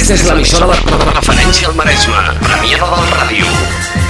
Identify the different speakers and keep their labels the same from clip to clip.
Speaker 1: Aquesta és l'emissora de de referència al Maresme. Premià del Ràdio.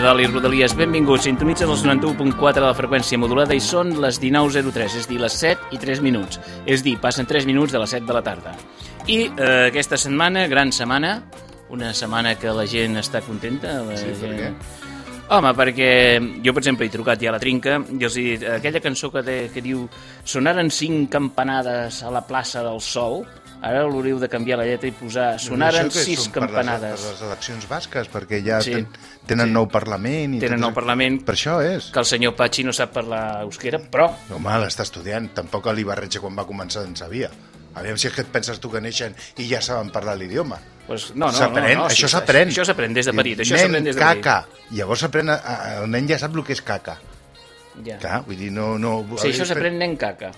Speaker 2: Dalt i Rodalies. Benvinguts, sintonitzes els 91.4 de la freqüència modulada i són les 19.03, és dir, les 7 i 3 minuts. És dir, passen 3 minuts de les 7 de la tarda. I eh, aquesta setmana, gran setmana, una setmana que la gent està contenta. La
Speaker 3: Sí, per
Speaker 2: gent...
Speaker 3: què?
Speaker 2: Home, perquè jo, per exemple, he trucat ja a la trinca i els he dit, aquella cançó que, de, que diu sonaren cinc campanades a la plaça del Sol, ara l'hauríeu de canviar la lletra i posar sonaren
Speaker 3: Això que
Speaker 2: sis
Speaker 3: són per les-
Speaker 2: campanades.
Speaker 3: Per les, eleccions basques, perquè ja
Speaker 2: Sí.
Speaker 3: ten, tenen
Speaker 2: Sí.
Speaker 3: nou Parlament. I
Speaker 2: Tenen
Speaker 3: tot
Speaker 2: nou. Parlament.
Speaker 3: Per això és.
Speaker 2: que el senyor Pachi no sap parlar euskera, però
Speaker 3: Home, l'està estudiant. Tampoc l'Ibarretxe quan va començar en sabia. Aviam si és que et penses tu que neixen i ja saben parlar l'idioma.
Speaker 2: pues, no, no, no, no,
Speaker 3: això
Speaker 2: sí,
Speaker 3: s'aprèn.
Speaker 2: Això s'aprèn des de petit, això
Speaker 3: Nen,
Speaker 2: des de petit.
Speaker 3: caca. Llavors s'aprèn, a- a- el nen ja sap el que és caca.
Speaker 2: Ja.
Speaker 3: Clar, vull dir, no... no
Speaker 2: Sí, això s'aprèn nen caca.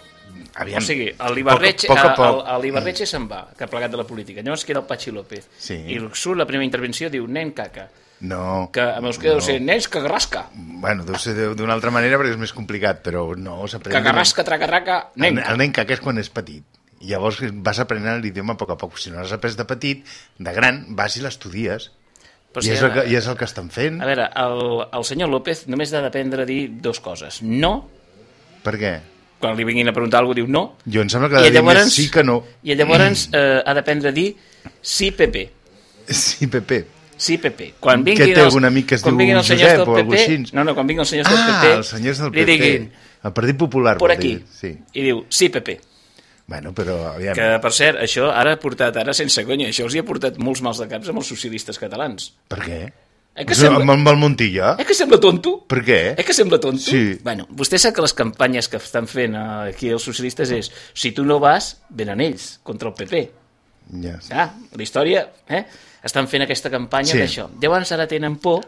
Speaker 3: Aviam.
Speaker 2: O sigui, l'Ibarretxe
Speaker 3: a a
Speaker 2: l'Ibarretxe se'n va, que ha plegat de la política. Llavors queda el Pachi López.
Speaker 3: Sí.
Speaker 2: I surt la primera intervenció, diu nen caca.
Speaker 3: No.
Speaker 2: Que amb euskera deu ser nens que garrasca.
Speaker 3: Bueno, deu ser de- d'una altra manera perquè és més complicat, però no, s'aprèn...
Speaker 2: Que garrasca, traca, traca, nen.
Speaker 3: El, el nen caca és quan és petit. I llavors vas aprenent l'idioma a poc a poc. Si no l'has après de petit, de gran, vas i l'estudies.
Speaker 2: Però
Speaker 3: I,
Speaker 2: si
Speaker 3: és el que, I és el que estan fent.
Speaker 2: A veure, el, el senyor López només ha d'aprendre a dir dues coses. No,
Speaker 3: Per què?
Speaker 2: Quan li vinguin a preguntar alguna cosa, diu no.
Speaker 3: Jo em sembla que dir més sí que no.
Speaker 2: I llavors eh, ha d'aprendre a dir sí, PP.
Speaker 3: Sí, Pepe.
Speaker 2: Sí, PP. Quan vinguin
Speaker 3: té
Speaker 2: els,
Speaker 3: algun amic que es
Speaker 2: quan
Speaker 3: diu
Speaker 2: els
Speaker 3: Josep
Speaker 2: del
Speaker 3: o algú
Speaker 2: PP,
Speaker 3: així?
Speaker 2: no, no, quan vinguin els senyors del
Speaker 3: Ah,
Speaker 2: PP,
Speaker 3: els senyors del PP.
Speaker 2: diguin
Speaker 3: El Partit Popular. vol
Speaker 2: aquí.
Speaker 3: dir, Sí.
Speaker 2: I diu, sí, PP.
Speaker 3: Bueno, però aviam.
Speaker 2: Que, per cert, això ara ha portat, ara sense conya, això els hi ha portat molts mals de caps amb els socialistes catalans.
Speaker 3: Per què?
Speaker 2: Eh que sembla-
Speaker 3: Amb, amb el Montilla?
Speaker 2: Eh que sembla tonto?
Speaker 3: Per què?
Speaker 2: Eh que sembla tonto?
Speaker 3: Sí.
Speaker 2: Bueno, vostè sap que les campanyes que estan fent eh, aquí els socialistes és si tu no vas, venen ells, contra el PP.
Speaker 3: Ja.
Speaker 2: Ah, la història, eh? Estan fent aquesta campanya
Speaker 3: Sí.
Speaker 2: d'això. Llavors ara tenen por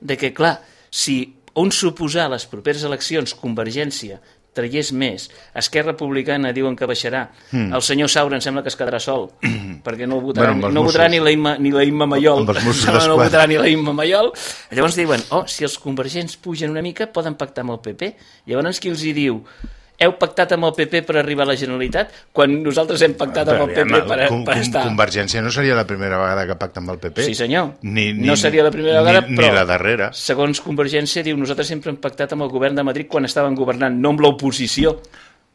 Speaker 2: de que, clar, si on suposar les properes eleccions Convergència traiés més, Esquerra Republicana diuen que baixarà, mm. el senyor Saura em sembla que es quedarà sol, perquè no el votarà.
Speaker 3: Bueno,
Speaker 2: no votarà ni la Imma, ni la Imma Mayol, no, no votarà ni la Imma Mayol, llavors diuen, oh, si els convergents pugen una mica, poden pactar amb el PP. Llavors qui els hi diu, heu pactat amb el PP per arribar a la Generalitat, quan nosaltres hem pactat amb el PP per,
Speaker 3: com-
Speaker 2: per estar...
Speaker 3: Convergència no seria la primera vegada que pacta amb el PP.
Speaker 2: Sí, senyor.
Speaker 3: Ni, ni,
Speaker 2: no seria la primera vegada,
Speaker 3: ni,
Speaker 2: però...
Speaker 3: Ni la darrera.
Speaker 2: Segons Convergència, diu, nosaltres sempre hem pactat amb el govern de Madrid quan estaven governant, no amb l'oposició.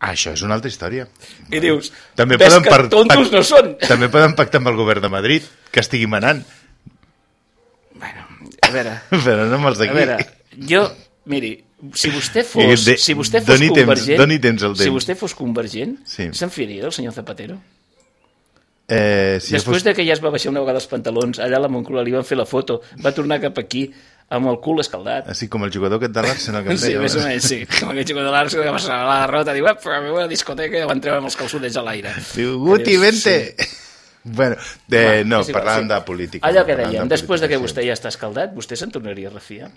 Speaker 3: Ah, això és una altra història.
Speaker 2: I dius,
Speaker 3: També
Speaker 2: ves
Speaker 3: poden
Speaker 2: que
Speaker 3: par-
Speaker 2: tontos no són.
Speaker 3: També poden pactar amb el govern de Madrid, que estigui manant.
Speaker 2: Bueno, a veure,
Speaker 3: Però no amb els
Speaker 2: a
Speaker 3: d'aquí.
Speaker 2: veure, jo, miri, si vostè fos,
Speaker 3: de-
Speaker 2: si vostè fos
Speaker 3: doni temps,
Speaker 2: convergent,
Speaker 3: doni temps al
Speaker 2: si
Speaker 3: temps.
Speaker 2: vostè fos convergent,
Speaker 3: Sí.
Speaker 2: se'n fiaria del senyor Zapatero?
Speaker 3: Eh, si
Speaker 2: Després
Speaker 3: fos...
Speaker 2: de que ja es va baixar una vegada els pantalons, allà a la Moncloa li van fer la foto, va tornar cap aquí amb el cul escaldat.
Speaker 3: Així com el jugador aquest de l'Arsenal que em
Speaker 2: Sí, més o menys, sí. Com aquell jugador de l'Arsenal que va passar la derrota, diu, "Eh, però a la discoteca i van treure amb els calçotets a l'aire.
Speaker 3: Diu, Guti, vente! Bueno, de, no,
Speaker 2: és igual,
Speaker 3: parlàvem
Speaker 2: sí.
Speaker 3: de política.
Speaker 2: Allò que dèiem,
Speaker 3: de
Speaker 2: després de que vostè ja està escaldat, vostè se'n tornaria a refiar?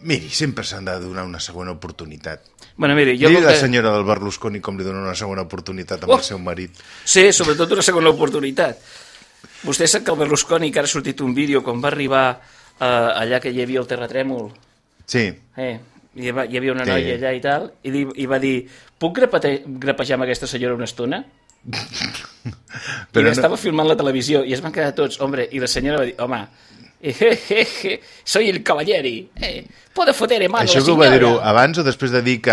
Speaker 3: Miri, sempre s'han de donar una segona oportunitat.
Speaker 2: Bueno, miri, jo...
Speaker 3: Jo
Speaker 2: com
Speaker 3: la
Speaker 2: que-
Speaker 3: senyora del Berlusconi com li dona una segona oportunitat amb
Speaker 2: Oh!
Speaker 3: el seu marit.
Speaker 2: Sí, sobretot una segona oportunitat. Vostè sap que el Berlusconi, que ara ha sortit un vídeo quan va arribar eh, allà que hi havia el terratrèmol,
Speaker 3: Sí,
Speaker 2: eh, hi, va, hi havia una
Speaker 3: Sí.
Speaker 2: noia allà i tal, i, li, i va dir, puc grapate, grapejar amb aquesta senyora una estona?
Speaker 3: Però
Speaker 2: I
Speaker 3: no-
Speaker 2: estava filmant la televisió i es van quedar tots, hombre, i la senyora va dir, home, eh, eh, eh, soy el cavalleri, eh, puedo fotere mano
Speaker 3: Això que ho va dir-ho
Speaker 2: senyora.
Speaker 3: abans o després de dir que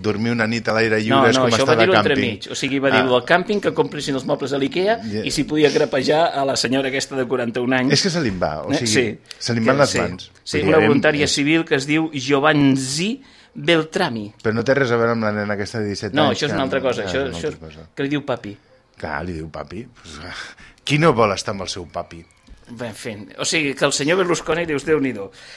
Speaker 3: dormir una nit a l'aire
Speaker 2: No,
Speaker 3: lliure és
Speaker 2: no,
Speaker 3: com
Speaker 2: això
Speaker 3: estar de
Speaker 2: dir-ho
Speaker 3: càmping?
Speaker 2: entremig. O sigui, va dir
Speaker 3: Ah.
Speaker 2: del càmping que compressin els mobles a l'IKEA
Speaker 3: Ja.
Speaker 2: i s'hi podia grapejar a la senyora aquesta de 41 anys.
Speaker 3: És que se li'n va, o sigui,
Speaker 2: sí.
Speaker 3: se
Speaker 2: Que-
Speaker 3: van les
Speaker 2: sí.
Speaker 3: mans.
Speaker 2: Sí, una
Speaker 3: hem-
Speaker 2: voluntària civil que es diu Giovanzi Beltrami.
Speaker 3: Però no té res a veure amb la nena aquesta de 17
Speaker 2: No,
Speaker 3: anys.
Speaker 2: això és una altra cosa. Això,
Speaker 3: és
Speaker 2: això
Speaker 3: altra cosa.
Speaker 2: que li diu papi.
Speaker 3: Clar, li diu papi. Pues, qui no vol estar amb el seu papi?
Speaker 2: Bé, en fi, o sigui, que el senyor Berlusconi dius, déu nhi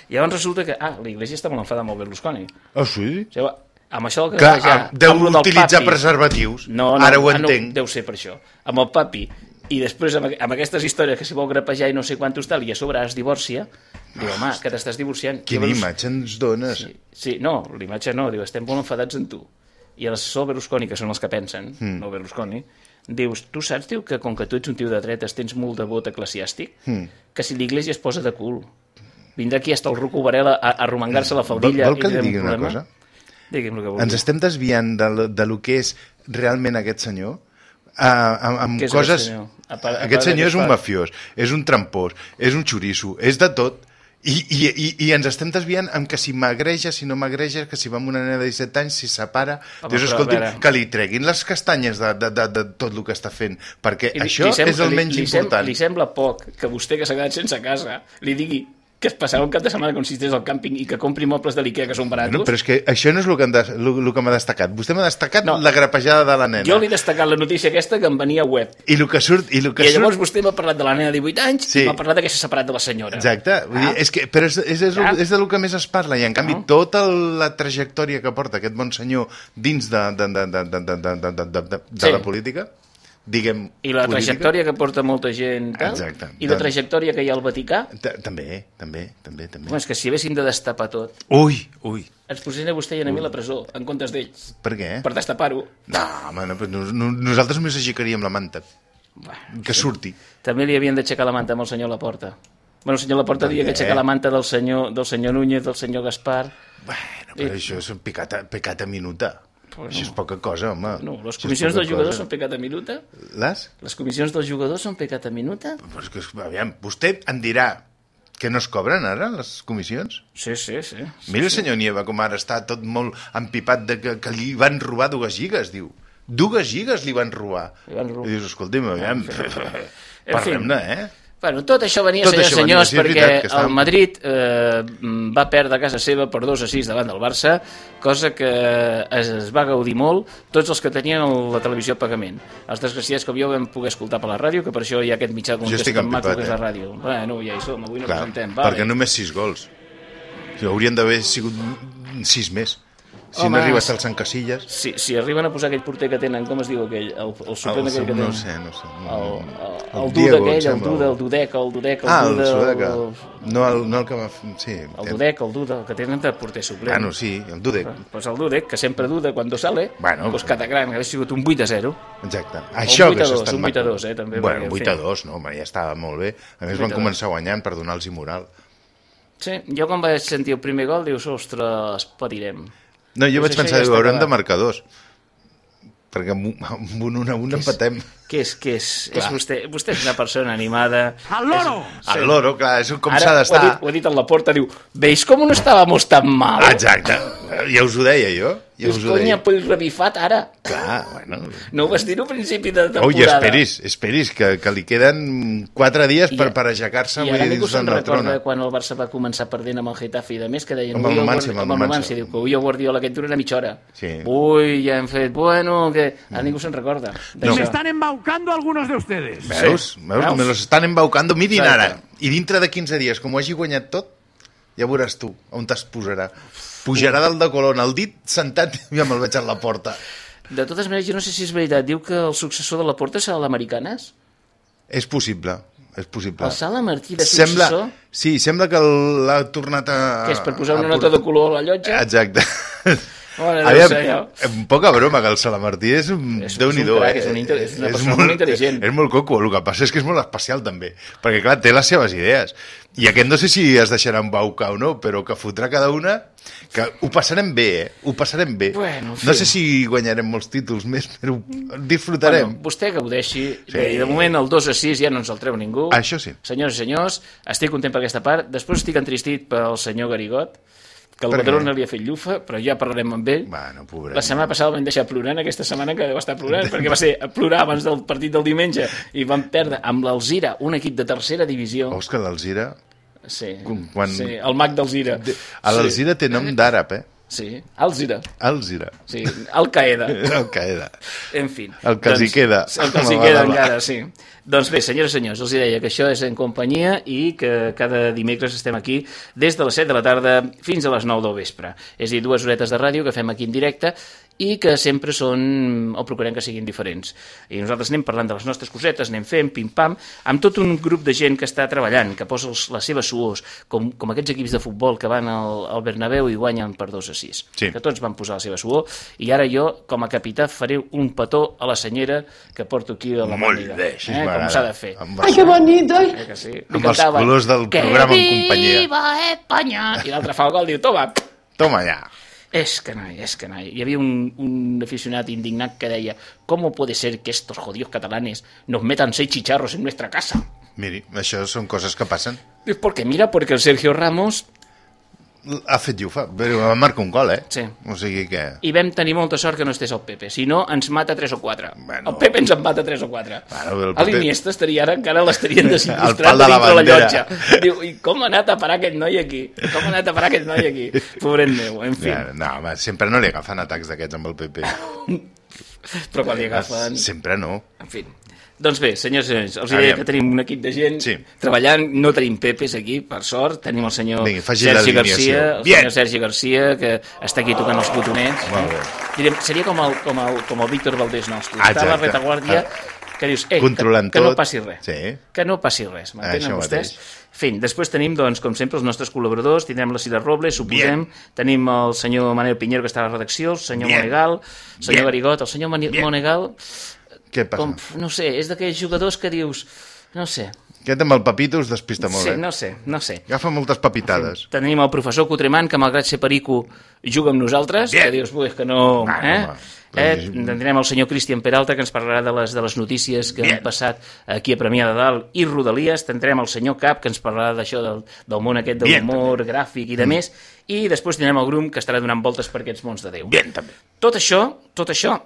Speaker 2: Llavors resulta que, ah, l'Iglésia està molt enfadada amb el Berlusconi.
Speaker 3: Ah, sí?
Speaker 2: O sigui, amb això del que
Speaker 3: Clar, ah, deu utilitzar
Speaker 2: papi-
Speaker 3: preservatius.
Speaker 2: No, no,
Speaker 3: Ara ho
Speaker 2: ah, no,
Speaker 3: entenc.
Speaker 2: deu ser per això. Amb el papi i després amb, amb aquestes històries que si vol grapejar i no sé quantos tal i a sobre es divorcia, diu, home, que t'estàs divorciant.
Speaker 3: Quina
Speaker 2: Llavors-
Speaker 3: imatge ens dones.
Speaker 2: Sí, sí, no, l'imatge no, diu, estem molt enfadats amb tu. I l'assessor Berlusconi, que són els que pensen, mm. no Berlusconi, dius, tu saps, diu, que com que tu ets un tio de dretes tens molt de vot eclesiàstic,
Speaker 3: Hmm.
Speaker 2: que si l'Iglésia es posa de cul, vindrà aquí hasta el Ruco Varela a, a romangar-se la
Speaker 3: Vol,
Speaker 2: faldilla...
Speaker 3: vol
Speaker 2: i
Speaker 3: que li digui
Speaker 2: un
Speaker 3: una cosa?
Speaker 2: Digui'm el que vulgui.
Speaker 3: Ens estem desviant de, lo- de lo que és realment aquest senyor uh, amb, amb
Speaker 2: Què és
Speaker 3: coses...
Speaker 2: aquest senyor? A part- a
Speaker 3: aquest
Speaker 2: part de
Speaker 3: senyor és un mafiós, és un trampós, és un xoriço, és de tot. I, i, i, I ens estem desviant amb que si m'agreja, si no m'agreja, que si va amb una nena de 17 anys, si separa...
Speaker 2: Home,
Speaker 3: Dius, escolti, que li treguin les castanyes de, de, de, de tot el que està fent, perquè
Speaker 2: I li-
Speaker 3: això
Speaker 2: li sem-
Speaker 3: és el
Speaker 2: li-
Speaker 3: menys
Speaker 2: li sem-
Speaker 3: important.
Speaker 2: Li sembla poc que vostè, que s'ha quedat sense casa, li digui que es passarà un cap de setmana que consisteix al càmping i que compri mobles de l'Ikea que són baratos?
Speaker 3: Bueno, però és que això no és el que, de, el, que m'ha destacat. Vostè m'ha destacat
Speaker 2: No.
Speaker 3: la grapejada de la nena.
Speaker 2: Jo li he destacat la notícia aquesta que em venia a web.
Speaker 3: I el que surt... I el que
Speaker 2: I llavors
Speaker 3: surt...
Speaker 2: vostè m'ha parlat de la nena de 18 anys
Speaker 3: Sí.
Speaker 2: i m'ha parlat de que s'ha separat de la senyora.
Speaker 3: Exacte, vull dir, és que, però és, és, és,
Speaker 2: Ja.
Speaker 3: és de lo que més es parla i en canvi
Speaker 2: No.
Speaker 3: tota la trajectòria que porta aquest bon senyor dins de, de, de, de, de, de, de, de, de, de, de
Speaker 2: Sí.
Speaker 3: la política, diguem...
Speaker 2: I la
Speaker 3: política,
Speaker 2: trajectòria que porta molta gent tal,
Speaker 3: Exacte.
Speaker 2: i la
Speaker 3: Doncs-
Speaker 2: trajectòria que hi ha al Vaticà,
Speaker 3: Ta- També, també, també, també.
Speaker 2: home, és que si haguéssim de destapar tot,
Speaker 3: Ui, ui,
Speaker 2: ens posarien a vostè i a mi a la presó, en comptes d'ells,
Speaker 3: per què?
Speaker 2: per destapar-ho.
Speaker 3: No, home, no, no, nosaltres només aixecaríem la manta, que surti.
Speaker 2: També li havien d'aixecar la manta amb el senyor Laporta. Bueno, el senyor Laporta
Speaker 3: També.
Speaker 2: havia que aixecar la manta del senyor, del senyor Núñez, del senyor Gaspar...
Speaker 3: Bueno, però això és un pecata, pecata minuta.
Speaker 2: Pues
Speaker 3: Això és poca cosa, home.
Speaker 2: No, les comissions dels jugadors
Speaker 3: cosa.
Speaker 2: són pecat a minuta?
Speaker 3: Les?
Speaker 2: Les comissions dels jugadors són pecat a minuta?
Speaker 3: Però és que, aviam, vostè em dirà que no es cobren ara les comissions?
Speaker 2: Sí, sí, sí.
Speaker 3: Mira el senyor Nieva com ara està tot molt empipat de que, que li van robar dues gigas, diu. Dues gigas li van robar.
Speaker 2: Li van robar.
Speaker 3: I dius, escolti'm, aviam, parlem-ne, eh?
Speaker 2: Bueno, tot això venia,
Speaker 3: Tot
Speaker 2: senyors
Speaker 3: això venia,
Speaker 2: senyors,
Speaker 3: sí,
Speaker 2: perquè
Speaker 3: veritat que
Speaker 2: el Madrid eh, va perdre a casa seva per 2 a 6 davant del Barça, cosa que es, es va gaudir molt tots els que tenien la televisió a pagament. Els desgraciats com jo vam poder escoltar per la ràdio, que per això hi ha aquest mitjà de
Speaker 3: estic
Speaker 2: comunicació tan maco que és
Speaker 3: eh?
Speaker 2: la ràdio. Bueno, ja hi som, avui no
Speaker 3: Clar,
Speaker 2: presentem.
Speaker 3: perquè només sis gols. O sigui, haurien d'haver sigut sis més. Si
Speaker 2: Home,
Speaker 3: no arriba el Sant Casillas...
Speaker 2: Si, si arriben a posar aquell porter que tenen, com es diu aquell? El, el suplent
Speaker 3: El,
Speaker 2: aquell que
Speaker 3: no
Speaker 2: tenen.
Speaker 3: sé, no sé.
Speaker 2: El, el, el,
Speaker 3: El
Speaker 2: Duda
Speaker 3: Diego, em
Speaker 2: aquell, el
Speaker 3: sembla.
Speaker 2: Duda, el Dudec, el Dudec, el
Speaker 3: Ah, el
Speaker 2: Duda...
Speaker 3: Sudeca.
Speaker 2: el,
Speaker 3: No el, no el que va... Sí.
Speaker 2: el Dudec, el Duda, el que tenen de porter suplent.
Speaker 3: Ah, no, sí, el Dudek.
Speaker 2: Pues el Dudek, que sempre duda quan sale,
Speaker 3: Bueno,
Speaker 2: pues
Speaker 3: però-
Speaker 2: cada gran, que hauria sigut un 8 a 0.
Speaker 3: Exacte. Això
Speaker 2: 8 a
Speaker 3: que
Speaker 2: 2,
Speaker 3: estat
Speaker 2: un 8 a 2, eh, també,
Speaker 3: Bueno,
Speaker 2: en
Speaker 3: 8 a
Speaker 2: fi.
Speaker 3: 2, no, home, ja estava molt bé. A més,
Speaker 2: 8 a
Speaker 3: van
Speaker 2: 2.
Speaker 3: començar guanyant per donar-los moral.
Speaker 2: Sí, jo quan vaig sentir el primer gol, dius, ostres, patirem.
Speaker 3: No, jo
Speaker 2: Pues
Speaker 3: vaig pensar,
Speaker 2: ja
Speaker 3: haurem de marcar dos. Perquè amb un, amb un, un, un empatem.
Speaker 2: Què és, què és?
Speaker 3: Clar.
Speaker 2: és vostè, vostè és una persona animada.
Speaker 4: ¡Al loro!
Speaker 3: El loro, clar, és com s'ha
Speaker 2: ho ha,
Speaker 3: d'estar.
Speaker 2: dit, ho ha dit en la porta, diu, veis com no estàvamos tan mal?
Speaker 3: Exacte. Ja us ho deia jo. Ja
Speaker 2: Dius,
Speaker 3: us ho
Speaker 2: conya,
Speaker 3: deia.
Speaker 2: pues revifat ara.
Speaker 3: Clar, bueno.
Speaker 2: No ho vas dir al principi de temporada.
Speaker 3: Ui, esperis, esperis, que, que li queden quatre dies per,
Speaker 2: I-
Speaker 3: per aixecar-se
Speaker 2: I
Speaker 3: vull
Speaker 2: ara
Speaker 3: dir,
Speaker 2: ningú se'n recorda quan el Barça va començar perdent amb el Getafe i de més, que deien...
Speaker 3: Amb el
Speaker 2: "Ui,
Speaker 3: Numancia, amb el Numancia.
Speaker 2: Diu que ui, el Guardiola aquest durarà mitja hora.
Speaker 3: Sí.
Speaker 2: Ui, ja hem fet, bueno, que... Ara ningú se'n recorda.
Speaker 4: Y
Speaker 2: d'això.
Speaker 4: me están embaucando algunos de ustedes.
Speaker 3: Veus?
Speaker 2: Sí.
Speaker 3: Veus?
Speaker 2: Veus?
Speaker 3: Me los estan embaucando. Mirin
Speaker 2: Exacte.
Speaker 3: ara. I dintre de 15 dies, com ho hagi guanyat tot, ja veuràs tu on t'es posarà. Pujarà dalt de colon, el dit sentat i ja me'l veig a la porta.
Speaker 2: De totes maneres, jo no sé si és veritat. Diu que el successor de la Porta serà l'Americanes?
Speaker 3: És possible, és possible.
Speaker 2: El Sala Martí de
Speaker 3: Sembla,
Speaker 2: successor?
Speaker 3: sí, sembla que l'ha tornat a...
Speaker 2: Que és per posar una
Speaker 3: a
Speaker 2: nota de color a la llotja?
Speaker 3: Exacte.
Speaker 2: Mare de
Speaker 3: Aviam,
Speaker 2: senyor.
Speaker 3: amb poca broma, que el Salamartí és un...
Speaker 2: És- és
Speaker 3: Déu-n'hi-do,
Speaker 2: un crac,
Speaker 3: eh?
Speaker 2: és un inte- és una persona molt intel·ligent.
Speaker 3: És molt coco, el que passa és que és molt especial, també. Perquè, clar, té les seves idees. I aquest no sé si es deixarà embaucar o no, però que fotrà cada una... Que ho passarem bé, eh? Ho passarem bé.
Speaker 2: Bueno, en fi.
Speaker 3: no sé si guanyarem molts títols més, però disfrutarem.
Speaker 2: Bueno, vostè que gaudeixi,
Speaker 3: Sí.
Speaker 2: sí. de moment el 2 a 6 ja no ens el treu ningú.
Speaker 3: Això sí.
Speaker 2: Senyors i senyors, estic content per aquesta part. Després estic entristit pel senyor Garigot, que el
Speaker 3: què?
Speaker 2: Badalona li ha fet llufa, però ja parlarem amb ell.
Speaker 3: Bueno, pobret.
Speaker 2: La setmana passada el vam deixar plorant, aquesta setmana que deu estar plorant, perquè va ser a plorar abans del partit del diumenge i van perdre amb l'Alzira, un equip de tercera divisió.
Speaker 3: Òscar, l'Alzira...
Speaker 2: Sí,
Speaker 3: quan-
Speaker 2: sí, el mag d'Alzira.
Speaker 3: A l'Alzira té nom d'àrab, eh?
Speaker 2: Sí, Alzira.
Speaker 3: Alzira.
Speaker 2: Sí, Al-Qaeda.
Speaker 3: El que era.
Speaker 2: En fi.
Speaker 3: El que els hi queda.
Speaker 2: El que els hi
Speaker 3: Va,
Speaker 2: queda encara, sí. Doncs bé, senyores i senyors, els deia que això és en companyia i que cada dimecres estem aquí des de les 7 de la tarda fins a les 9 del vespre. És a dir, dues horetes de ràdio que fem aquí en directe i que sempre són, o procurem que siguin diferents. I nosaltres anem parlant de les nostres cosetes, anem fent pim-pam, amb tot un grup de gent que està treballant, que posa els, les seves suors, com, com aquests equips de futbol que van al, al Bernabéu i guanyen per 2 a 6.
Speaker 3: Sí.
Speaker 2: Que tots van posar la seva suor, i ara jo, com a capità, faré un petó a la senyera que porto aquí a la
Speaker 3: Molt
Speaker 2: màniga.
Speaker 3: bé, així
Speaker 2: eh. Com s'ha de fer.
Speaker 3: Amb
Speaker 5: ¡Ay, qué bonito!
Speaker 2: Eh que sí?
Speaker 3: Amb els
Speaker 2: cantava,
Speaker 3: colors del
Speaker 2: "Que
Speaker 3: programa en companyia."
Speaker 2: viva Espanya! I l'altre fa el gol diu, toma,
Speaker 3: Toma ja.
Speaker 2: Es canalla, es canalla. Hi havia un, un aficionat indignat que deia ¿Cómo puede ser que estos jodidos catalanes nos metan seis chicharros en nuestra casa?
Speaker 3: Miri, això són coses que passen.
Speaker 2: Es porque mira, porque el Sergio Ramos
Speaker 3: Ha fet llufa, però va marcar un gol, eh?
Speaker 2: Sí.
Speaker 3: O sigui que...
Speaker 2: i vam tenir molta sort que no estés el Pepe. Si no, ens mata 3 o 4.
Speaker 3: Bueno.
Speaker 2: El Pepe ens en mata 3 o 4.
Speaker 3: Bueno, el Pepe-
Speaker 2: l'Iniesta estaria ara, encara l'estarien
Speaker 3: pal de la
Speaker 2: dintre la
Speaker 3: bandera.
Speaker 2: llotja. Diu, i com ha anat a parar aquest noi aquí? Com ha anat a parar aquest noi aquí? Pobret meu, en fi.
Speaker 3: Ja, no, home, sempre no li agafen atacs d'aquests amb el PP.
Speaker 2: Però quan li agafen...
Speaker 3: Sempre no.
Speaker 2: En fi. Doncs bé, senyors i senyors, els
Speaker 3: Aviam.
Speaker 2: deia que tenim un equip de gent
Speaker 3: Sí.
Speaker 2: treballant, no tenim pepes aquí, per sort, tenim el senyor
Speaker 3: Vinga,
Speaker 2: Sergi. Garcia, el
Speaker 3: Bien.
Speaker 2: senyor Sergi Garcia, que està aquí tocant els botonets.
Speaker 3: Molt bé.
Speaker 2: Direm, seria com el, com el, com el Víctor Valdés nostre, està a la
Speaker 3: Exacte.
Speaker 2: retaguardia, que dius, eh, que,
Speaker 3: Controlant
Speaker 2: que no passi res.
Speaker 3: Sí.
Speaker 2: Que no passi res, m'entenen vostès?
Speaker 3: mateix.
Speaker 2: En fi, després tenim, doncs, com sempre, els nostres col·laboradors, tindrem la Cira Robles, suposem,
Speaker 3: Bien.
Speaker 2: tenim el senyor Manel Pinheiro, que està a la redacció, el senyor
Speaker 3: Bien.
Speaker 2: Monegal, el senyor
Speaker 3: Bien.
Speaker 2: Garigot, el senyor Mani-
Speaker 3: Bien.
Speaker 2: Monegal,
Speaker 3: Què passa?
Speaker 2: com, no sé, és d'aquells jugadors que dius, no sé,
Speaker 3: Aquest amb el papito us despista molt,
Speaker 2: sí,
Speaker 3: eh?
Speaker 2: no sé, no sé.
Speaker 3: Agafa moltes papitades.
Speaker 2: Tenim el professor Cotremant, que malgrat ser perico, juga amb nosaltres,
Speaker 3: Bien.
Speaker 2: que dius, pues, que no...
Speaker 3: Ah,
Speaker 2: eh?
Speaker 3: home.
Speaker 2: Eh, tindrem el senyor Cristian Peralta, que ens parlarà de les, de les notícies que
Speaker 3: Bien.
Speaker 2: han passat aquí a Premià de Dalt i Rodalies. Tindrem el senyor Cap, que ens parlarà d'això del, del món aquest de l'humor gràfic i de més. I després tindrem el Grum, que estarà donant voltes per aquests mons de Déu.
Speaker 3: Bien, també.
Speaker 2: Tot això, tot això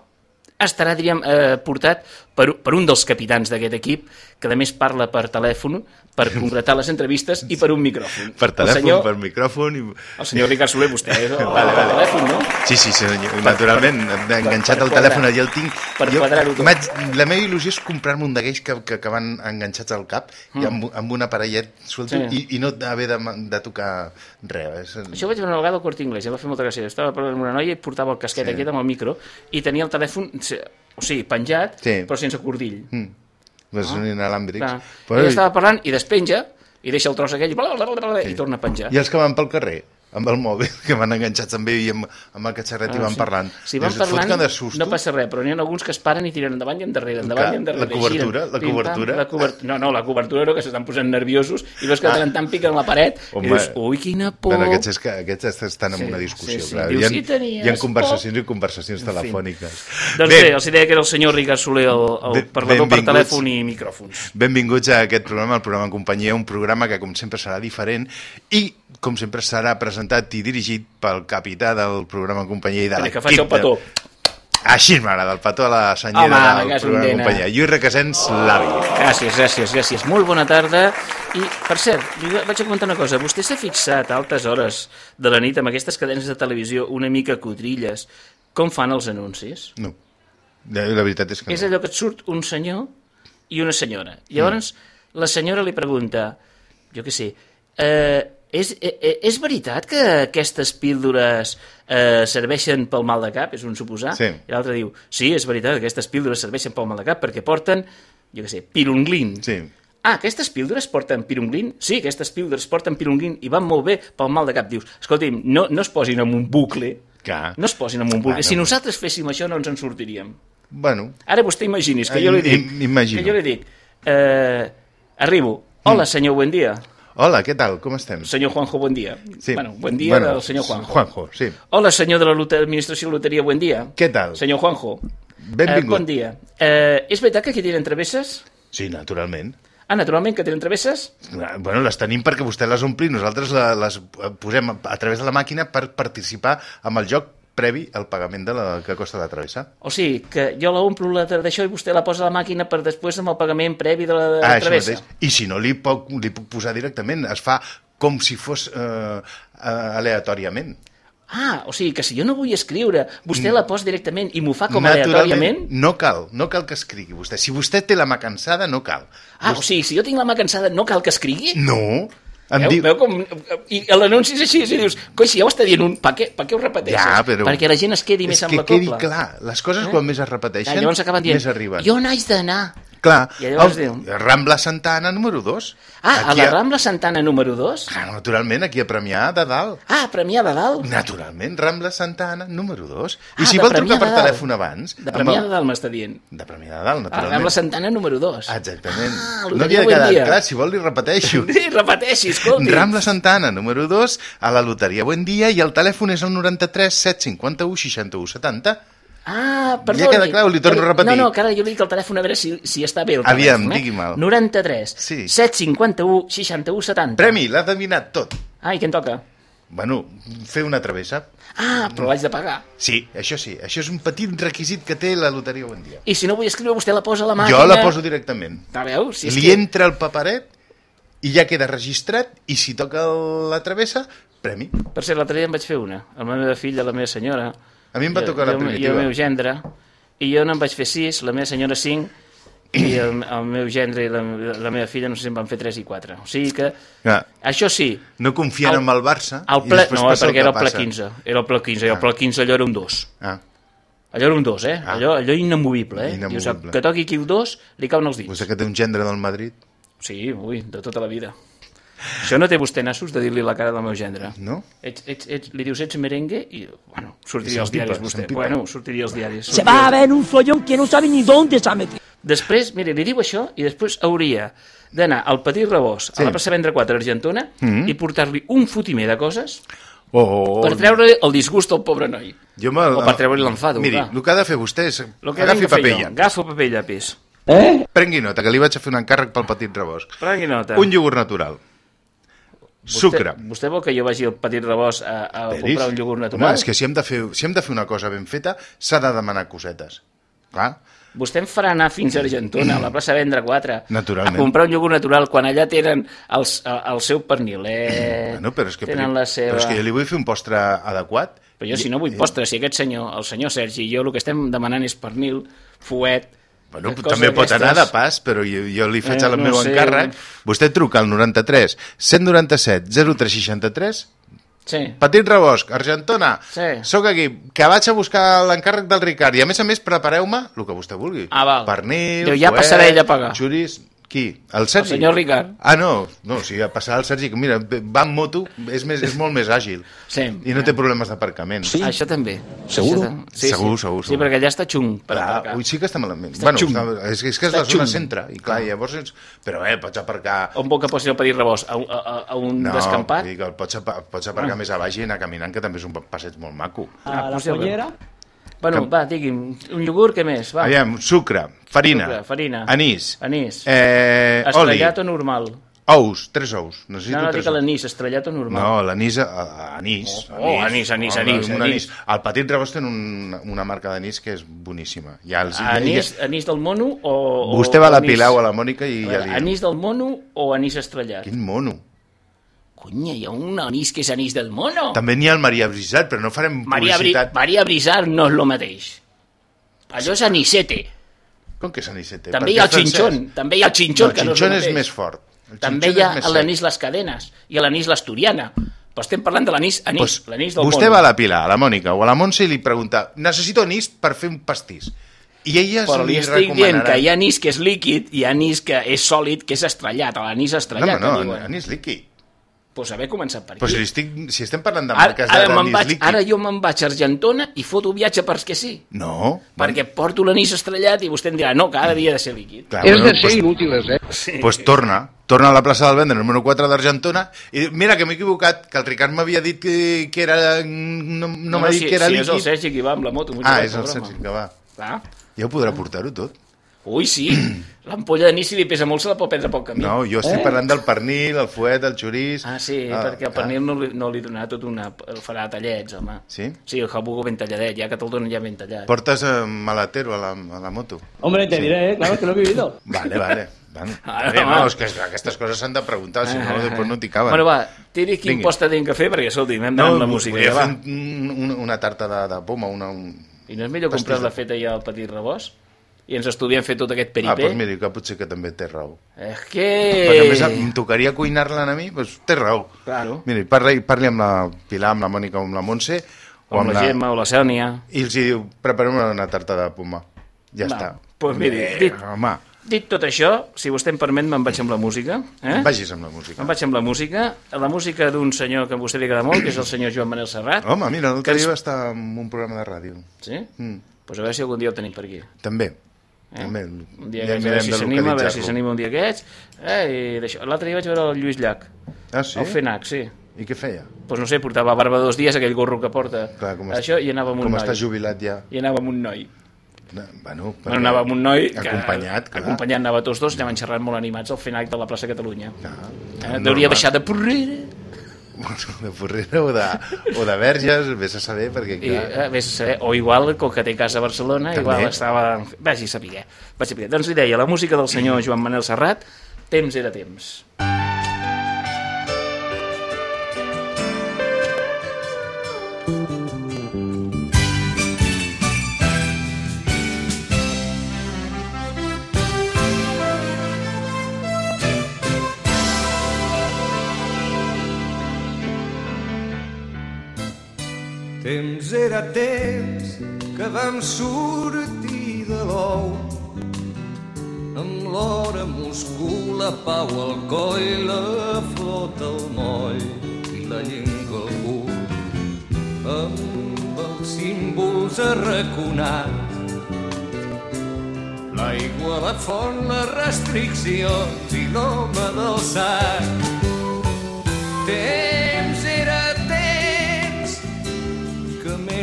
Speaker 2: estarà, diríem, eh, portat per, per un dels capitans d'aquest equip, que a més parla per telèfon, per concretar les entrevistes i per un micròfon.
Speaker 3: Per telèfon,
Speaker 2: el senyor,
Speaker 3: per micròfon... I...
Speaker 2: El senyor Ricard Soler, vostè és el,
Speaker 3: Vale,
Speaker 2: el
Speaker 3: vale.
Speaker 2: telèfon, no?
Speaker 3: Sí, sí, sí senyor. naturalment, enganxat
Speaker 2: per
Speaker 3: al
Speaker 2: quadrar.
Speaker 3: telèfon, allà el tinc.
Speaker 2: Per
Speaker 3: Jo-
Speaker 2: tot.
Speaker 3: La meva il·lusió és comprar-me un d'aquells que, que, que van enganxats al cap i amb, amb un aparellet suelto
Speaker 2: Mm. Sí.
Speaker 3: i, i no haver de, de tocar res. És...
Speaker 2: Això ho vaig veure una vegada al Corte Inglés, em va fer molta gràcia. Estava parlant amb una noia i portava el casquet
Speaker 3: Sí.
Speaker 2: aquest amb el micro i tenia el telèfon, o sigui, penjat,
Speaker 3: Sí.
Speaker 2: però sense cordill.
Speaker 3: Mm. Les són inalàmbrics.
Speaker 2: Clar.
Speaker 3: Però-
Speaker 2: Ella estava parlant i despenja i deixa el tros aquell bla, bla, bla, bla, i torna a penjar.
Speaker 3: I els que van pel carrer, amb el mòbil, que van enganxats amb ell i amb, amb el catxarret i van
Speaker 2: Ah, sí.
Speaker 3: parlant.
Speaker 2: Si van parlant,
Speaker 3: de susto.
Speaker 2: no passa res, però n'hi ha alguns que es paren i tiren endavant i endarrere, endavant
Speaker 3: Clar,
Speaker 2: i endarrere.
Speaker 3: la cobertura,
Speaker 2: giren,
Speaker 3: la
Speaker 2: pam,
Speaker 3: cobertura.
Speaker 2: La cobert... No, no, la cobertura no, que s'estan posant nerviosos i veus que de tant en piquen la paret
Speaker 3: Home,
Speaker 2: i dius, ui, quina por.
Speaker 3: Bueno, aquests, és que, aquests estan en
Speaker 2: Sí,
Speaker 3: una discussió,
Speaker 2: sí, sí.
Speaker 3: clar.
Speaker 2: Dius,
Speaker 3: hi, ha,
Speaker 2: "Si tenies
Speaker 3: hi ha conversacions i conversacions
Speaker 2: En fi.
Speaker 3: telefòniques.
Speaker 2: Doncs bé, els deia que era el senyor Ricard Soler, el, el
Speaker 3: Bé-
Speaker 2: parlador per telèfon i micròfons.
Speaker 3: Benvinguts a aquest programa, el programa en companyia, un programa que com sempre serà diferent i com sempre serà presentat i dirigit pel capità del programa en companyia i de l'equip.
Speaker 2: que faig el petó.
Speaker 3: de- Així m'agrada, el petó a la senyera
Speaker 2: Home,
Speaker 3: del programa
Speaker 2: nena.
Speaker 3: companyia. Lluís Requesens, l'avi.
Speaker 2: Gràcies, gràcies, gràcies. Molt bona tarda. I, per cert, vaig a comentar una cosa. Vostè s'ha fixat a altes hores de la nit amb aquestes cadenes de televisió una mica cotrilles com fan els anuncis?
Speaker 3: No, la, la veritat és que
Speaker 2: És
Speaker 3: no.
Speaker 2: allò que et surt un senyor i una senyora. Llavors, la senyora li pregunta, jo què sé, eh, és, eh, eh, és veritat que aquestes píldores eh, serveixen pel mal de cap? És un suposar?
Speaker 3: Sí.
Speaker 2: I l'altre diu, sí, és veritat, aquestes píldores serveixen pel mal de cap perquè porten, jo què sé, pirunglin.
Speaker 3: Sí.
Speaker 2: Ah, aquestes píldores porten pirunglin? Sí, aquestes píldores porten pirunglin i van molt bé pel mal de cap. Dius, escolti'm, no, no es posin en un bucle
Speaker 3: Clar.
Speaker 2: No es posin en un vulgar.
Speaker 3: Clar, no.
Speaker 2: Si nosaltres féssim això no ens en sortiríem.
Speaker 3: Bueno,
Speaker 2: Ara vostè imagini's que
Speaker 3: Ah,
Speaker 2: jo li
Speaker 3: im-
Speaker 2: dic...
Speaker 3: im- imagino.
Speaker 2: Que jo li dic... Eh, arribo. Hola, senyor, buen dia.
Speaker 3: Hola, què tal? Com estem?
Speaker 2: Senyor Juanjo, buen dia.
Speaker 3: Sí.
Speaker 2: Bueno, buen dia del senyor Juanjo.
Speaker 3: Juanjo, sí.
Speaker 2: Hola, senyor de la lote- Administració de Loteria, buen dia.
Speaker 3: Què tal?
Speaker 2: Senyor Juanjo.
Speaker 3: Benvingut.
Speaker 2: Eh, bon dia. Eh, és veritat que aquí tenen travesses?
Speaker 3: Sí, naturalment.
Speaker 2: Ah, naturalment que tenen travesses?
Speaker 3: Ah, Bueno, les tenim perquè vostè les ompli, nosaltres la- les eh, posem a a través de la màquina per participar amb el joc previ al pagament de la que costa la travessa.
Speaker 2: O sigui, que jo la omplo la d'això i vostè la posa a la màquina per després amb el pagament previ de la, de
Speaker 3: Ah,
Speaker 2: travessa.
Speaker 3: mateix. I si no, li puc, li puc posar directament. Es fa com si fos eh, eh, aleatòriament.
Speaker 2: Ah, o sigui, que si jo no vull escriure, vostè la posa directament i m'ho fa com aleatòriament?
Speaker 3: no cal, no cal que escrigui vostè. Si vostè té la mà cansada, no cal.
Speaker 2: Ah, o sigui, si jo tinc la mà cansada, no cal que escrigui?
Speaker 3: No. Em
Speaker 2: Veu,
Speaker 3: diu...
Speaker 2: veu com... I l'anunci és així, i dius, coi, si ja ho està dient un, per què, per què ho repeteixes?
Speaker 3: Ja, però...
Speaker 2: Perquè la gent es quedi més
Speaker 3: és
Speaker 2: amb
Speaker 3: que
Speaker 2: la
Speaker 3: quedi
Speaker 2: copla.
Speaker 3: clar. Les coses, quan més es repeteixen,
Speaker 2: dient,
Speaker 3: més arriben.
Speaker 2: jo n'haig d'anar.
Speaker 3: Clar,
Speaker 2: I llavors
Speaker 3: el,
Speaker 2: diu-
Speaker 3: Rambla Santa Anna número 2.
Speaker 2: Ah, a la Rambla Santana número 2?
Speaker 3: Ah, naturalment, aquí a Premià de dalt.
Speaker 2: Ah, Premià de Dalt?
Speaker 3: Naturalment, Rambla Santa Anna número 2. I
Speaker 2: Ah,
Speaker 3: si vol trucar per telèfon abans...
Speaker 2: De Premià
Speaker 3: el-
Speaker 2: de Dalt m'està dient.
Speaker 3: De Premià de Dalt,
Speaker 2: Ah,
Speaker 3: naturalment.
Speaker 2: Rambla Santana número 2.
Speaker 3: Exactament.
Speaker 2: Ah,
Speaker 3: no havia quedat
Speaker 2: Dia.
Speaker 3: clar, si vol li repeteixo.
Speaker 2: Sí, repeteixi, escolti.
Speaker 3: Rambla Santana, número 2, a la loteria Buen Dia, i el telèfon és el 93 751 61 70.
Speaker 2: Ah,
Speaker 3: Ja
Speaker 2: perdoni.
Speaker 3: queda clar li torno a repetir?
Speaker 2: No, no, que ara jo li dic el telèfon a veure si, si està bé el
Speaker 3: Aviam,
Speaker 2: telèfon.
Speaker 3: digui'm-el.
Speaker 2: 93
Speaker 3: Sí.
Speaker 2: 751 61 70.
Speaker 3: Premi, l'ha adivinat tot.
Speaker 2: Ah, i què em toca?
Speaker 3: Bueno, fer una travessa.
Speaker 2: Ah, però l'haig de pagar.
Speaker 3: Sí, això sí, això és un petit requisit que té la loteria Buen Dia.
Speaker 2: I si no vull escriure, vostè la posa a la màquina.
Speaker 3: Jo la poso directament.
Speaker 2: Ah, veu? Si és
Speaker 3: li
Speaker 2: que...
Speaker 3: entra el paperet i ja queda registrat i si toca la travessa, premi.
Speaker 2: Per cert, l'altre dia en vaig fer una. Amb la meva filla, la meva senyora.
Speaker 3: A mi em va
Speaker 2: i-
Speaker 3: tocar la
Speaker 2: i I
Speaker 3: primitiva.
Speaker 2: el meu gendre. I jo n'en vaig fer sis, la meva senyora cinc, i el, el meu gendre i la, la meva filla no sé si en van fer 3 i 4. O sigui que,
Speaker 3: Ah,
Speaker 2: això sí,
Speaker 3: no confien
Speaker 2: El-
Speaker 3: en el Barça
Speaker 2: el
Speaker 3: i
Speaker 2: ple,
Speaker 3: després
Speaker 2: no, perquè era el ple
Speaker 3: passa.
Speaker 2: 15. Era el ple 15, i el ple 15 allò era un 2.
Speaker 3: Ah,
Speaker 2: Allò era un 2, eh?
Speaker 3: Ah.
Speaker 2: Allò, allò inamovible, eh?
Speaker 3: Inamovible.
Speaker 2: Dius, que toqui aquí el 2, li cauen els dits.
Speaker 3: vostè que té un gendre del Madrid,
Speaker 2: Sí, ui, de tota la vida. Això no té vostè nassos de dir-li la cara del meu gendre.
Speaker 3: no?
Speaker 2: Ets, ets, ets, li dius, ets merengue i, bueno, sortiria
Speaker 3: I
Speaker 2: als diaris vostè. Bueno, sortiria als diaris.
Speaker 5: Se va a
Speaker 2: als-
Speaker 5: ver un follón que no sabe ni dónde se ha metido.
Speaker 2: Després, mire, li diu això i després hauria d'anar al Petit Rebós,
Speaker 3: Sí.
Speaker 2: a la plaça Vendre 4 Argentona,
Speaker 3: Mhm.
Speaker 2: i portar-li un fotimer de coses
Speaker 3: Oh,
Speaker 2: per treure el disgust al pobre noi.
Speaker 3: jo me,
Speaker 2: o per treure-li l'enfado,
Speaker 3: Miri,
Speaker 2: clar.
Speaker 3: el que ha de fer vostè és
Speaker 2: Lo que
Speaker 3: agafi
Speaker 2: a
Speaker 3: paper
Speaker 2: jo. Agafo paper i llapis.
Speaker 3: Prengui nota, que li vaig a fer un encàrrec pel petit rebost.
Speaker 2: Prengui nota.
Speaker 3: Un iogurt natural. Sucre.
Speaker 2: Vostè, vostè vol que jo vagi al Petit Rebós a, a
Speaker 3: Peris.
Speaker 2: comprar un iogurt natural?
Speaker 3: Home, és que si hem, de fer, si hem de fer una cosa ben feta, s'ha de demanar cosetes. Clar.
Speaker 2: Vostè em farà anar fins a Argentona, a la plaça Vendre 4,
Speaker 3: Naturalment.
Speaker 2: a comprar un iogurt natural quan allà tenen els, el seu pernilet,
Speaker 3: Bueno, però és que,
Speaker 2: tenen la seva...
Speaker 3: però és que jo li vull fer un postre adequat.
Speaker 2: Però jo si no vull postre, si aquest senyor, el senyor Sergi i jo el que estem demanant és pernil, fuet...
Speaker 3: Bueno, també pot
Speaker 2: d'aquestes.
Speaker 3: anar de pas, però jo, jo li faig
Speaker 2: Eh,
Speaker 3: el
Speaker 2: no
Speaker 3: meu
Speaker 2: sé.
Speaker 3: encàrrec. Vostè truca al 93 197 0363
Speaker 2: Sí.
Speaker 3: Petit Rebosc, Argentona,
Speaker 2: Sí.
Speaker 3: sóc aquí, que vaig a buscar l'encàrrec del Ricard i a més a més prepareu-me el que vostè vulgui.
Speaker 2: Ah, val.
Speaker 3: Pernil,
Speaker 2: Diu, ja
Speaker 3: fuet,
Speaker 2: passaré a pagar.
Speaker 3: Xurís, qui? El Sergi?
Speaker 2: El senyor Ricard.
Speaker 3: Ah, no, no, o sigui, a passar el Sergi, mira, va amb moto, és, més, és molt més àgil.
Speaker 2: Sí.
Speaker 3: I no té problemes d'aparcament.
Speaker 2: Sí. Això també.
Speaker 5: Seguro?
Speaker 2: Això Sí,
Speaker 3: Segur,
Speaker 2: sí.
Speaker 3: segur,
Speaker 2: Sí,
Speaker 3: segur.
Speaker 2: perquè allà està xung per
Speaker 3: Clar,
Speaker 2: aparcar.
Speaker 3: ui, sí que està malament.
Speaker 2: Està
Speaker 3: bueno, està, és, que- és que és
Speaker 2: Està
Speaker 3: la zona
Speaker 2: xum.
Speaker 3: centre, i clar, llavors... Ets... Però eh, pots aparcar...
Speaker 2: On vol que posi el Petit Rebós? A, a, a- a un
Speaker 3: No,
Speaker 2: descampat?
Speaker 3: el pots, pots aparcar més a baix i anar caminant, que també és un passeig molt maco.
Speaker 2: Ah,
Speaker 5: A la
Speaker 2: posi el-
Speaker 5: pollera.
Speaker 2: Bueno, va, digui'm, un iogurt, què més? Va.
Speaker 3: Aviam, sucre, farina,
Speaker 2: Sucre, farina.
Speaker 3: anís,
Speaker 2: Anís.
Speaker 3: eh, oli,
Speaker 2: Estrellat o normal?
Speaker 3: ous, tres ous. Necessito
Speaker 2: No, no, dic l'anís, estrellat o normal?
Speaker 3: No, l'anís, eh, anís.
Speaker 2: Oh, anís, anís, anís,
Speaker 3: un
Speaker 2: anís.
Speaker 3: El Petit Rebós té un, una marca d'anís que és boníssima. Ja els,
Speaker 2: Anís, anís del mono o...
Speaker 3: Vostè va a la o a la Mònica i
Speaker 2: A
Speaker 3: ja li...
Speaker 2: Anís del mono o anís estrellat?
Speaker 3: Quin mono.
Speaker 2: Conya, hi ha un anís que és anís del mono.
Speaker 3: També n'hi ha el Maria Brisat, però no farem
Speaker 2: Maria, Bri
Speaker 3: publicitat.
Speaker 2: Maria Brisar no és el mateix. Allò és anisete.
Speaker 3: Com que és anisete?
Speaker 2: També hi ha el xinxón. També hi ha el xinxón,
Speaker 3: No,
Speaker 2: que
Speaker 3: el
Speaker 2: no és el
Speaker 3: és més fort. El
Speaker 2: També hi ha l'anís les cadenes i l'anís l'asturiana. Però estem parlant de l'anís anís,
Speaker 3: Pues,
Speaker 2: l'anís del
Speaker 3: vostè
Speaker 2: mono.
Speaker 3: va a la Pilar, a la Mònica o a la Montse i li pregunta necessito anís per fer un pastís. I elles
Speaker 2: Però li
Speaker 3: li
Speaker 2: estic dient que hi ha anís que és líquid i anís que és sòlid, que és estrellat. L'anís
Speaker 3: No,
Speaker 2: estrellat, que
Speaker 3: no,
Speaker 2: diuen.
Speaker 3: anís líquid.
Speaker 2: Pues haver començat per aquí.
Speaker 3: Però si, estic, si estem parlant de
Speaker 2: ara,
Speaker 3: marques
Speaker 2: ara,
Speaker 3: de
Speaker 2: me'n
Speaker 3: anís
Speaker 2: vaig,
Speaker 3: líquid...
Speaker 2: ara jo me'n vaig a Argentona i foto viatge perquè sí.
Speaker 3: No.
Speaker 2: Perquè porto l'anís estrellat i vostè em dirà, no, cada dia ha de ser líquid.
Speaker 3: Clar,
Speaker 6: És
Speaker 3: bueno,
Speaker 6: de ser
Speaker 3: pues,
Speaker 6: inútiles, eh?
Speaker 2: Sí.
Speaker 3: pues torna. Torna a la plaça del Vendre, número 4 d'Argentona, i mira que m'he equivocat, que el Ricard m'havia dit que, que era... No, no, m'ha dit
Speaker 2: si,
Speaker 3: que era
Speaker 2: si
Speaker 3: líquid.
Speaker 2: és el Sergi qui va amb la moto.
Speaker 3: Ah, és el. Sergi, que va.
Speaker 2: Clar.
Speaker 3: Ja ho podrà portar-ho tot.
Speaker 2: Ui, sí, l'ampolla d'anís si li pesa molt se la pot prendre pel camí.
Speaker 3: No, jo estic parlant del pernil, el fuet, el xoriç...
Speaker 2: Ah, sí,
Speaker 3: Ah,
Speaker 2: perquè el pernil no li, no li donarà tot una... El farà tallets, home.
Speaker 3: Sí?
Speaker 2: Sí, el jabugo ben talladet, ja que te'l donen ja ben tallat.
Speaker 3: Portes eh, malatero a la, a la moto?
Speaker 5: Hombre, te diré, ¿eh? claro que lo he vivido.
Speaker 3: Vale, vale. Bueno,
Speaker 2: Ah, home.
Speaker 3: no, és que aquestes coses s'han de preguntar, si no, després no t'hi caben.
Speaker 2: Bueno, va, tiri quin
Speaker 3: Vingui.
Speaker 2: posta tenim que fer, perquè, escolti, hem d'anar amb la música.
Speaker 3: volia
Speaker 2: Ja, va.
Speaker 3: fer un, un, una tarta de, de poma, una... Un...
Speaker 2: I no és millor comprar-la
Speaker 3: de-
Speaker 2: feta ja al petit rebost? I ens estudiem fer tot aquest
Speaker 3: Ah,
Speaker 2: peripé?
Speaker 3: doncs mira, que potser que també té raó.
Speaker 2: És que...
Speaker 3: Perquè a més em tocaria cuinar-la a mi, doncs té raó.
Speaker 2: Claro.
Speaker 3: Mira, parli, parli amb la Pilar, amb la Mònica o amb la Montse,
Speaker 2: O amb la Gemma o la Sènia.
Speaker 3: i els diu, preparem una tarta de poma. Ja
Speaker 2: Va,
Speaker 3: està.
Speaker 2: doncs miri,
Speaker 3: Eh,
Speaker 2: dit-
Speaker 3: Home,
Speaker 2: Dit tot això, si vostè em permet, me'n vaig amb la música. Eh?
Speaker 3: vagis amb la música.
Speaker 2: Me'n vaig amb la música. La música d'un senyor que a vostè li agrada molt, que és el senyor Joan Manel Serrat.
Speaker 3: Home, mira, l'altre
Speaker 2: Que ens-
Speaker 3: dia va estar en un programa de ràdio.
Speaker 2: Sí?
Speaker 3: Mm.
Speaker 2: Pues a veure si algun dia el tenim per aquí.
Speaker 3: També.
Speaker 2: Eh?
Speaker 3: També.
Speaker 2: Un dia
Speaker 3: Ja
Speaker 2: aquests, si s'anima, a veure si s'anima un dia aquests. Eh. L'altre dia vaig veure el Lluís Llach,
Speaker 3: Ah, sí?
Speaker 2: el FENAC, sí.
Speaker 3: I què feia?
Speaker 2: Pues no sé, portava barba dos dies, aquell gorro que porta.
Speaker 3: Clar, com
Speaker 2: Això, i anava amb un
Speaker 3: com
Speaker 2: noi.
Speaker 3: està jubilat ja.
Speaker 2: I anava amb un noi.
Speaker 3: No, Bueno,
Speaker 2: Bueno, anava amb un noi que...
Speaker 3: Acompanyat, clar.
Speaker 2: Acompanyat, anava tots dos, anaven xerrant molt animats al FENAC de la plaça Catalunya.
Speaker 3: Clar,
Speaker 2: Eh,
Speaker 3: normal.
Speaker 2: Deuria baixar de porrera.
Speaker 3: De Porrera o de, o de Verges, vés a saber, perquè
Speaker 2: I,
Speaker 3: clar...
Speaker 2: eh, vés a saber, o igual, com que té casa a Barcelona,
Speaker 3: També.
Speaker 2: igual estava... Vagi a saber. Vaig saber. Doncs li deia, la música del senyor Joan Manel Serrat, temps era temps.
Speaker 7: Temps era temps que vam sortir de l'ou. Amb l'hora Moscou, la pau al coll, la flota al moll i la llengua al cul amb els símbols arraconats l'aigua, la font, les restriccions i l'home del sac. Temps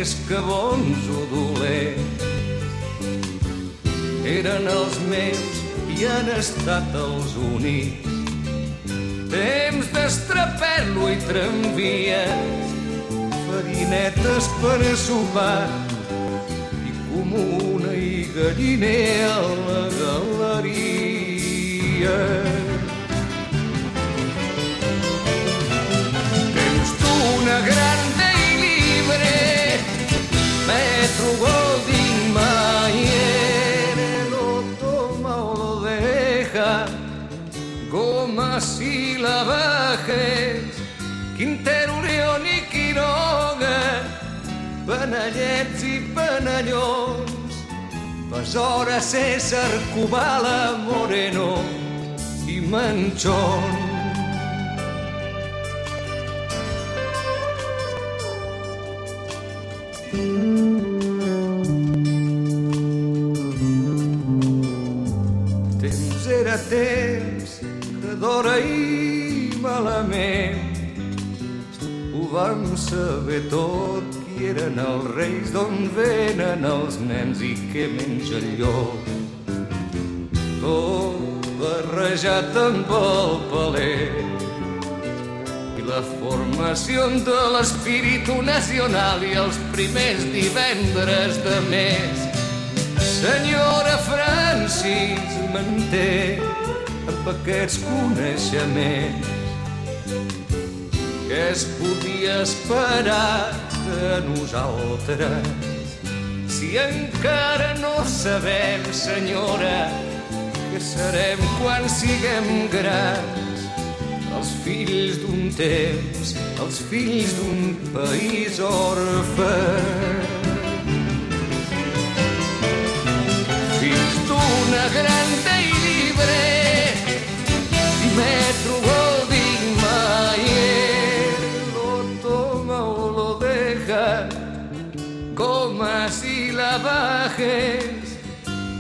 Speaker 7: més que bons o dolents. Eren els meus i han estat els únics. Temps d'estraperlo i tramvies farinetes per a sopar i comuna i galliner a la galeria. Temps d'una grande y Si la bajes Quintero, León i Quiroga Panellets i panellons Besora, César, Cubala, Moreno i Manchón saber tot qui eren els reis d'on venen els nens i què menja el llop. Tot barrejat amb el paler i la formació de l'espíritu nacional i els primers divendres de mes. Senyora Francis manté amb aquests coneixements que es podia esperar de nosaltres si encara no sabem, senyora, que serem quan siguem grans els fills d'un temps, els fills d'un país orfe. Fills d'una grande i libre i Metro Lavajes,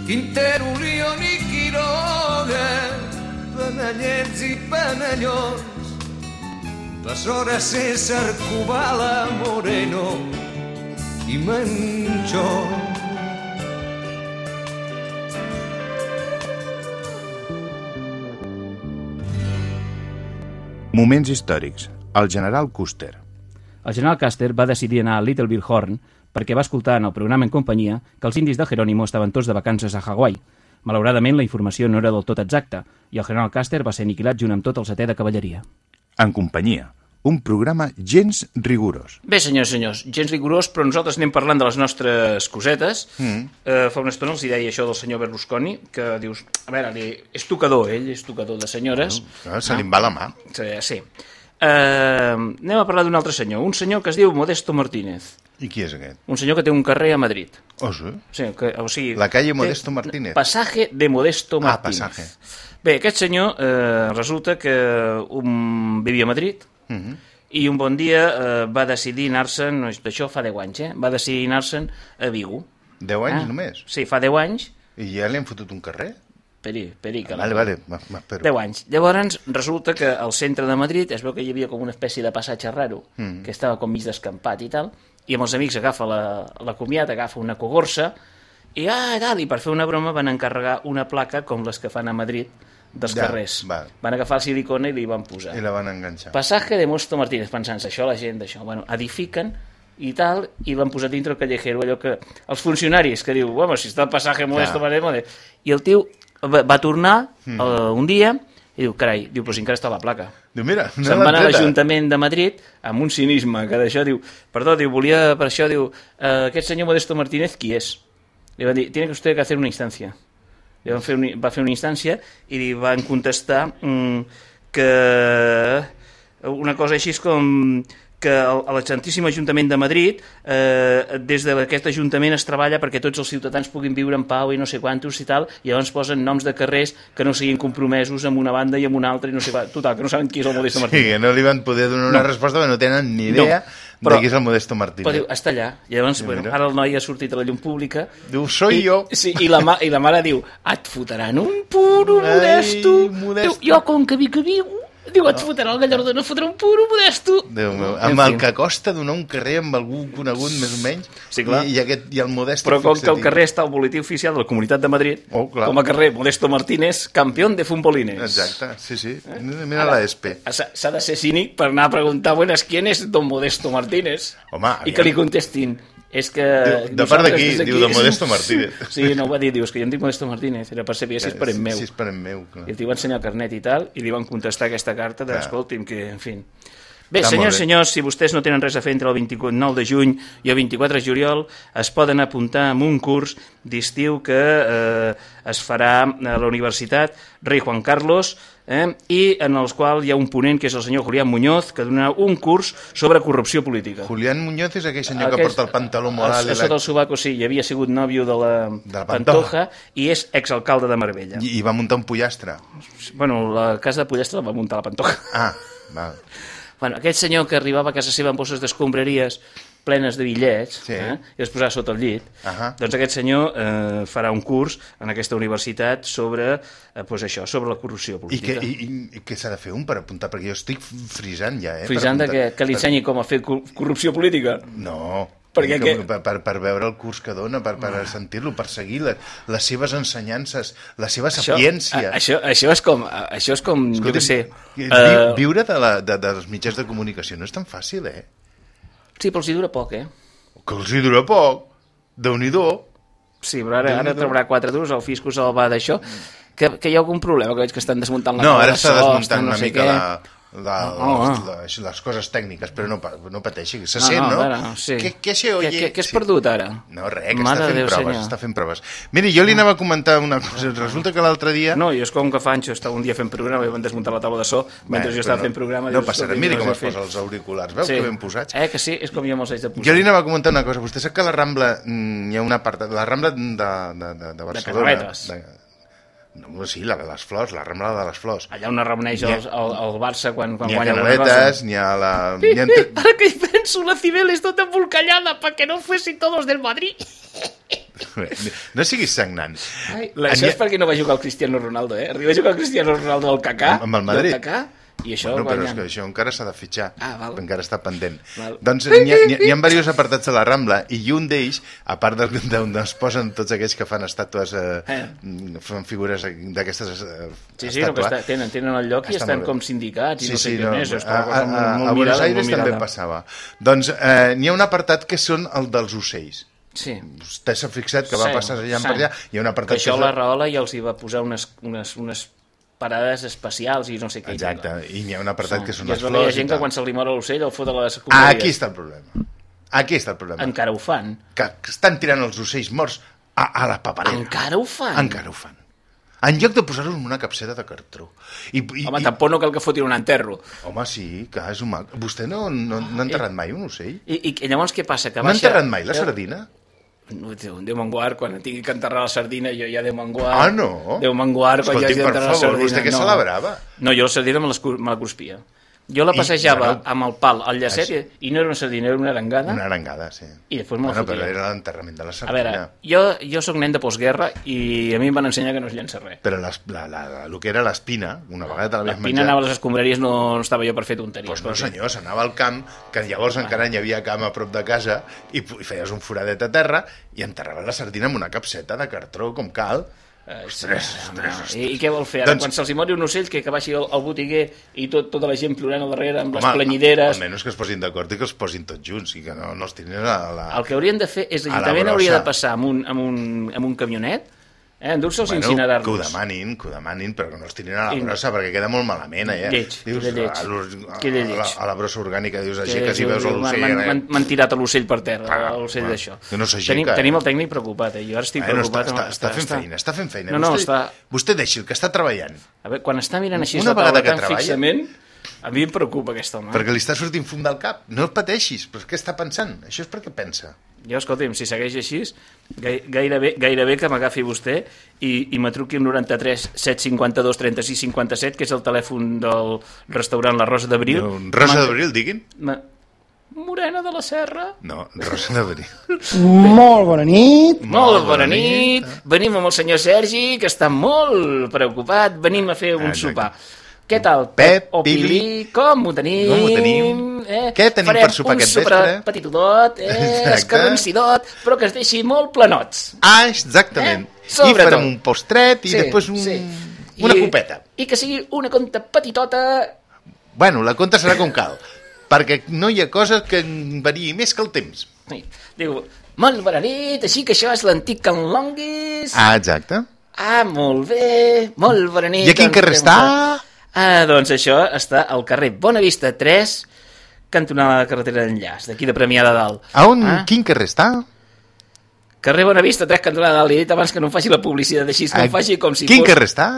Speaker 7: Quintero, León i Quiroga, Panellets i Panellons, les hores César Cubala, Moreno i Manchón.
Speaker 3: Moments històrics. El general Custer.
Speaker 2: El general Custer va decidir anar a Little Bill Horn perquè va escoltar en el programa en companyia que els indis de Jerónimo estaven tots de vacances a Hawaii. Malauradament, la informació no era del tot exacta i el general Custer va ser aniquilat junt amb tot el setè de cavalleria.
Speaker 3: En companyia. Un programa gens rigorós.
Speaker 2: Bé, senyors i senyors, gens rigorós, però nosaltres anem parlant de les nostres cosetes. Mm. Eh, fa una estona els hi deia això del senyor Berlusconi, que dius, a veure, li, és tocador, ell és tocador de senyores.
Speaker 3: Ah, se li va la mà.
Speaker 2: Sí, sí. Eh, anem a parlar d'un altre senyor, un senyor que es diu Modesto Martínez.
Speaker 3: I qui és aquest?
Speaker 2: Un senyor que té un carrer a Madrid.
Speaker 3: Oh, sí?
Speaker 2: Sí, que, o sigui,
Speaker 3: La calle Modesto Martínez.
Speaker 2: Passaje de Modesto
Speaker 3: Ah,
Speaker 2: Martínez.
Speaker 3: Passaje.
Speaker 2: Bé, aquest senyor eh, resulta que un, vivia a Madrid
Speaker 3: Mhm.
Speaker 2: i un bon dia eh, va decidir anar-se'n, no, és- d'això fa 10 anys, eh? va decidir anar-se'n a Vigo.
Speaker 3: 10 anys
Speaker 2: Ah,
Speaker 3: només?
Speaker 2: Sí, fa 10 anys.
Speaker 3: I ja li han fotut un carrer?
Speaker 2: Peri, peri, que
Speaker 3: Vale, vale, m'espero.
Speaker 2: 10 anys. Llavors, resulta que al centre de Madrid es veu que hi havia com una espècie de passatge raro, mm. que estava com mig descampat i tal, i amb els amics agafa la, la comiat, agafa una cogorça, i, ah, tal, i per fer una broma van encarregar una placa com les que fan a Madrid dels
Speaker 3: Ja,
Speaker 2: carrers.
Speaker 3: val.
Speaker 2: Van agafar el silicona i li van posar.
Speaker 3: I la van enganxar.
Speaker 2: Passaje de Mosto Martínez, pensant això, la gent d'això. Bueno, edifiquen i tal, i van posar dintre el callejero, allò que... Els funcionaris que diu, bueno, si està el passaje Modesto
Speaker 3: Clar.
Speaker 2: Martínez... I el tio va, va tornar mm. uh, un dia i diu, carai, diu, però si encara està la placa.
Speaker 3: Diu, mira, no
Speaker 2: Se'n va anar a l'Ajuntament de Madrid amb un cinisme, que d'això diu, perdó, diu, volia per això, diu, uh, aquest senyor Modesto Martínez, qui és? Li va dir, tiene que usted que hacer una instancia. Li van fer un, va fer una instància i li van contestar mm, que una cosa així és com que a l'Excentíssim Ajuntament de Madrid eh, des d'aquest Ajuntament es treballa perquè tots els ciutadans puguin viure en pau i no sé quantos i tal, i llavors posen noms de carrers que no siguin compromesos amb una banda i amb una altra i no sé. Total, que no saben qui és el Modesto
Speaker 3: Sí,
Speaker 2: Martínez.
Speaker 3: que no li van poder donar una resposta perquè no tenen ni
Speaker 2: No,
Speaker 3: idea
Speaker 2: però-
Speaker 3: de qui és el Modesto
Speaker 2: Però
Speaker 3: Martínez.
Speaker 2: diu, està allà. I llavors, bueno,
Speaker 3: mira.
Speaker 2: ara el noi ha sortit a la llum pública.
Speaker 3: Diu, soy
Speaker 2: I,
Speaker 3: jo.
Speaker 2: Sí, i la, ma, i la mare diu, et fotran un puro
Speaker 3: Ai,
Speaker 2: modesto.
Speaker 3: Modesto.
Speaker 2: Diu, jo, com que vic a Vigo, diu, et fotrà el gallardó, no fotrà un puro modesto.
Speaker 3: Déu meu,
Speaker 2: En
Speaker 3: amb el
Speaker 2: fi.
Speaker 3: que costa donar un carrer amb algú conegut més o menys
Speaker 2: Sí, clar.
Speaker 3: i, i, aquest, i el modest
Speaker 2: Però com que el carrer està al boletí oficial de la Comunitat de Madrid,
Speaker 3: Oh, clar.
Speaker 2: com a carrer Modesto Martínez, campió de futbolines.
Speaker 3: exacte, sí, sí, mira la SP
Speaker 2: S'ha s'ha de ser cínic per anar a preguntar, buenas, ¿quién es don Modesto Martínez?
Speaker 3: Home,
Speaker 2: I que li contestin, és que...
Speaker 3: Diu, de part d'aquí, diu de Modesto Martínez.
Speaker 2: Sí, no ho va dir, dius que jo em dic Modesto Martínez, era per saber si és parent meu.
Speaker 3: si és parent meu clar.
Speaker 2: I el tio va ensenyar el carnet i tal, i li van contestar aquesta carta de, escolti'm, que, en fi... Bé,
Speaker 3: Està
Speaker 2: senyors
Speaker 3: bé.
Speaker 2: senyors, si vostès no tenen res a fer entre el 29 de juny i el 24 de juliol, es poden apuntar a un curs d'estiu que eh, es farà a la Universitat Rei Juan Carlos eh, i en els qual hi ha un ponent que és el senyor Julián Muñoz que donarà un curs sobre corrupció política.
Speaker 3: Julián Muñoz és aquell senyor que
Speaker 2: Aquest-
Speaker 3: porta el pantaló moral
Speaker 2: a, a sota
Speaker 3: la...
Speaker 2: el sobaco, sí, hi havia sigut nòvio de la,
Speaker 3: De la
Speaker 2: Pantoja i és exalcalde de Marbella.
Speaker 3: I, i va muntar un pollastre
Speaker 2: Bueno, la casa de Pollastre la va muntar la Pantoja.
Speaker 3: ah, val.
Speaker 2: Bueno, aquest senyor que arribava a casa seva amb bosses d'escombraries plenes de bitllets
Speaker 3: Sí.
Speaker 2: eh, i es posava sota el llit,
Speaker 3: Ahà.
Speaker 2: doncs aquest senyor eh, farà un curs en aquesta universitat sobre, eh, pues això, sobre la corrupció
Speaker 3: I,
Speaker 2: política.
Speaker 3: que, i, i, i què s'ha de fer un per apuntar? Perquè jo estic frisant ja, eh?
Speaker 2: Frisant de
Speaker 3: apuntar.
Speaker 2: que, que li ensenyi com a fer cor- corrupció política.
Speaker 3: No,
Speaker 2: Perquè
Speaker 3: que,
Speaker 2: què?
Speaker 3: per, per, veure el curs que dona, per, per sentir-lo, per seguir les, les seves ensenyances, la seva sapiència.
Speaker 2: a- això, això és com, a- això és com jo què sé...
Speaker 3: vi,
Speaker 2: eh,
Speaker 3: viure de, la, de, dels mitjans de comunicació no és tan fàcil, eh?
Speaker 2: Sí, però els hi dura poc, eh?
Speaker 3: Que els hi dura poc. Déu-n'hi-do.
Speaker 2: Sí, però ara, ara trobarà quatre durs, el fisco se'l va d'això. Que, que hi ha algun problema, que veig que estan desmuntant la
Speaker 3: No, ara
Speaker 2: de
Speaker 3: desmuntant
Speaker 2: no
Speaker 3: una mica
Speaker 2: què.
Speaker 3: la, la,
Speaker 2: Ah,
Speaker 3: les,
Speaker 2: ah.
Speaker 3: les, les coses tècniques, però no, no pateixi, se
Speaker 2: No,
Speaker 3: sent, no?
Speaker 2: no, veure, sí.
Speaker 3: Què, què se oye?
Speaker 2: Què- què- has
Speaker 3: Sí.
Speaker 2: perdut ara?
Speaker 3: No, res, que
Speaker 2: Mare
Speaker 3: està
Speaker 2: de
Speaker 3: fent
Speaker 2: Déu,
Speaker 3: proves,
Speaker 2: senyor.
Speaker 3: està fent proves. Miri, jo li anava a comentar una cosa. Resulta que l'altre dia...
Speaker 2: No, jo és com que Fancho estava un dia fent programa i van desmuntar la taula de so mentre
Speaker 3: Bé,
Speaker 2: jo estava
Speaker 3: però
Speaker 2: fent programa.
Speaker 3: No
Speaker 2: dius,
Speaker 3: passarà.
Speaker 2: escolti,
Speaker 3: Miri
Speaker 2: no
Speaker 3: com es posa els auriculars. Veu que ben posats?
Speaker 2: Eh, que sí? És com jo me'ls haig de posar.
Speaker 3: Jo li anava a comentar una cosa. Vostè sap que la Rambla, mm, hi ha una part... La Rambla de, de, de, de Barcelona...
Speaker 2: Carretes.
Speaker 3: De, No, sí, la de les flors, la Rambla de les Flors.
Speaker 2: Allà on es reuneix
Speaker 3: ha-
Speaker 2: el, el, el Barça quan, quan guanya
Speaker 3: carretes,
Speaker 2: cosa.
Speaker 3: n'hi ha la... Ha entre...
Speaker 2: Ara que hi penso, la Cibeles tota embolcallada perquè no fuessin todos del Madrid.
Speaker 3: No siguis sagnant.
Speaker 2: Ai, això és perquè no va jugar el Cristiano Ronaldo, eh? Arriba a jugar el Cristiano Ronaldo al Cacà.
Speaker 3: Amb el Madrid.
Speaker 2: Del Cacà, I això
Speaker 3: Bueno, però és que això encara s'ha de fitxar.
Speaker 2: Ah, val.
Speaker 3: Encara està pendent.
Speaker 2: Val.
Speaker 3: Doncs n'hi ha, n'hi ha, ha diversos apartats a la Rambla i un d'ells, a part de- d'on es posen tots aquells que fan estàtues, eh,
Speaker 2: Eh.
Speaker 3: fan figures d'aquestes eh,
Speaker 2: Sí, sí, no, que està, tenen, tenen el lloc i
Speaker 3: Està
Speaker 2: estan
Speaker 3: bé.
Speaker 2: com sindicats i
Speaker 3: Sí,
Speaker 2: no sé
Speaker 3: sí,
Speaker 2: què
Speaker 3: no,
Speaker 2: més. És
Speaker 3: a, a, a, a Buenos Aires també passava. Doncs eh, n'hi ha un apartat que són el dels ocells.
Speaker 2: Sí.
Speaker 3: Vostè s'ha fixat que va
Speaker 2: Sí,
Speaker 3: passar allà
Speaker 2: sí.
Speaker 3: per allà. Hi ha un
Speaker 2: Que
Speaker 3: apartat
Speaker 2: això
Speaker 3: és
Speaker 2: la Rahola ja els hi va posar unes, unes, unes parades especials i no sé què.
Speaker 3: Exacte, i n'hi ha un apartat que són les
Speaker 2: es
Speaker 3: flors i
Speaker 2: gent que quan se li mor l'ocell el fot a
Speaker 3: Ah,
Speaker 2: escombraries.
Speaker 3: aquí està el problema. Aquí està el problema.
Speaker 2: Encara ho fan.
Speaker 3: Que, estan tirant els ocells morts a, a la paperera.
Speaker 2: Encara ho fan?
Speaker 3: Encara ho fan. En lloc de posar-los en una capseta de cartró. I, i,
Speaker 2: Home,
Speaker 3: i,
Speaker 2: tampoc no cal que fotin un enterro.
Speaker 3: home sí, que és un mac. Vostè no, no, no ha enterrat mai un ocell?
Speaker 2: I, i, i llavors què passa? Que
Speaker 3: No ha
Speaker 2: baixa...
Speaker 3: enterrat mai la sardina?
Speaker 2: No, Déu, Déu menguar, quan tingui que enterrar la sardina, jo ja Déu menguar.
Speaker 3: Ah, no?
Speaker 2: Déu menguar, quan ja
Speaker 3: Escolti,
Speaker 2: hagi
Speaker 3: per
Speaker 2: d'enterrar la
Speaker 3: favor,
Speaker 2: sardina.
Speaker 3: vostè què
Speaker 2: no.
Speaker 3: celebrava?
Speaker 2: No, jo la sardina me, me la cruspia. Jo la
Speaker 3: I-
Speaker 2: passejava
Speaker 3: bueno,
Speaker 2: amb el pal al llacet
Speaker 3: això-
Speaker 2: i, i no era una sardina, era una arengada.
Speaker 3: Una arengada, sí.
Speaker 2: I després me'l
Speaker 3: bueno,
Speaker 2: fotia.
Speaker 3: però era l'enterrament de la
Speaker 2: A
Speaker 3: sardina.
Speaker 2: veure, jo, jo sóc nen de postguerra i a mi em van ensenyar que no es llença res.
Speaker 3: Però les, la, la, la, el que era l'espina, una vegada te l'havies menjat...
Speaker 2: anava a les escombraries, no, no estava jo per fer tonteries.
Speaker 3: Pues no,
Speaker 2: escolti.
Speaker 3: senyor, s'anava al camp, que llavors encara hi havia camp a prop de casa, i, i feies un foradet a terra i enterraves la sardina amb una capseta de cartró, com cal.
Speaker 2: Eh,
Speaker 3: Ostres,
Speaker 2: no,
Speaker 3: ostres, ostres.
Speaker 2: I, I què vol fer? Ara,
Speaker 3: Doncs-
Speaker 2: quan se'ls mori un ocell, que, que baixi el, el botiguer i tot, tota la gent plorant al darrere amb les
Speaker 3: Home,
Speaker 2: planyideres...
Speaker 3: Almenys que es posin d'acord i que els posin tots junts i que no, no els tirin a la...
Speaker 2: El que haurien de fer és l'Ajuntament hauria de passar amb un, amb un, amb un camionet, eh, endur-se'ls
Speaker 3: Bueno, que ho
Speaker 2: incinerar-los.
Speaker 3: demanin, que ho demanin, però que no els tirin a la
Speaker 2: I-
Speaker 3: brossa, perquè queda molt malament, eh?
Speaker 2: Lleig,
Speaker 3: dius,
Speaker 2: queda lleig.
Speaker 3: A, l'ur- a, la,
Speaker 2: lleig.
Speaker 3: a la brossa orgànica dius,
Speaker 2: Que
Speaker 3: aixeques i veus l'ocell...
Speaker 2: m'han-
Speaker 3: eh?
Speaker 2: Tirat l'ocell per terra, l'ocell d'això.
Speaker 3: que no
Speaker 2: Tenim,
Speaker 3: eh?
Speaker 2: tenim el tècnic preocupat, eh? jo ara estic
Speaker 3: Bueno, està,
Speaker 2: preocupat.
Speaker 3: està,
Speaker 2: amb-
Speaker 3: està fent feina, està fent feina.
Speaker 2: No, no,
Speaker 3: vostè,
Speaker 2: està...
Speaker 3: vostè deixi el que està treballant,
Speaker 2: A veure, quan està mirant així
Speaker 3: Una
Speaker 2: la taula
Speaker 3: que
Speaker 2: tan
Speaker 3: treballa-
Speaker 2: fixament, a mi em preocupa aquest home.
Speaker 3: perquè li està sortint fum del cap. No et pateixis, però què està pensant? Això és perquè pensa.
Speaker 2: Jo, escolti'm, si segueix així, gai, gairebé, gairebé que m'agafi vostè i, i me truqui al 93 752 36 57, que és el telèfon del restaurant La Rosa d'Abril.
Speaker 3: Diu, Rosa d'Abril, diguin?
Speaker 2: Ma- Morena de la Serra.
Speaker 3: No, Rosa d'Abril.
Speaker 5: Molt bona nit.
Speaker 2: Molt bona nit. Venim amb el senyor Sergi, que està molt preocupat. Venim a fer un
Speaker 3: Exacte.
Speaker 2: sopar. Què tal,
Speaker 3: Pep,
Speaker 2: o Pili?
Speaker 3: Pili?
Speaker 2: Com ho tenim?
Speaker 3: Com ho tenim?
Speaker 2: Eh?
Speaker 3: Què tenim
Speaker 2: Farem
Speaker 3: per sopar aquest
Speaker 2: un
Speaker 3: vespre?
Speaker 2: sopar petitudot, eh?
Speaker 3: Exacte.
Speaker 2: però que es deixi molt planots.
Speaker 3: Ah, exactament.
Speaker 2: Eh?
Speaker 3: I farem un postret i després un, una
Speaker 2: I,
Speaker 3: copeta.
Speaker 2: I que sigui una conta petitota
Speaker 3: Bueno, la compta serà com cal, perquè no hi ha cosa que variï més que el temps.
Speaker 2: Sí. Diu, molt bona nit, així que això és l'antic Can Longuis.
Speaker 3: Ah, exacte.
Speaker 2: Ah, molt bé, molt bona nit.
Speaker 3: I a quin carrer està?
Speaker 2: Ah, doncs això està al carrer Bonavista 3, cantonada de la carretera d'enllaç, d'aquí de Premià de Dalt.
Speaker 3: A on,
Speaker 2: Ah,
Speaker 3: quin carrer està?
Speaker 2: carrer Bonavista 3, cantonada de Dalt. Li he dit abans que no em faci la publicitat així, que
Speaker 3: A
Speaker 2: em faci com si
Speaker 3: quin
Speaker 2: fos...
Speaker 3: carrer està?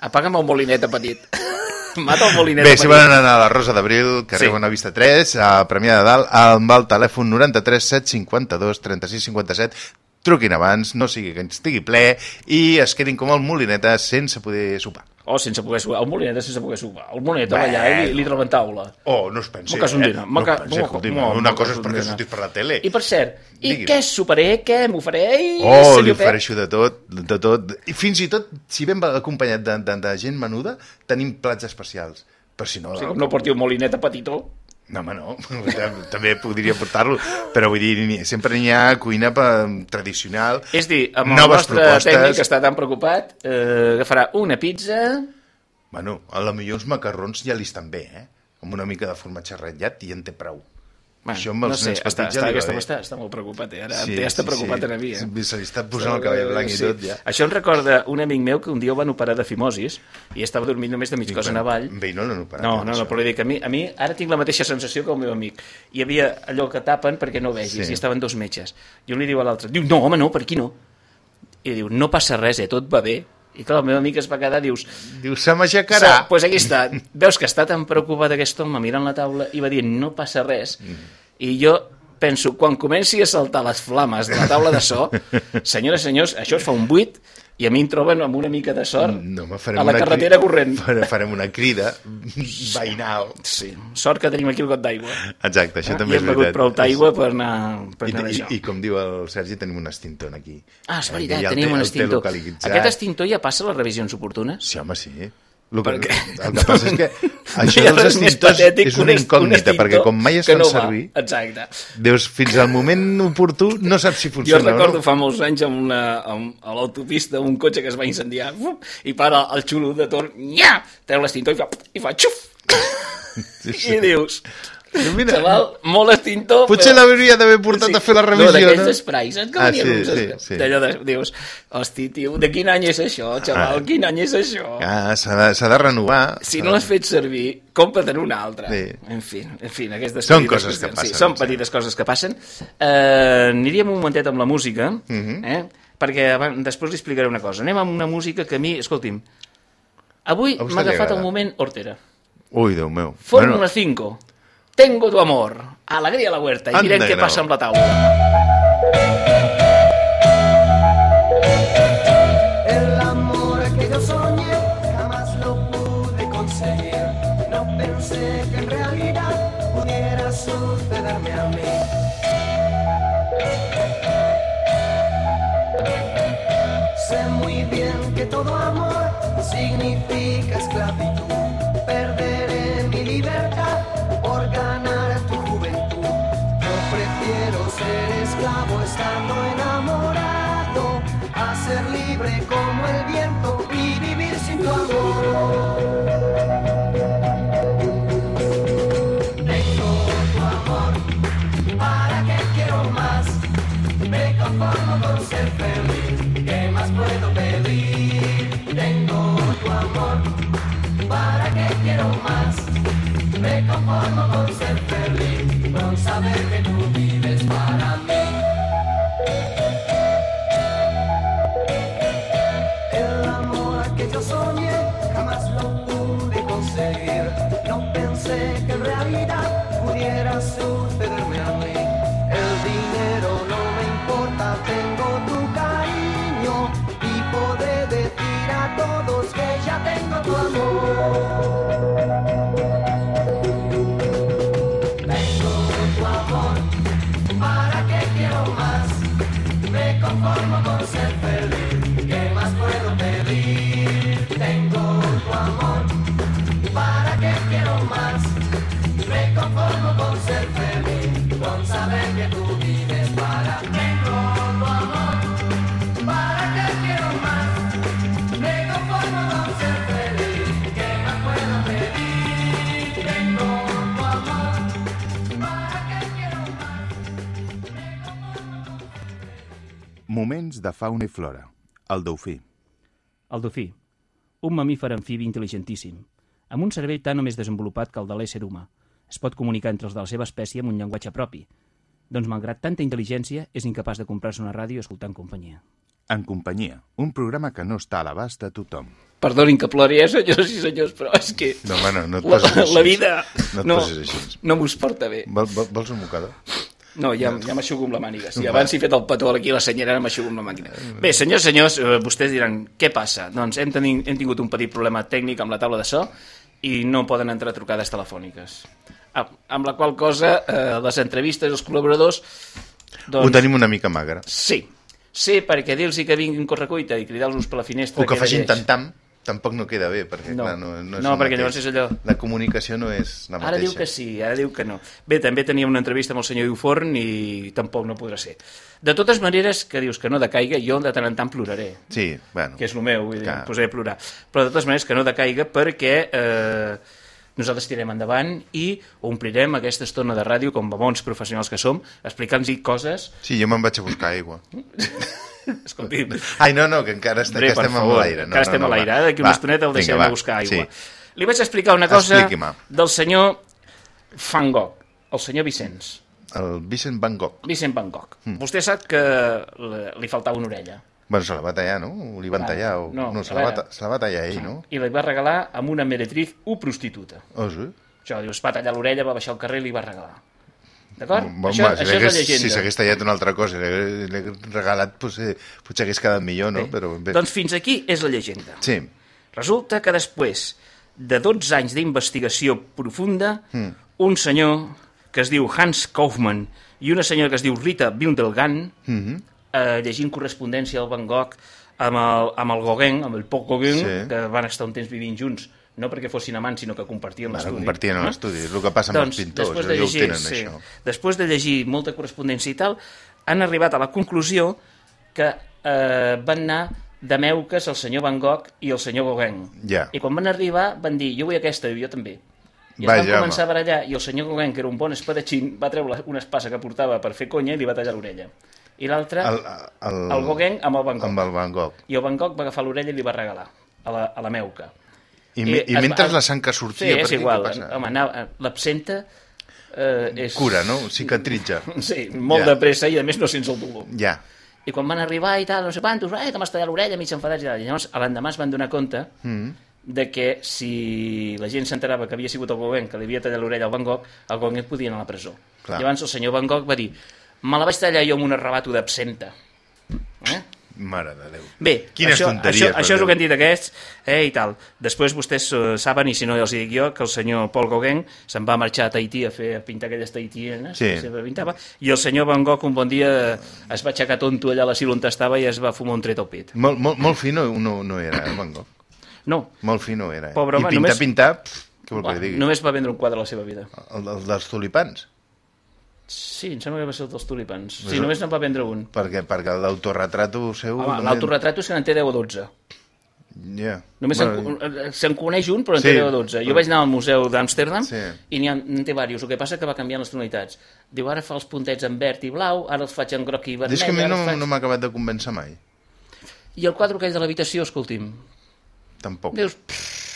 Speaker 2: Apaga'm el molinet petit. Mata el molinet
Speaker 3: Bé,
Speaker 2: petit.
Speaker 3: si volen anar a la Rosa d'Abril, carrer
Speaker 2: Sí.
Speaker 3: Bonavista 3, a Premià de Dalt, amb el telèfon 93 752 36 57, truquin abans, no sigui que estigui ple, i es quedin com el molineta sense poder sopar.
Speaker 2: O sense poder suar. El molinet sense poder suar. El molinet
Speaker 3: Bé.
Speaker 2: allà i li, li troben taula.
Speaker 3: Oh, no es pensi,
Speaker 2: Moca sondina,
Speaker 3: eh?
Speaker 2: moca-
Speaker 3: no pensi,
Speaker 2: moca-
Speaker 3: escolti'm,
Speaker 2: mo-
Speaker 3: una
Speaker 2: moca
Speaker 3: cosa és perquè sortis per la tele.
Speaker 2: I per cert, i què soparé? Què m'oferé?
Speaker 3: Oh, li ofereixo de tot, de tot. I fins i tot, si ben acompanyat de, de, de gent menuda, tenim plats especials. Però si no...
Speaker 2: O sigui, no porti un molinet a petitó.
Speaker 3: No, home, no. També podria portar-lo. Però vull dir, sempre n'hi ha cuina tradicional.
Speaker 2: És dir, amb el nostre
Speaker 3: propostes.
Speaker 2: tècnic que està tan preocupat, eh, agafarà una pizza...
Speaker 3: Bueno, a la millor uns macarrons ja li estan bé, eh? Amb una mica de formatge ratllat i en té prou.
Speaker 2: Bueno,
Speaker 3: Això amb els
Speaker 2: no sé,
Speaker 3: nens petits
Speaker 2: està,
Speaker 3: ja
Speaker 2: està, aquesta
Speaker 3: bé.
Speaker 2: està, està molt preocupat, eh? Ara sí, ja està preocupat en a mi, eh?
Speaker 3: Sí, Se li està posant el cabell blanc i
Speaker 2: Sí.
Speaker 3: tot, ja.
Speaker 2: Això em recorda un amic meu que un dia el van operar de fimosis i estava dormint només de mig cos en avall.
Speaker 3: Ell no l'han operat.
Speaker 2: No,
Speaker 3: eh,
Speaker 2: no, no,
Speaker 3: això.
Speaker 2: però li dic, a mi, a mi ara tinc la mateixa sensació que el meu amic. Hi havia allò que tapen perquè no vegis,
Speaker 3: Sí.
Speaker 2: sí. i estaven dos metges. I un li diu a l'altre, diu, no, home, no, per aquí no. I diu, no passa res, eh, tot va bé. I clar, el meu amic es va quedar, dius,
Speaker 3: Diu, se m'aixecarà.
Speaker 2: Doncs pues aquí està. Veus que està tan preocupat aquest home mirant la taula i va dir no passa res. I jo penso, quan comenci a saltar les flames de la taula de so, senyores i senyors, això es fa un buit i a mi em troben amb una mica de sort
Speaker 3: No,
Speaker 2: a la
Speaker 3: una
Speaker 2: carretera
Speaker 3: cri-
Speaker 2: corrent.
Speaker 3: Farem, una crida veïnal.
Speaker 2: Sí, sort que tenim aquí el got d'aigua.
Speaker 3: Exacte, això
Speaker 2: Ah,
Speaker 3: també
Speaker 2: I
Speaker 3: és
Speaker 2: hem begut
Speaker 3: veritat.
Speaker 2: prou d'aigua per anar, per
Speaker 3: I,
Speaker 2: anar
Speaker 3: i,
Speaker 2: d'això.
Speaker 3: I com diu el Sergi, tenim un extintor aquí.
Speaker 2: Ah, és
Speaker 3: Eh,
Speaker 2: veritat,
Speaker 3: el
Speaker 2: tenim un extintor. Aquest extintor ja passa les revisions oportunes?
Speaker 3: Sí, home, sí. El que,
Speaker 2: Perquè-
Speaker 3: el que passa és que
Speaker 2: No
Speaker 3: això
Speaker 2: ha
Speaker 3: dels extintors és
Speaker 2: un
Speaker 3: una
Speaker 2: un
Speaker 3: incògnita,
Speaker 2: extintor
Speaker 3: perquè com mai es fan
Speaker 2: no va.
Speaker 3: servir,
Speaker 2: Exacte.
Speaker 3: dius, fins al moment oportú no saps si
Speaker 2: Jo
Speaker 3: funciona
Speaker 2: recordo
Speaker 3: o no.
Speaker 2: fa molts anys amb una, amb, a l'autopista un cotxe que es va incendiar uf, i para el xulo de torn, nya! treu l'extintor i fa, i fa xuf!
Speaker 3: Sí, sí.
Speaker 2: I dius,
Speaker 3: Mira,
Speaker 2: xaval, molt extintor,
Speaker 3: potser l'hauria d'haver portat a fer la revisió,
Speaker 2: no, d'aquells
Speaker 3: no?
Speaker 2: esprais, saps que
Speaker 3: Ah, sí,
Speaker 2: uns
Speaker 3: sí, sí.
Speaker 2: D'allò de, dius, hosti, tio, de quin any és això, xaval,
Speaker 3: Ah.
Speaker 2: quin any és això?
Speaker 3: Ah, s'ha de, de renovar.
Speaker 2: Si no l'has fet servir, compra't un altre.
Speaker 3: Sí.
Speaker 2: En fi, en fi, aquestes
Speaker 3: Són
Speaker 2: petites
Speaker 3: coses que passen,
Speaker 2: Sí, són
Speaker 3: sí.
Speaker 2: petites coses que passen. Eh, aniríem un momentet amb la música,
Speaker 3: Mhm.
Speaker 2: eh? perquè aban- després li explicaré una cosa. Anem amb una música que a mi, escolti'm, avui m'ha agafat el moment hortera.
Speaker 3: Ui, Déu meu.
Speaker 2: Fórmula 5. Tengo tu amor. Alegria a la huerta. I mirem
Speaker 3: que
Speaker 2: què passa amb la taula.
Speaker 6: El amor que yo soñé jamás lo pude conseguir. No pensé que en realidad pudiera sucederme a mí. Sé muy bien que todo amor significa esclavitud. Perderé Tengo tu amor, ¿para qué quiero más? Me conformo con ser feliz, ¿qué más puedo pedir? Tengo tu amor, ¿para qué quiero más? Me conformo con ser feliz, con saber que tú.
Speaker 8: Moments de fauna i flora. El dofí.
Speaker 2: El dofí, un mamífer amfibi intel·ligentíssim, amb un cervell tan o més desenvolupat que el de l'ésser humà. Es pot comunicar entre els de la seva espècie amb un llenguatge propi. Doncs, malgrat tanta intel·ligència, és incapaç de comprar-se una ràdio escoltant companyia.
Speaker 8: En companyia, un programa que no està a l'abast de tothom.
Speaker 2: Perdonin que plori, eh, senyors i senyors, però és que
Speaker 3: No, home, no, no et
Speaker 2: la, la vida
Speaker 3: No et
Speaker 2: no, no m'ho porta bé.
Speaker 3: Vol, vol, vols un mocador?
Speaker 2: No, ja, ja m'aixugo amb la màniga. Si
Speaker 3: Va.
Speaker 2: abans he fet el petó aquí a la senyera, ara m'aixugo amb la màquina. Bé, senyors, senyors, eh, vostès diran, què passa? Doncs hem, tenim, hem tingut un petit problema tècnic amb la taula de so i no poden entrar trucades telefòniques. Amb la qual cosa, eh, les entrevistes, els col·laboradors...
Speaker 3: Doncs... Ho tenim una mica magre.
Speaker 2: Sí. Sí, perquè dir-los que vinguin correcuita i cridar-los per la finestra...
Speaker 3: O que
Speaker 2: queda
Speaker 3: facin
Speaker 2: lleig.
Speaker 3: Tampoc no queda bé, perquè
Speaker 2: No.
Speaker 3: clar, no, no, és
Speaker 2: No, perquè
Speaker 3: mateix.
Speaker 2: llavors és allò-
Speaker 3: La comunicació no és la mateixa.
Speaker 2: Ara diu que sí, ara diu que no. Bé, també tenia una entrevista amb el senyor Iuforn i tampoc no podrà ser. De totes maneres, que dius que no decaiga, jo de tant en tant ploraré,
Speaker 3: Sí, bueno.
Speaker 2: que és el meu, vull dir, posaré a plorar. Però de totes maneres que no decaiga perquè eh, nosaltres tirem endavant i omplirem aquesta estona de ràdio, com a bons professionals que som, explicant-nos coses...
Speaker 3: Sí, jo me'n vaig a buscar aigua.
Speaker 2: Escolti,
Speaker 3: Ai, no, no, que encara, est
Speaker 2: Hombre,
Speaker 3: que estem
Speaker 2: favor,
Speaker 3: a l'aire. No,
Speaker 2: encara estem
Speaker 3: no, no,
Speaker 2: a l'aire, eh? d'aquí una estoneta el
Speaker 3: vinga,
Speaker 2: deixarem
Speaker 3: va,
Speaker 2: a buscar aigua.
Speaker 3: Sí.
Speaker 2: Li vaig explicar una cosa del senyor Van Gogh, el senyor Vicenç.
Speaker 3: El Vicent Van Gogh.
Speaker 2: Vicent Van Gogh. Mm. Vostè sap que li faltava una orella.
Speaker 3: Bueno, se la va tallar, no? O li van
Speaker 2: Va,
Speaker 3: tallar? O...
Speaker 2: no,
Speaker 3: no
Speaker 2: a
Speaker 3: se, la va, se la va tallar ell, no?
Speaker 2: I li va regalar amb una meretriz u prostituta.
Speaker 3: Oh, sí?
Speaker 2: Això, diu, es va tallar l'orella, va baixar al carrer i li va regalar. D'acord?
Speaker 3: Bon,
Speaker 2: això,
Speaker 3: home, si
Speaker 2: això és la llegenda.
Speaker 3: Si s'hagués tallat una altra cosa l'hagués regalat, potser, potser hagués quedat millor, no? Però bé.
Speaker 2: Doncs fins aquí és la llegenda.
Speaker 3: Sí,
Speaker 2: Resulta que després de 12 anys d'investigació profunda,
Speaker 3: Mm.
Speaker 2: un senyor que es diu Hans Kaufmann i una senyora que es diu Rita Bildelgan,
Speaker 3: Mhm.
Speaker 2: Eh, llegint correspondència del Van Gogh amb el, amb el Gauguin, amb el Paul Gauguin,
Speaker 3: Sí.
Speaker 2: que van estar un temps vivint junts, no perquè fossin amants, sinó que compartien l'estudi.
Speaker 3: compartien
Speaker 2: no?
Speaker 3: l'estudi, és el que passa amb
Speaker 2: doncs,
Speaker 3: els pintors,
Speaker 2: després de llegir,
Speaker 3: tenen,
Speaker 2: sí,
Speaker 3: això.
Speaker 2: Després de llegir molta correspondència i tal, han arribat a la conclusió que eh, van anar de meuques el senyor Van Gogh i el senyor Gauguin.
Speaker 3: Ja.
Speaker 2: I quan van arribar van dir, jo vull aquesta i jo també. I
Speaker 3: Vaja,
Speaker 2: van començar
Speaker 3: home.
Speaker 2: a barallar i el senyor Gauguin, que era un bon espadatxín, va treure una espasa que portava per fer conya i li va tallar l'orella. I l'altre,
Speaker 3: el,
Speaker 2: el,
Speaker 3: el,
Speaker 2: Gauguin amb el Van Gogh.
Speaker 3: amb el Van Gogh.
Speaker 2: I el Van Gogh va agafar l'orella i li va regalar a la, a la meuca.
Speaker 3: I, I, i mentre
Speaker 2: es-
Speaker 3: la sang que sortia
Speaker 2: sí, és igual. Home, l'absenta eh, és...
Speaker 3: Cura, no? Cicatritza.
Speaker 2: Sí, molt
Speaker 3: Ja.
Speaker 2: de pressa i a més no sents el dolor.
Speaker 3: Ja.
Speaker 2: I quan van arribar i tal, no sé quantos, eh, que m'has tallat l'orella, mig enfadats i tal. I llavors, l'endemà es van donar compte
Speaker 3: Mm.
Speaker 2: de que si la gent s'enterava que havia sigut el Gauguin que li havia tallat l'orella al Van Gogh, el Gauguin podia anar a la presó.
Speaker 3: Clar.
Speaker 2: Llavors el senyor Van Gogh va dir me la vaig tallar jo amb un arrabato d'absenta. Eh?
Speaker 3: Mare de Déu.
Speaker 2: Bé,
Speaker 3: Quines
Speaker 2: això,
Speaker 3: tonteries,
Speaker 2: això, això és el que han dit aquests, eh, i tal. Després vostès eh, saben, i si no ja els dic jo, que el senyor Paul Gauguin se'n va marxar a Tahití a, fer, a pintar aquelles tahitienes
Speaker 3: Sí.
Speaker 2: que sempre pintava, i el senyor Van Gogh un bon dia es va aixecar tonto allà a l'asil on estava i es va fumar un tret al pit.
Speaker 3: Molt, molt, molt fi no, no, no era, el Van Gogh.
Speaker 2: No,
Speaker 3: Molt fi no era. eh?
Speaker 2: Pobre
Speaker 3: I
Speaker 2: home,
Speaker 3: pintar,
Speaker 2: només-
Speaker 3: pintar, pff, què vol que digui?
Speaker 2: només va vendre un quadre a la seva vida.
Speaker 3: El, el dels tulipans.
Speaker 2: Sí, em sembla que va ser el dels tulipans. Sí,
Speaker 3: Això-
Speaker 2: només en va vendre un.
Speaker 3: Perquè, perquè l'autorretrato seu...
Speaker 2: Home, L'autorretrato que n'en té 10 o 12.
Speaker 3: Ja.
Speaker 2: Només
Speaker 3: Bueno,
Speaker 2: se'n eh, se'n coneix un, però en
Speaker 3: Sí.
Speaker 2: té 10 o 12. Jo vaig anar al museu d'Amsterdam
Speaker 3: Sí.
Speaker 2: i n'hi té diversos. El que passa que va canviant les tonalitats. Diu, ara fa els puntets en verd i blau, ara els faig en groc i vermell.
Speaker 3: És que a mi no,
Speaker 2: faig...
Speaker 3: no m'ha acabat de convèncer mai.
Speaker 2: I el quadre aquell de l'habitació, escolti'm,
Speaker 3: Tampoc.
Speaker 2: dius... "Pff,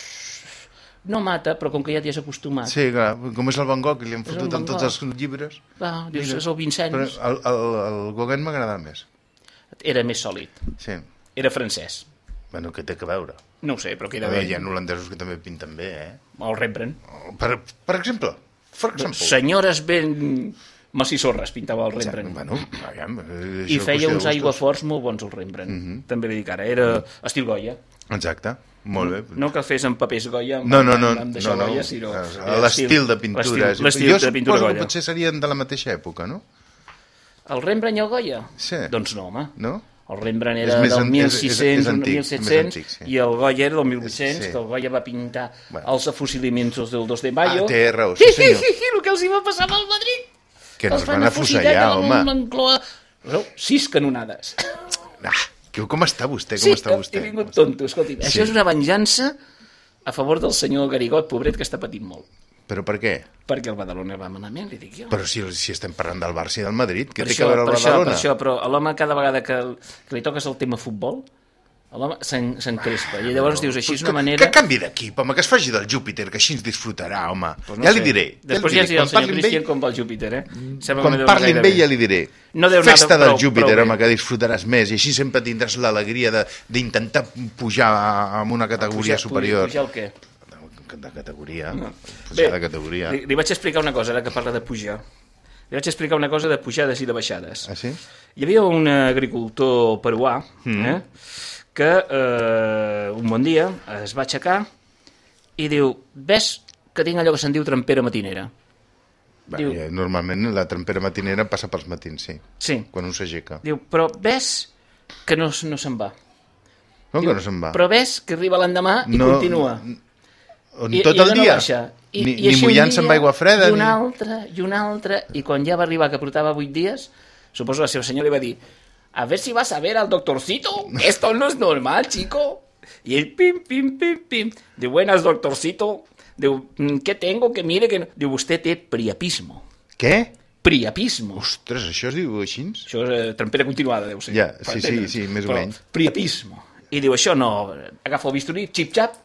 Speaker 2: No mata, però com que ja t'hi has acostumat.
Speaker 3: Sí, clar, com és el Van Gogh, li han fotut en tots els llibres.
Speaker 2: Va, dius, és el Vincent.
Speaker 3: Però el, el, el Gauguin m'agradava més.
Speaker 2: Era més sòlid.
Speaker 3: Sí.
Speaker 2: Era francès.
Speaker 3: Bueno, què té que veure?
Speaker 2: No ho sé, però que era
Speaker 3: A veure,
Speaker 2: bé.
Speaker 3: hi ha holandesos que també pinten bé, eh?
Speaker 2: El Rembrandt.
Speaker 3: Per, per exemple, for example.
Speaker 2: Senyores ben massissorres pintava el Rembrandt.
Speaker 3: Bueno, aviam, eh,
Speaker 2: I feia uns aiguaforts molt bons, el Rembrandt.
Speaker 3: Mhm.
Speaker 2: També li dic ara, era estil Goya.
Speaker 3: Exacte, molt bé.
Speaker 2: No que fes en papers Goya, amb,
Speaker 3: No, no, no,
Speaker 2: amb, amb d'això
Speaker 3: no, no.
Speaker 2: Goya, sinó...
Speaker 3: A L'estil de pintura.
Speaker 2: L'estil
Speaker 3: jo
Speaker 2: de pintura
Speaker 3: suposo que
Speaker 2: Goya.
Speaker 3: potser serien de la mateixa època, no?
Speaker 2: El Rembrandt i el Goya?
Speaker 3: Sí.
Speaker 2: Doncs no, home.
Speaker 3: No?
Speaker 2: El Rembrandt era
Speaker 3: més
Speaker 2: del
Speaker 3: an- és- és-
Speaker 2: 1600,
Speaker 3: és antic,
Speaker 2: 1700,
Speaker 3: més antic, sí.
Speaker 2: i el Goya era del 1800,
Speaker 3: Sí.
Speaker 2: que el Goya va pintar
Speaker 3: Bueno.
Speaker 2: els afusilamientos del 2 de mayo.
Speaker 3: Ah, té raó, sí, senyor.
Speaker 2: el que els hi va passar el Madrid.
Speaker 3: Que no
Speaker 2: Els
Speaker 3: van afusellar, home.
Speaker 2: No, sis canonades.
Speaker 3: Ah, que, com està vostè? Com
Speaker 2: sí,
Speaker 3: està vostè?
Speaker 2: he vingut tonto, escolti.
Speaker 3: Sí.
Speaker 2: Això és una venjança a favor del senyor Garigot, pobret, que està patint molt.
Speaker 3: Però per què?
Speaker 2: Perquè el Badalona va malament, li dic jo.
Speaker 3: Però si, si estem parlant del Barça i del Madrid, què
Speaker 2: per
Speaker 3: té
Speaker 2: això,
Speaker 3: que veure el
Speaker 2: per això,
Speaker 3: Badalona?
Speaker 2: per això, però l'home cada vegada que, que li toques el tema futbol, l'home se'n- s'encrespa. I llavors dius, així és una
Speaker 3: que,
Speaker 2: manera...
Speaker 3: Que canvi d'equip, home, que es faci del Júpiter, que així ens disfrutarà, home.
Speaker 2: Pues no
Speaker 3: ja li diré.
Speaker 2: Després
Speaker 3: ja
Speaker 2: ja ens dirà el
Speaker 3: Quan
Speaker 2: senyor Cristian
Speaker 3: ell-
Speaker 2: com va el Júpiter, eh? Sembla que
Speaker 3: Quan
Speaker 2: no deu
Speaker 3: parli
Speaker 2: gaire
Speaker 3: amb ell
Speaker 2: bé.
Speaker 3: ja li diré.
Speaker 2: No deu
Speaker 3: Festa
Speaker 2: prou-
Speaker 3: del Júpiter,
Speaker 2: prou bé.
Speaker 3: home, que disfrutaràs més i així sempre tindràs l'alegria de- d'intentar pujar a una categoria
Speaker 2: Pujar-
Speaker 3: superior.
Speaker 2: Pujar el què?
Speaker 3: De categoria.
Speaker 2: Bé,
Speaker 3: Pujar de categoria.
Speaker 2: Li, li vaig explicar una cosa, ara que parla de pujar. Li vaig explicar una cosa de pujades i de baixades.
Speaker 3: Ah, sí?
Speaker 2: Hi havia un agricultor peruà
Speaker 3: Mm.
Speaker 2: eh, que eh, un bon dia es va aixecar i diu, ves que tinc allò que se'n diu trempera matinera.
Speaker 3: Va,
Speaker 2: Diu-
Speaker 3: ja, normalment la trempera matinera passa pels matins, sí.
Speaker 2: Sí.
Speaker 3: Quan un s'aixeca.
Speaker 2: Diu, però ves que no, no se'n va.
Speaker 3: No,
Speaker 2: Diu,
Speaker 3: que no se'n va.
Speaker 2: Però ves que arriba l'endemà i
Speaker 3: No-
Speaker 2: continua.
Speaker 3: On,
Speaker 2: I,
Speaker 3: tot
Speaker 2: i
Speaker 3: el
Speaker 2: allò no
Speaker 3: dia?
Speaker 2: baixa. I,
Speaker 3: ni
Speaker 2: i
Speaker 3: ni mullant-se amb
Speaker 2: dia,
Speaker 3: aigua freda.
Speaker 2: I un
Speaker 3: ni...
Speaker 2: altre, i un altre, i quan ja va arribar, que portava vuit dies, suposo la seva senyora li va dir a ver si vas a ver al doctorcito, esto no es normal, chico. Y él, pim, pim, pim, pim. Diu, buenas, doctorcito. Diu, "Mm, ¿qué tengo? Que mire que... no-". Diu, vostè té priapismo.
Speaker 3: Què?
Speaker 2: Priapismo.
Speaker 3: Ostres, això es diu així?
Speaker 2: Això és eh, trempera continuada, deu ser.
Speaker 3: Ja, sí, sí,
Speaker 2: entendre'ns.
Speaker 3: sí, més o menys.
Speaker 2: Priapismo. I diu, això no... Agafa el bisturí, xip-xap.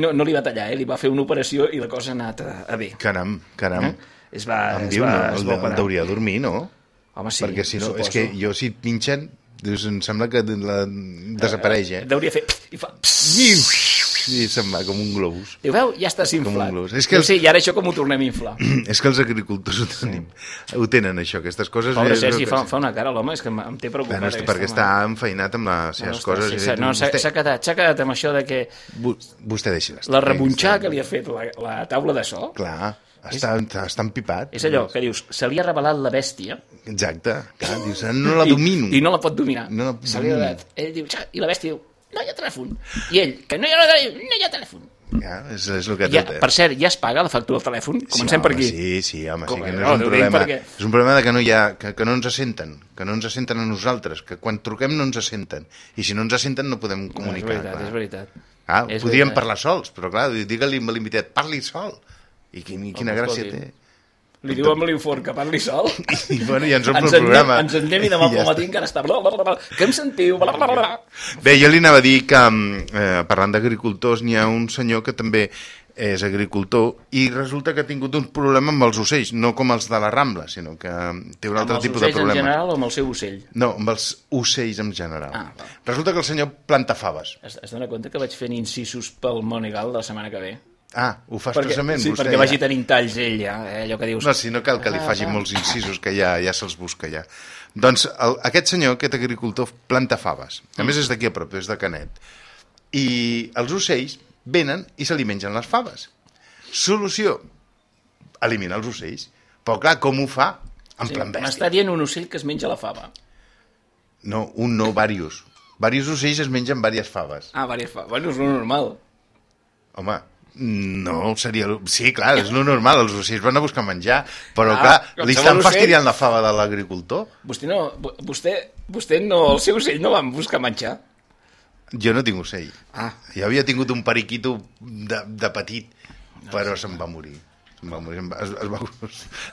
Speaker 2: No, no li va tallar, eh? li va fer una operació i la cosa ha anat a, a bé.
Speaker 3: Caram, caram.
Speaker 2: Eh? Es va,
Speaker 3: Em
Speaker 2: es
Speaker 3: diu,
Speaker 2: va,
Speaker 3: no?
Speaker 2: es
Speaker 3: El,
Speaker 2: va
Speaker 3: el
Speaker 2: quadrar.
Speaker 3: deuria dormir, no?
Speaker 2: Home, sí,
Speaker 3: Perquè si no,
Speaker 2: suposo.
Speaker 3: és que jo si et pinxen, dius, em sembla que la, desapareix, eh?
Speaker 2: Deuria fer... I fa...
Speaker 3: i se'n va com un globus.
Speaker 2: Diu, veu, ja
Speaker 3: un
Speaker 2: inflat.
Speaker 3: És que els-
Speaker 2: Sí, i ara això com ho tornem a inflar?
Speaker 3: És que els agricultors ho, tenim, ho tenen, això, aquestes coses.
Speaker 2: Pobre Sergi, fa, fa una cara l'home, és que em té preocupat.
Speaker 3: Bueno,
Speaker 2: aquesta
Speaker 3: perquè
Speaker 2: mà.
Speaker 3: està enfeinat amb les seves
Speaker 2: No,
Speaker 3: coses.
Speaker 2: sí,
Speaker 3: i-
Speaker 2: s'ha- no, s'ha
Speaker 3: vostè-
Speaker 2: quedat, quedat amb això de que
Speaker 3: Vo- Vostè deixi l'estar.
Speaker 2: la rebunxar que li ha fet la, la taula de so
Speaker 3: Clar, està, està, està empipat.
Speaker 2: és allò que dius, se li ha revelat la bèstia
Speaker 3: Exacte. Clar, dius, no la domino.
Speaker 2: i, i no la pot dominar.
Speaker 3: No la
Speaker 2: se li ha revelat. Ell diu, i la bèstia diu, no hi ha telèfon. I ell, que no hi ha, no hi ha telèfon.
Speaker 3: Ja, és, és el que
Speaker 2: Ja,
Speaker 3: tot, eh?
Speaker 2: per cert, ja es paga la factura del telèfon? Comencem
Speaker 3: sí,
Speaker 2: per
Speaker 3: home,
Speaker 2: aquí.
Speaker 3: Sí, sí, home, sí,
Speaker 2: Com
Speaker 3: que
Speaker 2: que
Speaker 3: no,
Speaker 2: no,
Speaker 3: és un problema.
Speaker 2: perquè-
Speaker 3: És un problema de que no hi ha, que, que no ens senten, que no ens senten a nosaltres, que quan truquem no ens senten. I si no ens senten no podem
Speaker 2: No, és
Speaker 3: comunicar.
Speaker 2: veritat,
Speaker 3: clar.
Speaker 2: és veritat.
Speaker 3: Ah,
Speaker 2: És
Speaker 3: podíem
Speaker 2: veritat.
Speaker 3: parlar sols, però clar, digue-li a l'invitat, parli sol. I quin, quina
Speaker 2: Home,
Speaker 3: gràcia
Speaker 2: escolti.
Speaker 3: té.
Speaker 2: Li diu amb l'infort que parli sol.
Speaker 3: I, bueno, ja ens omple el programa.
Speaker 2: Ens en anem i demà
Speaker 3: ja
Speaker 2: pel matí encara està... Bla, bla, bla, bla. Que em sentiu? Bla, bla, bla.
Speaker 3: Bé, jo li anava a dir que, mm, eh, parlant d'agricultors, n'hi ha un senyor que també és agricultor i resulta que ha tingut un problema amb els ocells, no com els de la Rambla, sinó que té un
Speaker 2: Amb
Speaker 3: altre
Speaker 2: els
Speaker 3: tipus de
Speaker 2: ocells en
Speaker 3: problema.
Speaker 2: general o amb el seu ocell?
Speaker 3: No, amb els ocells en general.
Speaker 2: Ah, va.
Speaker 3: Resulta que el senyor planta faves.
Speaker 2: Es, es dona compte que vaig fent incisos pel Monegal la setmana que ve?
Speaker 3: Ah, ho fa
Speaker 2: Perquè,
Speaker 3: expressament
Speaker 2: sí,
Speaker 3: vostè?
Speaker 2: perquè vagi
Speaker 3: ja?
Speaker 2: tenint talls ell, ja, eh? allò que dius...
Speaker 3: No, si no cal que li faci molts incisos, que ja, ja se'ls busca ja. Doncs el, aquest senyor, aquest agricultor, planta faves. A més és d'aquí a prop, és de Canet. I els ocells venen i se li mengen les faves. Solució, eliminar els ocells. Però clar, com ho fa? En
Speaker 2: Sí,
Speaker 3: plan bèstia.
Speaker 2: M'està dient un ocell que es menja la fava.
Speaker 3: No, un no, varios. Varios ocells es mengen diverses faves.
Speaker 2: Ah, vale, fa. Bueno, és normal.
Speaker 3: Home, no, seria... Sí, clar, és lo normal, els ocells van a buscar menjar, però
Speaker 2: Ah,
Speaker 3: clar, li estan
Speaker 2: ocell-
Speaker 3: fastidiant la fava de l'agricultor.
Speaker 2: Vostè no, vo- vostè, vostè no, el seu ocell no va buscar menjar.
Speaker 3: Jo no tinc ocell.
Speaker 2: Ah.
Speaker 3: Jo havia tingut un periquito de, de petit, però se'n va morir. Va morir, es, es, va,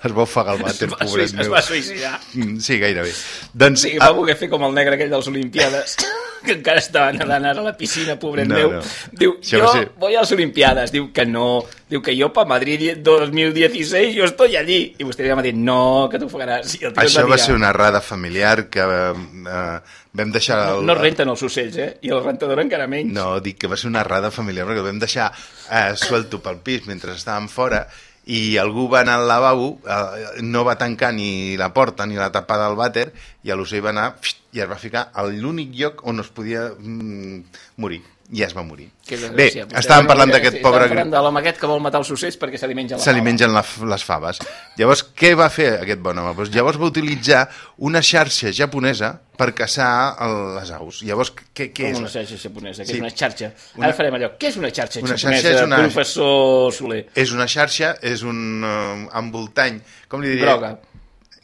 Speaker 3: es va ofegar al vàter,
Speaker 2: Es va
Speaker 3: pobret
Speaker 2: suï-
Speaker 3: meu.
Speaker 2: es va suïcidar.
Speaker 3: Mm, Sí, gairebé. Doncs,
Speaker 2: Sí,
Speaker 3: ah,
Speaker 2: va voler fer com el negre aquell de les Olimpiades, que encara estava nedant ara a la piscina, pobret
Speaker 3: No,
Speaker 2: meu.
Speaker 3: no.
Speaker 2: Diu,
Speaker 3: Això
Speaker 2: jo
Speaker 3: ser-
Speaker 2: voy a las Olimpiadas. Diu que no. Diu que jo pa Madrid 2016 yo estoy allí. I vostè li va dir, no, que t'ofegaràs.
Speaker 3: Això va ser una errada familiar que eh, vam deixar...
Speaker 2: No,
Speaker 3: El,
Speaker 2: no renten els ocells, eh? I el rentador encara menys.
Speaker 3: No, dic que va ser una errada familiar perquè vam deixar eh, suelto pel pis mentre estàvem fora i algú va anar al lavabo, eh, no va tancar ni la porta ni la tapa del vàter i l'ocell va anar i es va ficar a l'únic lloc on es podia mm, morir. I es va morir.
Speaker 2: Que
Speaker 3: Bé, estàvem parlant d'aquest
Speaker 2: sí,
Speaker 3: pobre...
Speaker 2: Estàvem parlant de l'home aquest que vol matar els ocells perquè se li menja la
Speaker 3: se li mengen la, les faves. Llavors, què va fer aquest bon home? Doncs llavors va utilitzar una xarxa japonesa per caçar el, les aus. Llavors, què, què
Speaker 2: Com
Speaker 3: és?
Speaker 2: una xarxa japonesa, que
Speaker 3: Sí.
Speaker 2: és una xarxa.
Speaker 3: Una-
Speaker 2: Ara farem allò. Què és una xarxa
Speaker 3: Una
Speaker 2: japonesa,
Speaker 3: xarxa és una-
Speaker 2: professor Soler?
Speaker 3: És una xarxa, és un uh, envoltany, com li diria?
Speaker 2: Groga.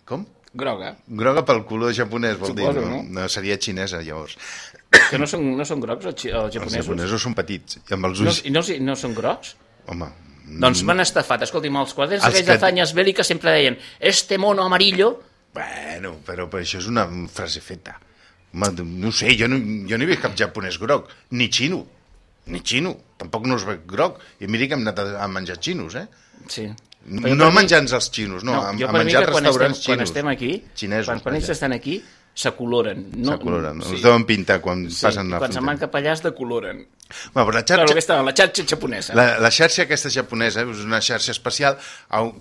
Speaker 3: Com?
Speaker 2: Groga.
Speaker 3: Groga pel color japonès, vol
Speaker 2: Suposo,
Speaker 3: dir, no?
Speaker 2: no?
Speaker 3: no? Seria xinesa, llavors.
Speaker 2: Que no són, no són grocs els, els
Speaker 3: Els
Speaker 2: japonesos?
Speaker 3: japonesos són petits, i amb els
Speaker 2: No,
Speaker 3: ulls...
Speaker 2: i no, no són grocs?
Speaker 3: Home,
Speaker 2: Doncs m'han estafat. Escolti'm, els quadres
Speaker 3: Els
Speaker 2: aquells
Speaker 3: que-
Speaker 2: de Zanyes Bélicas sempre deien este mono amarillo...
Speaker 3: bueno, però, però això és una frase feta. Home, no ho sé, jo no, jo no he vist cap japonès groc, ni xino, ni xino, tampoc no els veig groc. I miri que hem anat a, a menjar xinos, eh?
Speaker 2: Sí.
Speaker 3: No, no menjant els xinos, no,
Speaker 2: No,
Speaker 3: a, a menjar als
Speaker 2: quan estem,
Speaker 3: restaurants
Speaker 2: quan
Speaker 3: xinos.
Speaker 2: estem aquí,
Speaker 3: Xinesos,
Speaker 2: quan, quan ells estan aquí, s'acoloren. No,
Speaker 3: S'acoloren,
Speaker 2: sí.
Speaker 3: els deuen pintar quan
Speaker 2: Sí,
Speaker 3: passen la
Speaker 2: quan se'n van
Speaker 3: frontera.
Speaker 2: cap allà es decoloren.
Speaker 3: Bueno, però la
Speaker 2: Claro,
Speaker 3: xarxa,
Speaker 2: aquesta, la xarxa japonesa.
Speaker 3: La, la xarxa aquesta japonesa és una xarxa especial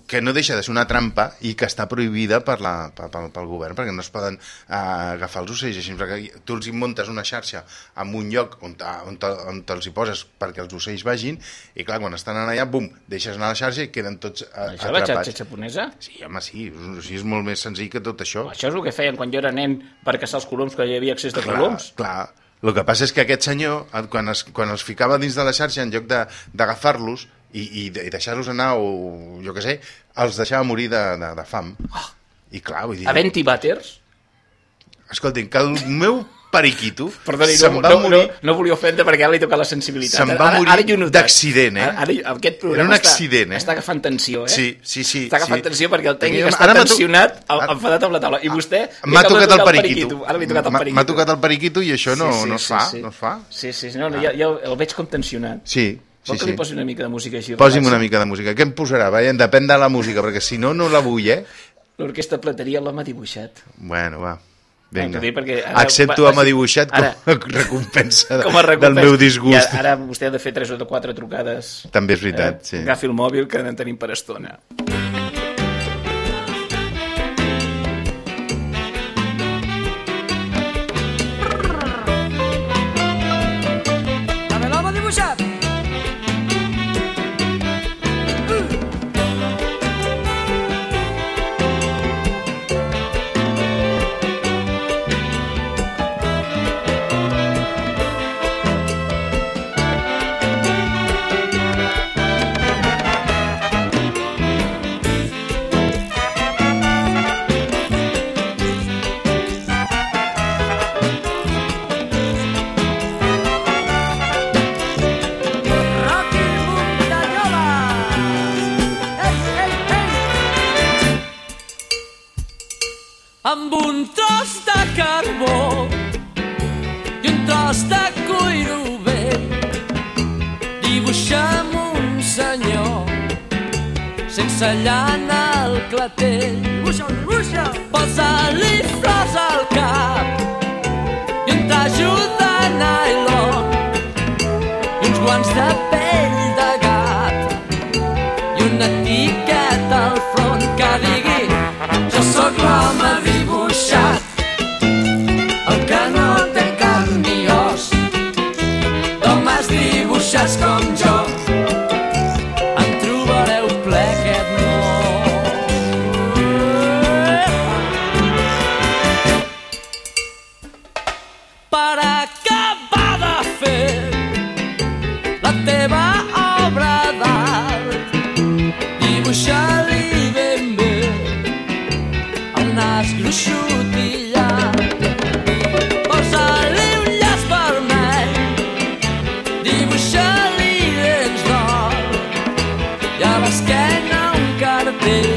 Speaker 3: que no deixa de ser una trampa i que està prohibida per la, pel, pel, pel govern perquè no es poden uh, agafar els ocells així, perquè tu els muntes una xarxa en un lloc on, te- on, on te'ls hi poses perquè els ocells vagin i clar, quan estan allà, bum, deixes anar la xarxa i queden tots uh,
Speaker 2: Això, la
Speaker 3: atrapats.
Speaker 2: xarxa japonesa?
Speaker 3: Sí, home, sí, o sigui, és molt més senzill que tot això.
Speaker 2: Això és el que feien quan jo era nen per caçar els coloms, que hi havia accés de
Speaker 3: Clar,
Speaker 2: coloms.
Speaker 3: clar. El que passa és que aquest senyor, el- quan es, quan els ficava dins de la xarxa, en lloc d'agafar-los i, i, i deixar-los anar, o jo què sé, els deixava morir de, de, de fam. I clar, vull dir...
Speaker 2: Havent-hi vàters,
Speaker 3: Escoltin, que el meu periquito
Speaker 2: perdoni, no,
Speaker 3: va
Speaker 2: no,
Speaker 3: morir...
Speaker 2: no, no volia ofendre perquè ara li toca la sensibilitat.
Speaker 3: Se'n va
Speaker 2: Ara-
Speaker 3: morir
Speaker 2: ara jo
Speaker 3: d'accident, eh?
Speaker 2: Ara, ara, aquest programa
Speaker 3: Era un
Speaker 2: està,
Speaker 3: accident, eh?
Speaker 2: està agafant tensió, eh?
Speaker 3: Sí, sí, sí.
Speaker 2: Està agafant
Speaker 3: sí.
Speaker 2: tensió perquè el tècnic
Speaker 3: Ara
Speaker 2: està
Speaker 3: to-
Speaker 2: tensionat,
Speaker 3: Ara-
Speaker 2: enfadat amb la taula. I vostè... li
Speaker 3: M'ha tocat el
Speaker 2: tocar
Speaker 3: periquito.
Speaker 2: Ara li ha tocat el periquito.
Speaker 3: M'ha tocat el periquito i això no, no es fa, no es fa.
Speaker 2: Sí, sí, sí no, no, ja, ja el veig com tensionat.
Speaker 3: Sí,
Speaker 2: Vol
Speaker 3: sí,
Speaker 2: que
Speaker 3: sí.
Speaker 2: li posi una mica de música així?
Speaker 3: Posi'm una mica de música. Què em posarà? Veiem, depèn de la música, perquè si no, no la vull, eh?
Speaker 2: L'orquestra plateria l'home dibuixat.
Speaker 3: Bueno, va. Vinga.
Speaker 2: Dic perquè ara-
Speaker 3: Accepto
Speaker 2: va-
Speaker 3: amb dibuixat com
Speaker 2: ara-
Speaker 3: a recompensa,
Speaker 2: Com a
Speaker 3: del
Speaker 2: recompensa.
Speaker 3: meu disgust.
Speaker 2: I ara vostè ha de fer 3 o 4 trucades.
Speaker 3: També és veritat, sí.
Speaker 2: Agafi el mòbil, que en tenim per estona.
Speaker 7: day.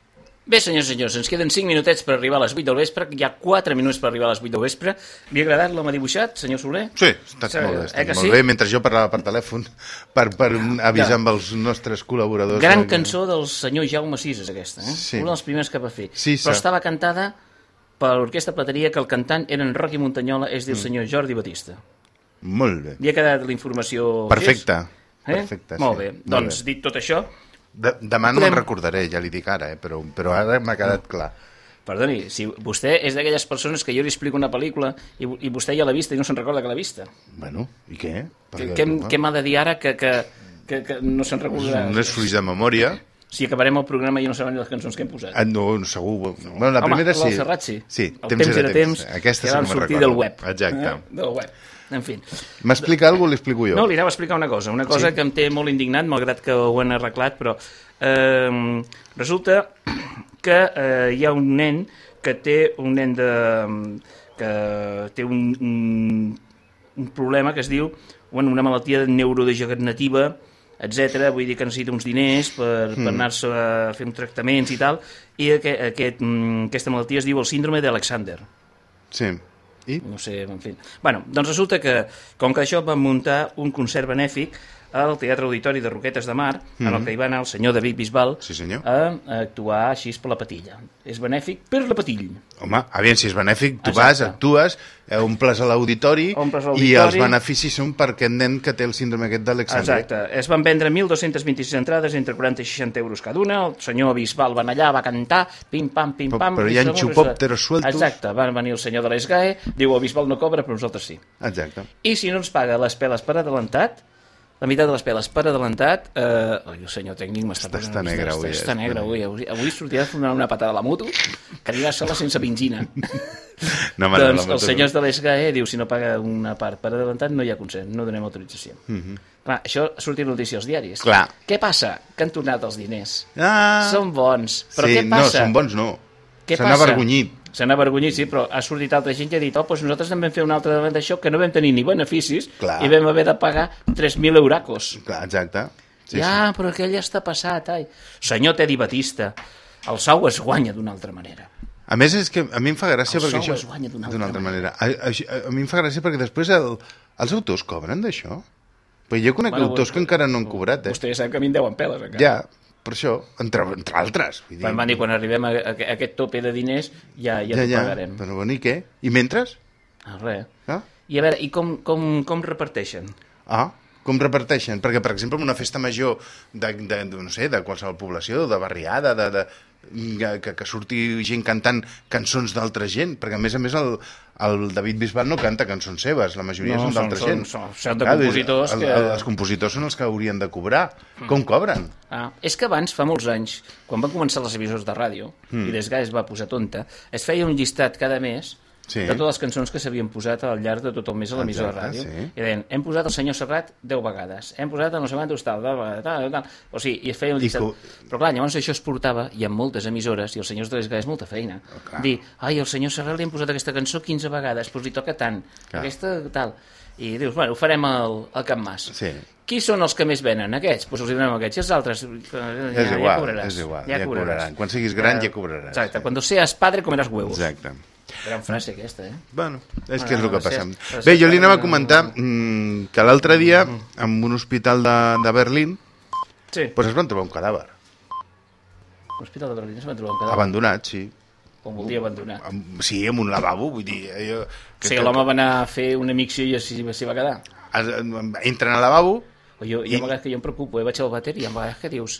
Speaker 2: Bé, senyors i senyors, ens queden 5 minutets per arribar a les 8 del vespre. Hi ha 4 minuts per arribar a les 8 del vespre. Li ha agradat l'home dibuixat, senyor Soler?
Speaker 3: Sí, ha estat molt bé,
Speaker 2: eh
Speaker 3: estat
Speaker 2: que
Speaker 3: molt
Speaker 2: sí?
Speaker 3: bé. Mentre jo parlava per telèfon per, per avisar amb els nostres col·laboradors.
Speaker 2: Gran
Speaker 3: eh,
Speaker 2: cançó del senyor Jaume Sis, aquesta, eh?
Speaker 3: Sí.
Speaker 2: Una dels primers que va fer.
Speaker 3: Sí,
Speaker 2: Però estava cantada per l'Orquestra Plateria, que el cantant era en Rocky Montanyola, és
Speaker 3: Mm.
Speaker 2: dir, el senyor Jordi Batista.
Speaker 3: Molt bé.
Speaker 2: Li ha quedat la informació...
Speaker 3: Perfecte.
Speaker 2: Eh?
Speaker 3: Perfecte,
Speaker 2: Molt
Speaker 3: sí.
Speaker 2: bé.
Speaker 3: Molt
Speaker 2: doncs,
Speaker 3: bé.
Speaker 2: dit tot això,
Speaker 3: De, demà no
Speaker 2: Podem-
Speaker 3: me'n recordaré, ja li dic ara, eh? però, però ara m'ha quedat clar.
Speaker 2: perdoni, si vostè és d'aquelles persones que jo li explico una pel·lícula i, i vostè ja l'ha vista i no se'n recorda que l'ha vista.
Speaker 3: Bueno, i què?
Speaker 2: Què, què, m'ha de dir ara que, que, que, que no se'n recordarà?
Speaker 3: No és fruit de memòria.
Speaker 2: Si acabarem el programa i no sabem les cançons que hem posat.
Speaker 3: Ah, no, no, segur. Bueno, la
Speaker 2: Home,
Speaker 3: primera sí.
Speaker 2: Serrat sí.
Speaker 3: Sí,
Speaker 2: el
Speaker 3: temps, era temps.
Speaker 2: temps
Speaker 3: Aquesta
Speaker 2: que
Speaker 3: sí
Speaker 2: vam
Speaker 3: que me'n
Speaker 2: sortir
Speaker 3: recordo.
Speaker 2: del web.
Speaker 3: Exacte.
Speaker 2: Eh? Del web. En fi.
Speaker 3: M'explica alguna cosa, l'explico jo.
Speaker 2: No, li anava a explicar una cosa, una cosa
Speaker 3: Sí?
Speaker 2: que em té molt indignat, malgrat que ho han arreglat, però eh, resulta que eh, hi ha un nen que té un nen de... que té un, un, un problema que es diu bueno, una malaltia neurodegenerativa, etc. Vull dir que necessita uns diners per, per
Speaker 3: Mm.
Speaker 2: anar-se a fer uns tractaments i tal, i aquest, aquest, mm, aquesta malaltia es diu el síndrome d'Alexander.
Speaker 3: Sí. I?
Speaker 2: No sé, en fi. Bueno, doncs resulta que, com que això van muntar un concert benèfic al Teatre Auditori de Roquetes de Mar, en el
Speaker 3: Mhm.
Speaker 2: que hi va anar el senyor David Bisbal
Speaker 3: Sí, senyor.
Speaker 2: a, a actuar així per la patilla. És benèfic per la patill.
Speaker 3: Home, aviam, si és benèfic, tu
Speaker 2: Exacte.
Speaker 3: vas, actues, eh, omples a l'auditori i els beneficis són per aquest nen que té el síndrome aquest d'Alexandre.
Speaker 2: Exacte. Es van vendre 1.226 entrades entre 40 i 60 euros cada una. El senyor Bisbal va anar allà, va cantar, pim-pam, pim-pam.
Speaker 3: Però hi ha xupòpteros sueltos.
Speaker 2: Exacte. Va venir el senyor de l'ESGAE, diu el Bisbal no cobra, però nosaltres sí.
Speaker 3: Exacte.
Speaker 2: I si no ens paga les peles per adelantat, la meitat de les peles per adelantat, eh... Oi, el senyor tècnic m'està
Speaker 3: Està-
Speaker 2: posant...
Speaker 3: està negre avui, eh?
Speaker 2: Està negre avui. Avui, avui sortirà a una patada a la moto que anirà sola sense benzina.
Speaker 3: No, home,
Speaker 2: doncs els senyors de l'ESGAE diu si no paga una part per adelantat no hi ha consent, no donem autorització.
Speaker 3: Mhm.
Speaker 2: Clar, això ha sortit notícia als diaris.
Speaker 3: Clar.
Speaker 2: Què passa? Que han tornat els diners.
Speaker 3: Ah.
Speaker 2: Són bons. Però
Speaker 3: sí,
Speaker 2: què passa?
Speaker 3: No, són bons no.
Speaker 2: Què
Speaker 3: S'han
Speaker 2: passa?
Speaker 3: Avergonyit.
Speaker 2: S'han avergonyit, sí, però ha sortit altra gent que ha dit oh, doncs nosaltres també vam fer una altra davant d'això que no vam tenir ni beneficis
Speaker 3: Clar.
Speaker 2: i vam haver de pagar 3.000 euracos.
Speaker 3: Clar, exacte. Sí,
Speaker 2: ja, però aquell ja està passat, ai. Senyor Teddy Batista, el sou es guanya d'una altra manera.
Speaker 3: A més, és que a mi em fa gràcia
Speaker 2: El
Speaker 3: perquè
Speaker 2: sou
Speaker 3: això...
Speaker 2: es guanya d'una altra
Speaker 3: altra manera. A, a, a, mi em fa gràcia perquè després el, els autors cobren d'això. Però jo conec
Speaker 2: Bueno,
Speaker 3: autors que encara no han cobrat, eh?
Speaker 2: Vostè ja sap que a mi em deuen peles, encara.
Speaker 3: Ja, per això, entre, entre altres. Vull dir,
Speaker 2: Quan van dir, quan arribem a, a, a aquest tope de diners, ja, ja,
Speaker 3: ja, ja,
Speaker 2: pagarem.
Speaker 3: però bueno, i què? I mentre?
Speaker 2: Ah, res.
Speaker 3: Ah?
Speaker 2: I a veure, i com, com, com reparteixen?
Speaker 3: Ah, com reparteixen? Perquè, per exemple, en una festa major de, de, de no sé, de qualsevol població, de barriada, de, de, que, que surti gent cantant cançons d'altra gent, perquè a més a més el, el David Bisbal no canta cançons seves, la majoria
Speaker 2: No,
Speaker 3: són
Speaker 2: són-
Speaker 3: d'altra
Speaker 2: són-
Speaker 3: gent.
Speaker 2: són- són de
Speaker 3: Clar,
Speaker 2: compositors
Speaker 3: el,
Speaker 2: que-
Speaker 3: el, els compositors són els que haurien de cobrar. Com cobren?
Speaker 2: Ah, és que abans, fa molts anys, quan van començar les emissions de ràdio,
Speaker 3: Mm.
Speaker 2: i Desgai es va posar tonta, es feia un llistat cada mes
Speaker 3: Sí.
Speaker 2: de totes les cançons que s'havien posat al llarg de tot el mes a l'emissora de ràdio.
Speaker 3: sí.
Speaker 2: I deien, hem posat el senyor Serrat 10 vegades, hem posat el no sé quantos tal, tal, tal, tal, tal. O sigui, i es feia un llistat.
Speaker 3: co-
Speaker 2: Però clar, llavors això es portava, i en moltes emissores, i els senyors de l'Esgai és molta feina,
Speaker 3: Oh,
Speaker 2: dir, ai, el senyor Serrat li hem posat aquesta cançó 15 vegades, doncs li toca tant,
Speaker 3: Clar.
Speaker 2: aquesta tal. I dius, bueno, ho farem al, al Camp Mas.
Speaker 3: Sí.
Speaker 2: Qui són els que més venen? Aquests? Doncs els hi donem aquests. I els altres? eh, Ja,
Speaker 3: És igual,
Speaker 2: cobraràs.
Speaker 3: és igual, ja cobraran. Quan siguis gran ja cobraràs.
Speaker 2: Exacte, quan seas padre comeràs huevos.
Speaker 3: Exacte.
Speaker 2: Gran frase aquesta, eh?
Speaker 3: Bueno, és que és el que passa. Bé, jo li anava a comentar mm, que l'altre dia, en un hospital de, de Berlín,
Speaker 2: Sí.
Speaker 3: pues es van trobar un cadàver.
Speaker 2: L'Hospital de Berlín es va trobar un cadàver.
Speaker 3: Abandonat, sí.
Speaker 2: Com voldria abandonar.
Speaker 3: Amb- Sí, amb un lavabo, vull dir... Jo,
Speaker 2: O sigui, l'home va anar a fer una micció i s'hi s'hi va quedar.
Speaker 3: Entren al lavabo...
Speaker 2: O jo, jo a vegades que jo em preocupo, eh? vaig al vàter i a vegades que dius,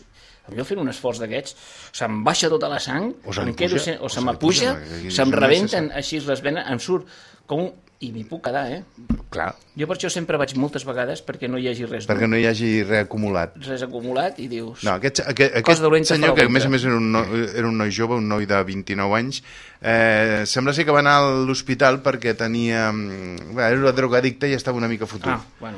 Speaker 2: jo fent un esforç d'aquests, se'm baixa tota la sang,
Speaker 3: O se li
Speaker 2: em quedo
Speaker 3: puja,
Speaker 2: sen-
Speaker 3: o
Speaker 2: o
Speaker 3: se
Speaker 2: se m'apuja, se'm
Speaker 3: no
Speaker 2: rebenten així les venes, em surt com un... I m'hi puc quedar, eh?
Speaker 3: Clar,
Speaker 2: Jo per això sempre vaig moltes vegades perquè no hi hagi res,
Speaker 3: perquè no hi hagi res acumulat.
Speaker 2: res acumulat i dius...
Speaker 3: No, aquest, aquest, aquest senyor, que a més a més era un, no, era un noi jove, un noi de 29 anys, eh, sembla ser que va anar a l'hospital perquè tenia... mm, Bé, era drogadicte i estava una mica fotut.
Speaker 2: Ah, bueno.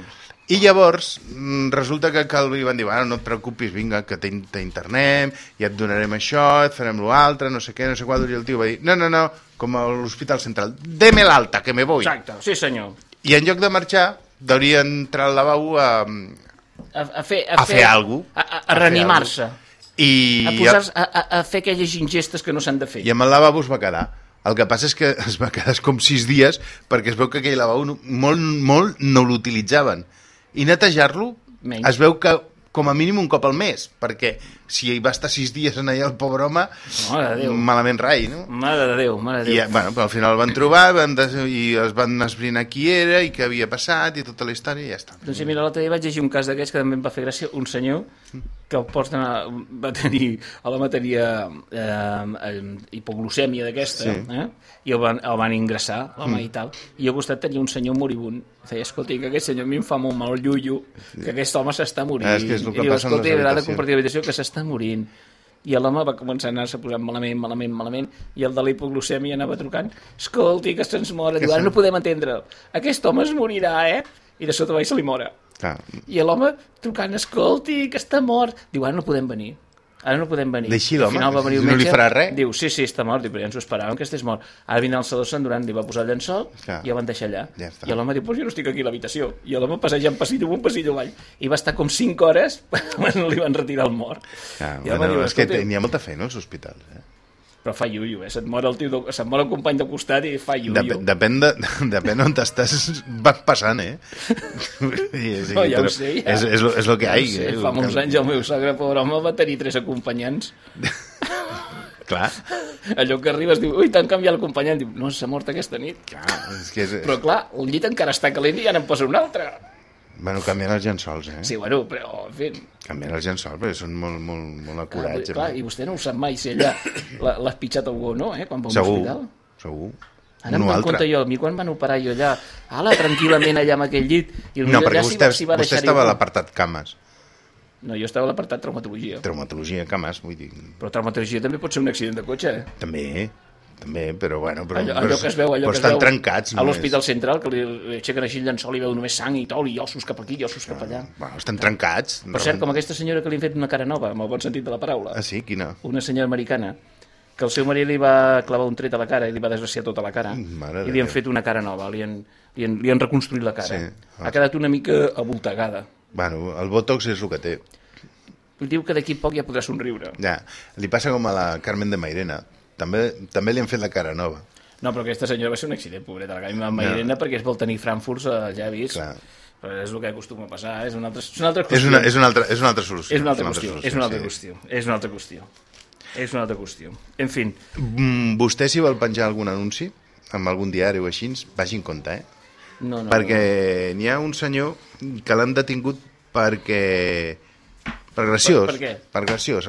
Speaker 3: I llavors mm, resulta que, li van dir, bueno, no et preocupis, vinga, que t'in- t'internem, i et donarem això, et farem l'altre, no sé què, no sé qual, i el tio va dir, no, no, no, com a l'Hospital Central, deme l'alta, que me voy.
Speaker 2: Exacte, sí senyor.
Speaker 3: I en lloc de marxar, hauria entrar al lavabo a,
Speaker 2: A, a fer,
Speaker 3: a fer alguna
Speaker 2: A, a, a reanimar-se.
Speaker 3: I,
Speaker 2: A, posar a, a, a fer aquelles ingestes que no s'han de fer.
Speaker 3: I amb el lavabo es va quedar. El que passa és que es va quedar com sis dies perquè es veu que aquell lavabo molt, molt no l'utilitzaven. I netejar-lo es veu que com a mínim un cop al mes, perquè si hi va estar sis dies en allà el pobre home, malament rai, no?
Speaker 2: Mare de Déu, mare de
Speaker 3: I,
Speaker 2: Déu.
Speaker 3: eh, bueno, però al final el van trobar van des... i es van esbrinar qui era i què havia passat i tota la història i ja està.
Speaker 2: Doncs sí, mira, l'altre dia vaig llegir un cas d'aquests que també em va fer gràcia, un senyor que el porten a, va tenir, l'home tenia eh, eh, hipoglucèmia d'aquesta,
Speaker 3: Sí.
Speaker 2: eh? i el van, el van ingressar, l'home
Speaker 3: Mm.
Speaker 2: i tal, i al costat tenia un senyor moribund. Feia, escolti, que aquest senyor a mi em fa molt mal llullo, que aquest home s'està morint.
Speaker 3: Ah, és que és el que
Speaker 2: I diu, escolti, haurà de
Speaker 3: habitacions."
Speaker 2: compartir l'habitació que s'està s'estava morint. I l'home va començar a anar-se posant malament, malament, malament, i el de la hipoglucèmia anava trucant, escolti, que se'ns mora, diu, ara no podem entendre Aquest home es morirà, eh? I de sota baix se li mora.
Speaker 3: Clar.
Speaker 2: I l'home trucant, escolti, que està mort. Diu, ara no podem venir. Ara no podem venir.
Speaker 3: Deixi l'home,
Speaker 2: final va venir un
Speaker 3: no li farà res.
Speaker 2: Diu, sí, sí, està mort. Diu, però ja ens ho esperàvem que estés mort. Ara vindrà el Saló Sant Duran, li va posar el llençol
Speaker 3: Clar.
Speaker 2: i el van deixar allà.
Speaker 3: Ja està.
Speaker 2: I l'home diu, pues jo no estic aquí a l'habitació. I l'home passejant passillo amunt, passillo avall. I va estar com 5 hores quan li van retirar el mort.
Speaker 3: Clar,
Speaker 2: I
Speaker 3: bueno,
Speaker 2: diu,
Speaker 3: és que
Speaker 2: "Escolti,
Speaker 3: n'hi ha molta feina als hospitals. Eh?
Speaker 2: Però fa iuio, eh? Se't mor el, tio, de- se't mor el company de costat i fa iuio.
Speaker 3: Dep depèn, de, depèn on estàs, va passant, eh? Sí,
Speaker 2: No, ja ho sé, ja.
Speaker 3: És, és, lo, és lo que
Speaker 2: Ja
Speaker 3: hi
Speaker 2: sé,
Speaker 3: eh?
Speaker 2: fa molts anys el meu sogre, pobre home, va tenir tres acompanyants.
Speaker 3: Clar,
Speaker 2: Allò que arribes, diu, ui, t'han canviat l'acompanyant. Diu, no, s'ha mort aquesta nit.
Speaker 3: clar, és que és...
Speaker 2: Però clar, el llit encara està calent i ja n'en posa un altre.
Speaker 3: Bueno, canvien els llençols, eh?
Speaker 2: Sí, bueno, però, en fi...
Speaker 3: Canvien els llençols, perquè són molt, molt, molt
Speaker 2: Clar,
Speaker 3: acurats.
Speaker 2: clar,
Speaker 3: eh?
Speaker 2: I vostè no ho sap mai si allà l'has pitjat algú o no, eh? Quan va a un
Speaker 3: Segur,
Speaker 2: hospital.
Speaker 3: segur.
Speaker 2: Ara em
Speaker 3: altre.
Speaker 2: compte jo, a mi quan van operar jo allà, ala, tranquil·lament allà amb aquell llit, i
Speaker 3: No, perquè vostè,
Speaker 2: va- s'hi va
Speaker 3: vostè estava a l'apartat cames.
Speaker 2: No, jo estava a l'apartat traumatologia.
Speaker 3: Traumatologia, cames, vull dir...
Speaker 2: Però traumatologia també pot ser un accident de cotxe, eh?
Speaker 3: També, també, però bueno... Però,
Speaker 2: allò, allò que es veu, allò que es
Speaker 3: estan
Speaker 2: veu
Speaker 3: trencats.
Speaker 2: a l'Hospital Central, que li, li aixequen així el llençol i veu només sang i tot, i ossos cap aquí i ossos cap allà.
Speaker 3: Bueno, estan trencats.
Speaker 2: Per cert, com aquesta senyora que li han fet una cara nova, amb el bon sentit de la paraula,
Speaker 3: Ah, sí? Quina?
Speaker 2: una senyora americana, que el seu marit li va clavar un tret a la cara i li va desgraciar tota la cara,
Speaker 3: Mare de
Speaker 2: i li han fet una cara nova, li han, li han, li han reconstruït la cara.
Speaker 3: Sí.
Speaker 2: Ha quedat una mica avoltegada.
Speaker 3: Bueno, el Botox és el que té.
Speaker 2: Diu que d'aquí poc ja podrà somriure.
Speaker 3: Ja, li passa com a la Carmen de Mairena. També, també li han fet la cara nova.
Speaker 2: No, però aquesta senyora va ser un accident, pobreta, la Gaima Mairena, perquè es vol tenir Frankfurt, eh, ja ha vist.
Speaker 3: Clar.
Speaker 2: Però és el que acostuma a passar, és una altra, és una altra
Speaker 3: És
Speaker 2: qüestió.
Speaker 3: una, és, una altra, és una altra solució.
Speaker 2: És una altra qüestió, és una altra qüestió, és una altra qüestió. És una altra qüestió. En fi,
Speaker 3: Mm, vostè, si vol penjar algun anunci amb algun diari o així, vagi en compte, eh?
Speaker 2: no, no.
Speaker 3: perquè n'hi ha un senyor que l'han detingut perquè... Per graciós.
Speaker 2: Per- per què?
Speaker 3: Per graciós.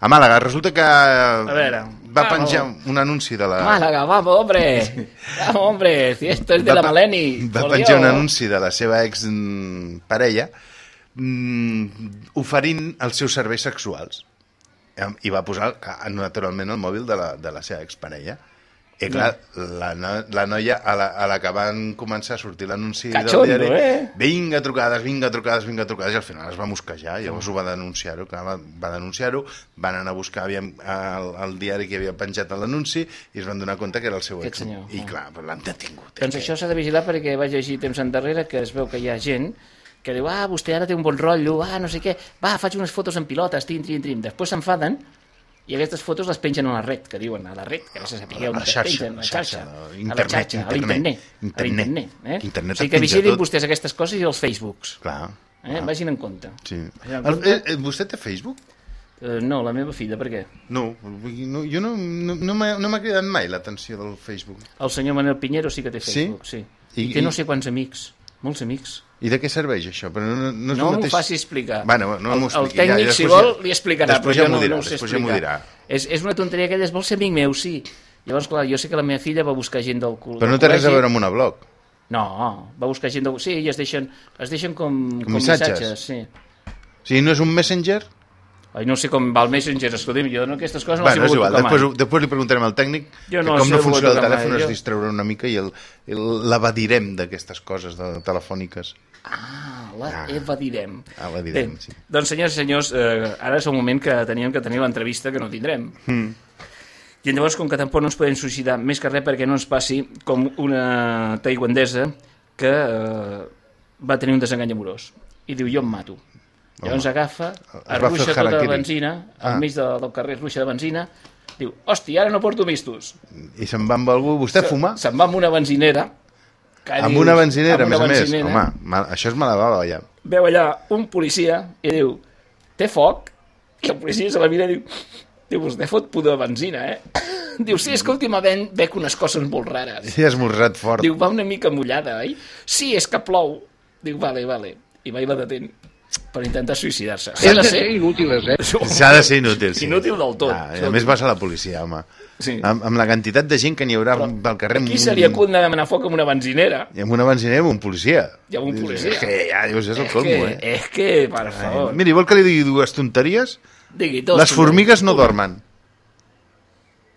Speaker 3: A Màlaga, resulta que a
Speaker 2: veure,
Speaker 3: va
Speaker 2: vamos.
Speaker 3: penjar un anunci de la...
Speaker 2: Málaga, vamos, hombre. Vamos, hombre, si esto es de
Speaker 3: va,
Speaker 2: la Maleni.
Speaker 3: Va penjar un
Speaker 2: Dios.
Speaker 3: anunci de la seva ex mm, parella mm, oferint els seus serveis sexuals. I va posar, naturalment, el mòbil de la, de la seva exparella. I clar, la, no, la noia, a la, a la que van començar a sortir l'anunci del diari,
Speaker 2: eh?
Speaker 3: vinga trucades, vinga trucades, vinga trucades, i al final es va mosquejar, llavors ho va denunciar-ho, clar, va, va denunciar-ho, van anar a buscar aviam, el, el diari que havia penjat l'anunci i es van donar compte que era el seu
Speaker 2: Aquest
Speaker 3: ex.
Speaker 2: senyor,
Speaker 3: I clar, l'han detingut.
Speaker 2: Doncs això s'ha de vigilar perquè vaig llegir temps endarrere que es veu que hi ha gent que diu, ah, vostè ara té un bon rotllo, ah, no sé què, va, faig unes fotos en pilotes, trin, trin, trin. Després s'enfaden i aquestes fotos les pengen a la red, que diuen a la red, que no se sapigueu on es
Speaker 3: xarxa,
Speaker 2: pengen, a la xarxa, a la
Speaker 3: internet,
Speaker 2: xarxa, a
Speaker 3: internet,
Speaker 2: l'internet, a
Speaker 3: internet.
Speaker 2: l'internet. Eh?
Speaker 3: Internet
Speaker 2: o sigui que vigilin vostès aquestes coses i els Facebooks.
Speaker 3: Clar.
Speaker 2: Eh? Vagin en compte.
Speaker 3: Sí.
Speaker 2: Vagin en
Speaker 3: El, eh, eh, vostè té Facebook?
Speaker 2: Eh, no, la meva filla, per què?
Speaker 3: No, no jo no, no, no m'ha no cridat mai l'atenció del Facebook.
Speaker 2: El senyor Manel Pinheiro sí que té
Speaker 3: Sí?
Speaker 2: Facebook, sí. I,
Speaker 3: I-
Speaker 2: té no
Speaker 3: i-
Speaker 2: sé quants amics, molts amics.
Speaker 3: I de què serveix això? Però no, no, no, és
Speaker 2: No
Speaker 3: el
Speaker 2: m'ho
Speaker 3: mateix...
Speaker 2: faci explicar.
Speaker 3: Bueno, no
Speaker 2: el, el tècnic,
Speaker 3: ja,
Speaker 2: si vol,
Speaker 3: ja-
Speaker 2: li explicarà,
Speaker 3: Després
Speaker 2: però
Speaker 3: ja
Speaker 2: jo
Speaker 3: m'ho
Speaker 2: no,
Speaker 3: dirà,
Speaker 2: no ho sé
Speaker 3: després ja dirà.
Speaker 2: És, és una tonteria aquella, es vol ser amic meu, sí. Llavors, clar, jo sé que la meva filla va buscar gent del cul.
Speaker 3: Però no té res a
Speaker 2: col·legi.
Speaker 3: veure amb una blog.
Speaker 2: No, va buscar gent del... Sí, i es deixen, es deixen com, com,
Speaker 3: missatges?
Speaker 2: missatges. sí.
Speaker 3: O sigui, no és un messenger?
Speaker 2: Ai, no sé com va el Messenger, escolti'm, jo no, aquestes coses no
Speaker 3: bueno,
Speaker 2: les he volgut tocar
Speaker 3: després,
Speaker 2: mai.
Speaker 3: després li preguntarem al tècnic
Speaker 2: Jo
Speaker 3: que
Speaker 2: no
Speaker 3: com
Speaker 2: sé
Speaker 3: no funciona el
Speaker 2: tocar mai,
Speaker 3: telèfon, es distreurà una mica i el, el, l'abadirem d'aquestes coses de, telefòniques.
Speaker 2: Ah, la
Speaker 3: Ah.
Speaker 2: evadirem.
Speaker 3: Ah, evadirem,
Speaker 2: Bé,
Speaker 3: sí.
Speaker 2: Doncs, senyors i senyors, eh, ara és el moment que teníem que tenir l'entrevista que no tindrem.
Speaker 3: Mm.
Speaker 2: I llavors, com que tampoc no ens podem suïcidar, més que res perquè no ens passi com una taiguandesa que eh, va tenir un desengany amorós. I diu, jo em mato. Llavors agafa,
Speaker 3: va fer
Speaker 2: arruixa tota la benzina, al
Speaker 3: Ah.
Speaker 2: mig de, del carrer arruixa de benzina, diu, hòstia, ara no porto mistos.
Speaker 3: I se'n va amb algú... Vostè fuma?
Speaker 2: Se'n va amb una benzinera. que
Speaker 3: Amb
Speaker 2: dius,
Speaker 3: una benzinera, a
Speaker 2: amb
Speaker 3: més
Speaker 2: una
Speaker 3: a més.
Speaker 2: benzinera,
Speaker 3: Home, mal, això és mala bava, ja.
Speaker 2: veu allà un policia i diu, té foc? I el policia se la mira i diu, diu, vostè fot pudor de benzina, eh? Diu, sí, és que últimament veig unes coses molt rares.
Speaker 3: Sí, has esmorzat fort.
Speaker 2: Diu, va una mica mullada, oi? Sí, és que plou. Diu, vale, vale. I va i la detent per intentar suïcidar-se. S'ha de ser...
Speaker 5: inútiles, eh?
Speaker 3: S'ha de ser inútil, sí.
Speaker 2: Inútil del tot.
Speaker 3: Ah, a més vas a la policia, home.
Speaker 2: Sí.
Speaker 3: Amb, amb la quantitat de gent que n'hi haurà pel carrer...
Speaker 2: Qui seria acut de demanar foc amb una benzinera?
Speaker 3: I amb una benzinera amb un policia.
Speaker 2: I amb un policia.
Speaker 3: És que ja, dius, és el
Speaker 2: És
Speaker 3: colmo,
Speaker 2: que,
Speaker 3: eh?
Speaker 2: és que, per favor.
Speaker 3: Miri, vol que li digui dues tonteries?
Speaker 2: Digui, tots.
Speaker 3: Les formigues no dormen.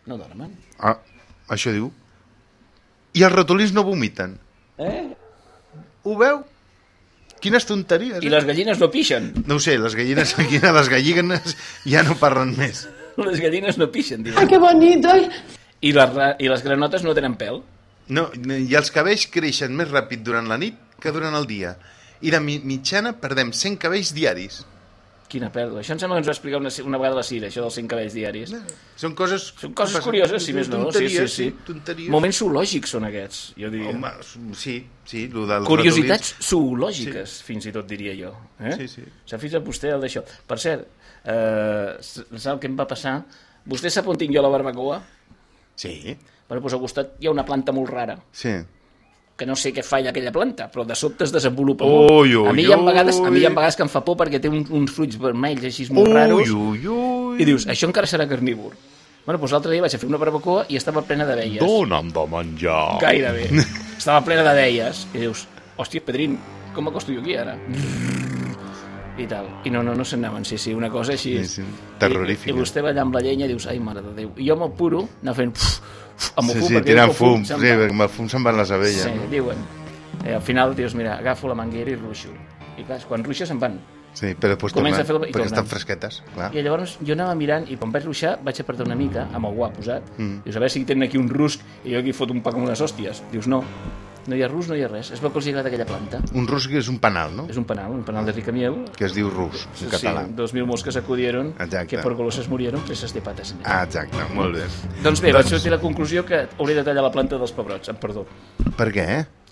Speaker 2: No dormen.
Speaker 3: Ah, això diu. I els ratolins no vomiten.
Speaker 2: Eh?
Speaker 3: Ho veu? Quines tonteries.
Speaker 2: I
Speaker 3: eh?
Speaker 2: les gallines no pixen.
Speaker 3: No ho sé, les gallines, aquí, les gallines ja no parlen més.
Speaker 2: Les gallines no pixen, diu.
Speaker 5: ¡Ay, qué bonito!
Speaker 2: I les, I les granotes no tenen pèl.
Speaker 3: No, I els cabells creixen més ràpid durant la nit que durant el dia. I de mi- mitjana perdem 100 cabells diaris.
Speaker 2: Quina pèrdua. Això em sembla que ens va explicar una, una vegada la Cira, això dels cinc cabells diaris.
Speaker 3: Són coses...
Speaker 2: Són coses curioses, si més no. Sí, sí, sí.
Speaker 3: tonteries.
Speaker 2: Moments zoològics són aquests, jo diria.
Speaker 3: Home, sí, sí, lo dels
Speaker 2: Curiositats
Speaker 3: ratolins.
Speaker 2: zoològiques, fins i tot diria jo. Eh?
Speaker 3: Sí, sí.
Speaker 2: S'ha fixat vostè el d'això. Per cert, eh, sap que em va passar? Vostè sap on tinc jo la barbacoa?
Speaker 3: Sí,
Speaker 2: Bueno, doncs al costat hi ha una planta molt rara,
Speaker 3: sí.
Speaker 2: Que no sé què fa allà aquella planta, però de sobte es desenvolupa molt.
Speaker 3: ui,
Speaker 2: a, mi hi ha vegades, a mi hi ha vegades que em fa por perquè té un, uns fruits vermells així molt raros,
Speaker 3: Ui, ui, ui.
Speaker 2: i dius, això encara serà carnívor. Bueno, doncs l'altre dia vaig a fer una barbacoa i estava plena d'abelles.
Speaker 8: Dóna'm de menjar.
Speaker 2: Gairebé. Estava plena d'abelles. I dius, hòstia, Pedrín, com m'acosto jo aquí ara? I tal. I no, no, no se'n anaven, sí, sí, una cosa així.
Speaker 3: Sí, sí, terrorífica.
Speaker 2: I, I vostè va allà amb la llenya i dius, ai, mare de Déu. I jo amb el puro anar fent... Uf, amb
Speaker 3: Sí,
Speaker 2: fum,
Speaker 3: sí, tirant
Speaker 2: el
Speaker 3: fum, sí, perquè amb el fum se'n van les abelles.
Speaker 2: Sí, diuen. Eh, al final dius, mira, agafo la manguera i ruixo. I clar, quan ruixo se'n van.
Speaker 3: Sí, però després
Speaker 2: Comença
Speaker 3: tornen,
Speaker 2: el-
Speaker 3: perquè
Speaker 2: tornen.
Speaker 3: estan fresquetes, clar.
Speaker 2: I llavors jo anava mirant i quan vaig ruixar vaig a perdre una mica amb el guà posat.
Speaker 3: Mm.
Speaker 2: Dius, a veure si tenen aquí un rusc i jo aquí foto un pa com unes hòsties. Dius, no, no hi ha rusc, no hi ha res. Es veu que els hi agrada aquella planta.
Speaker 3: Un rus que és un penal, no?
Speaker 2: És un penal, un penal de ricamiel.
Speaker 3: Que es diu rus, en català.
Speaker 2: Sí, dos mil mosques acudieron,
Speaker 3: Exacte.
Speaker 2: que por goloses murieron, presas de el.
Speaker 3: Ah, exacte, molt bé.
Speaker 2: Doncs bé, vaig sortir la conclusió que hauré de tallar la planta dels pebrots, amb perdó.
Speaker 3: Per què?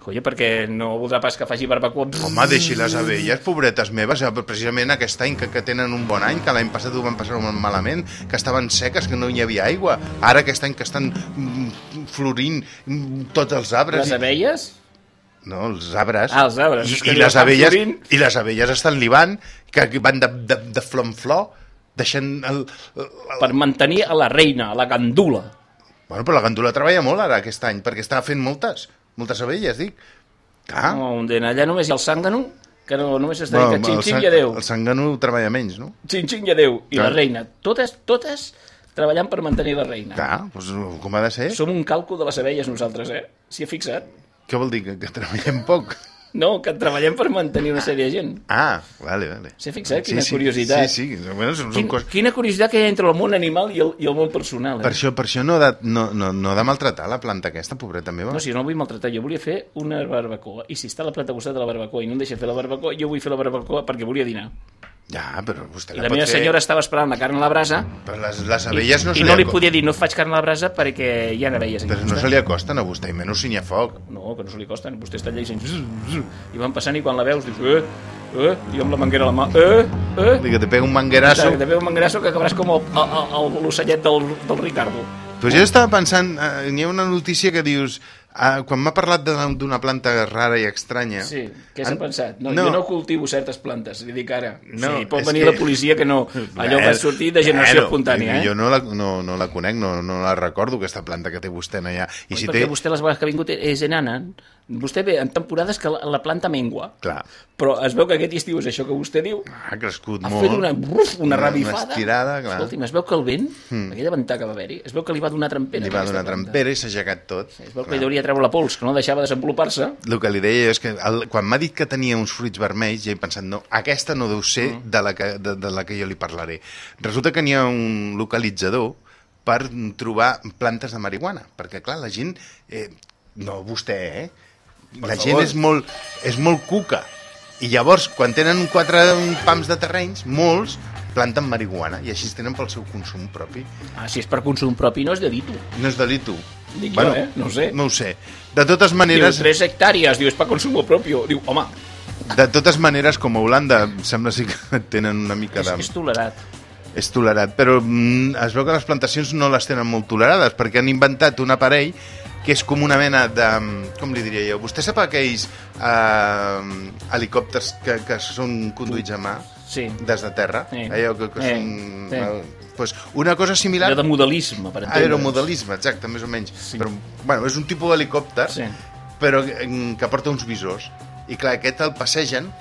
Speaker 2: Colla, perquè no voldrà pas que faci barbacoa.
Speaker 3: Home, deixi les abelles, pobretes meves, eh, precisament aquest any que, que tenen un bon any, que l'any passat ho van passar molt malament, que estaven seques, que no hi havia aigua. Ara aquest any que estan mm, florint mm, tots els arbres.
Speaker 2: Les abelles?
Speaker 3: No, els arbres.
Speaker 2: Ah, els arbres,
Speaker 3: I, i, les abelles,
Speaker 2: florint.
Speaker 3: I les abelles estan libant, que que van de, de, de flor en flor, deixant el, el, el...
Speaker 2: Per mantenir a la reina, a la gandula.
Speaker 3: Bueno, però la gandula treballa molt ara aquest any, perquè està fent moltes, moltes abelles, dic. Clar.
Speaker 2: No, on allà només hi ha el sàngano, que no, només es dedica
Speaker 3: Bueno,
Speaker 2: xin-xin i adeu.
Speaker 3: el sangano treballa menys, no?
Speaker 2: Xin-xin i adeu. I
Speaker 3: Clar.
Speaker 2: la reina. Totes, totes treballant per mantenir la reina.
Speaker 3: Clar, doncs, com ha de ser?
Speaker 2: Som un càlcul de les abelles nosaltres, eh? S'hi ha fixat?
Speaker 3: Què vol dir? Que, que treballem poc?
Speaker 2: No, que treballem per mantenir una sèrie de gent.
Speaker 3: Ah, vale, vale.
Speaker 2: S'ha fixat? Quina
Speaker 3: sí,
Speaker 2: curiositat.
Speaker 3: Sí, sí, bueno, són,
Speaker 2: Quin,
Speaker 3: són coses...
Speaker 2: quina curiositat que hi ha entre el món animal i el, i el món personal.
Speaker 3: Per
Speaker 2: Eh?
Speaker 3: això, per això no, de, no, no, no de maltratar la planta aquesta, pobreta meva.
Speaker 2: No, si no vull maltratar, jo volia fer una barbacoa. I si està la planta al costat de la barbacoa i no em deixa fer la barbacoa, jo vull fer la barbacoa perquè volia dinar.
Speaker 3: Ja, però vostè
Speaker 2: I
Speaker 3: la,
Speaker 2: la
Speaker 3: pot
Speaker 2: meva
Speaker 3: fer...
Speaker 2: senyora estava esperant la carn a la brasa
Speaker 3: Però les, les abelles no
Speaker 2: i, i no li podia dir no faig carn a la brasa perquè hi ha abelles.
Speaker 3: Però no se li acosten a vostè, i menys si n'hi ha foc.
Speaker 2: No, que no se li costen. Vostè està allà i sent... I van passant i quan la veus dius... Eh, eh, i amb la manguera a la mà... Eh, eh...
Speaker 3: Que te pega un manguerasso.
Speaker 2: Que te veu un manguerasso que acabaràs com el- el- el- l'ocellet del, del Ricardo.
Speaker 3: Pues jo estava pensant, eh, n'hi ha una notícia que dius, eh, quan m'ha parlat d'una planta rara i estranya...
Speaker 2: Sí, què s'ha
Speaker 3: Han-
Speaker 2: pensat? No,
Speaker 3: no.
Speaker 2: Jo no cultivo certes plantes, li dic ara.
Speaker 3: No,
Speaker 2: sí, pot venir
Speaker 3: que-
Speaker 2: la policia que no... Allò va
Speaker 3: Bueno,
Speaker 2: sortir de generació
Speaker 3: bueno,
Speaker 2: espontània, eh?
Speaker 3: Jo no la, no, no la conec, no, no la recordo, aquesta planta que té vostè allà. I si
Speaker 2: perquè
Speaker 3: té...
Speaker 2: vostè les vegades que ha vingut és enana. Vostè ve en temporades que la, la planta mengua.
Speaker 3: Clar,
Speaker 2: Però es veu que aquest estiu és això que vostè diu.
Speaker 3: ha crescut
Speaker 2: Ha
Speaker 3: molt.
Speaker 2: fet una, uf, una revifada.
Speaker 3: Una estirada, clar.
Speaker 2: Escolti'm, es veu que el vent, mm. aquella ventada que va haver-hi, es veu que li va donar trampera.
Speaker 3: Li va donar trampera i s'ha llegat tot.
Speaker 2: Es veu que li hauria de treure la pols, que no deixava desenvolupar-se.
Speaker 3: El que li deia és que el, quan m'ha dit que tenia uns fruits vermells, ja he pensat, no, aquesta no deu ser
Speaker 2: Mm.
Speaker 3: de, la que, de, de la que jo li parlaré. Resulta que n'hi ha un localitzador per trobar plantes de marihuana, perquè, clar, la gent... Eh, no vostè, eh?
Speaker 2: Per
Speaker 3: la
Speaker 2: favor.
Speaker 3: gent és molt, és molt cuca. I llavors, quan tenen quatre pams de terrenys, molts planten marihuana i així es tenen pel seu consum propi.
Speaker 2: Ah, si és per consum propi no és delito.
Speaker 3: No és delito.
Speaker 2: Dic jo, eh? No ho sé.
Speaker 3: No ho sé. De totes
Speaker 2: Diu,
Speaker 3: maneres...
Speaker 2: 3 hectàrees, diu, és per consum propio. Diu, home,
Speaker 3: De totes maneres, com a Holanda, sembla sí que tenen una mica
Speaker 2: és,
Speaker 3: de...
Speaker 2: és tolerat.
Speaker 3: És tolerat, però mm, es veu que les plantacions no les tenen molt tolerades, perquè han inventat un aparell que és com una mena de... Com li diria jo? Vostè sap aquells eh, helicòpters que, que són conduïts a mà?
Speaker 2: Sí.
Speaker 3: Des de terra?
Speaker 2: Sí.
Speaker 3: Allò que, que
Speaker 2: Eh,
Speaker 3: són...
Speaker 2: sí.
Speaker 3: eh, pues una cosa similar...
Speaker 2: Allò de modelisme, per entendre's.
Speaker 3: Aeromodelisme, exacte, més o menys. Sí. Però, bueno, és un tipus d'helicòpter,
Speaker 2: Sí.
Speaker 3: però que, que porta uns visors. I clar, aquest el passegen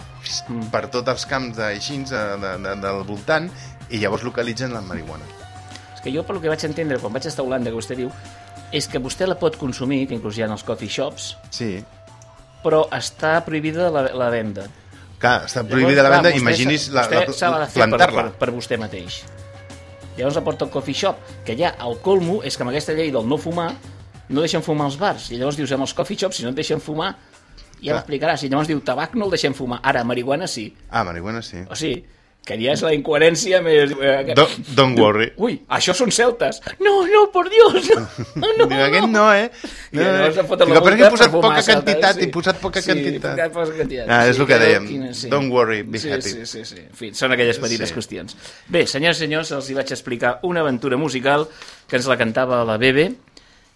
Speaker 2: Mm.
Speaker 3: per tots els camps d'aixins de, de, de, del voltant i llavors localitzen la marihuana.
Speaker 2: És que jo, pel que vaig entendre, quan vaig estar a Holanda, que vostè diu, és que vostè la pot consumir, que inclús hi ha en els coffee shops,
Speaker 3: Sí.
Speaker 2: però està prohibida la, la venda.
Speaker 3: Clar, està prohibida la
Speaker 2: clar,
Speaker 3: venda,
Speaker 2: vostè
Speaker 3: imaginis la, la,
Speaker 2: fer per,
Speaker 3: plantar-la.
Speaker 2: per, per vostè mateix. Llavors la porta al coffee shop, que ja el colmo és que amb aquesta llei del no fumar no deixen fumar als bars. I llavors dius, amb els coffee shops, si no et deixen fumar, ja
Speaker 3: Clar.
Speaker 2: m'explicaràs. I llavors diu, tabac no el deixem fumar. Ara, marihuana sí.
Speaker 3: Ah, marihuana sí.
Speaker 2: O sigui, que ja és la incoherència més... eh,
Speaker 3: Do, don't worry.
Speaker 2: Ui, això són celtes. No, no, por Dios. No, no,
Speaker 3: Diu, aquest no, eh?
Speaker 2: I llavors em foten
Speaker 3: Dic,
Speaker 2: la
Speaker 3: per què
Speaker 2: multa
Speaker 3: he posat poca
Speaker 2: celtes,
Speaker 3: quantitat?
Speaker 2: sí.
Speaker 3: He posat poca
Speaker 2: Sí,
Speaker 3: quantitat.
Speaker 2: he posat poca quantitat.
Speaker 3: Ah, és
Speaker 2: Sí,
Speaker 3: el que
Speaker 2: però
Speaker 3: dèiem.
Speaker 2: quina- sí.
Speaker 3: Don't worry, be
Speaker 2: sí,
Speaker 3: happy.
Speaker 2: Sí, sí, sí. En fi, són aquelles petites
Speaker 3: Sí.
Speaker 2: qüestions. Bé, senyors i senyors, els hi vaig explicar una aventura musical que ens la cantava la Bebe,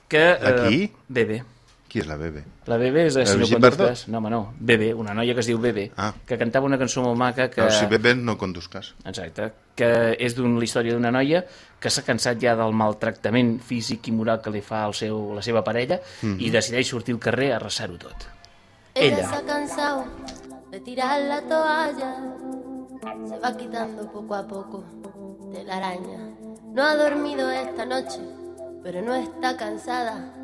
Speaker 2: que...
Speaker 3: La qui?
Speaker 2: Eh, Bebe.
Speaker 3: Qui és la Bebe?
Speaker 2: La Bebe és de
Speaker 3: La
Speaker 2: si no conduzcas. No, home, no. Bebe, una noia que es diu Bebe,
Speaker 3: Ah.
Speaker 2: que cantava una cançó molt maca que...
Speaker 3: No, si Bebe no conduscas.
Speaker 2: Exacte, que és d'una la història d'una noia que s'ha cansat ja del maltractament físic i moral que li fa el seu, la seva parella
Speaker 3: Mhm.
Speaker 2: i decideix sortir al carrer a arrasar-ho tot.
Speaker 9: Ella
Speaker 2: Ella.
Speaker 9: se ha cansado de tirar la toalla, se va quitando poco a poco de la araña. No ha dormido esta noche, pero no está cansada.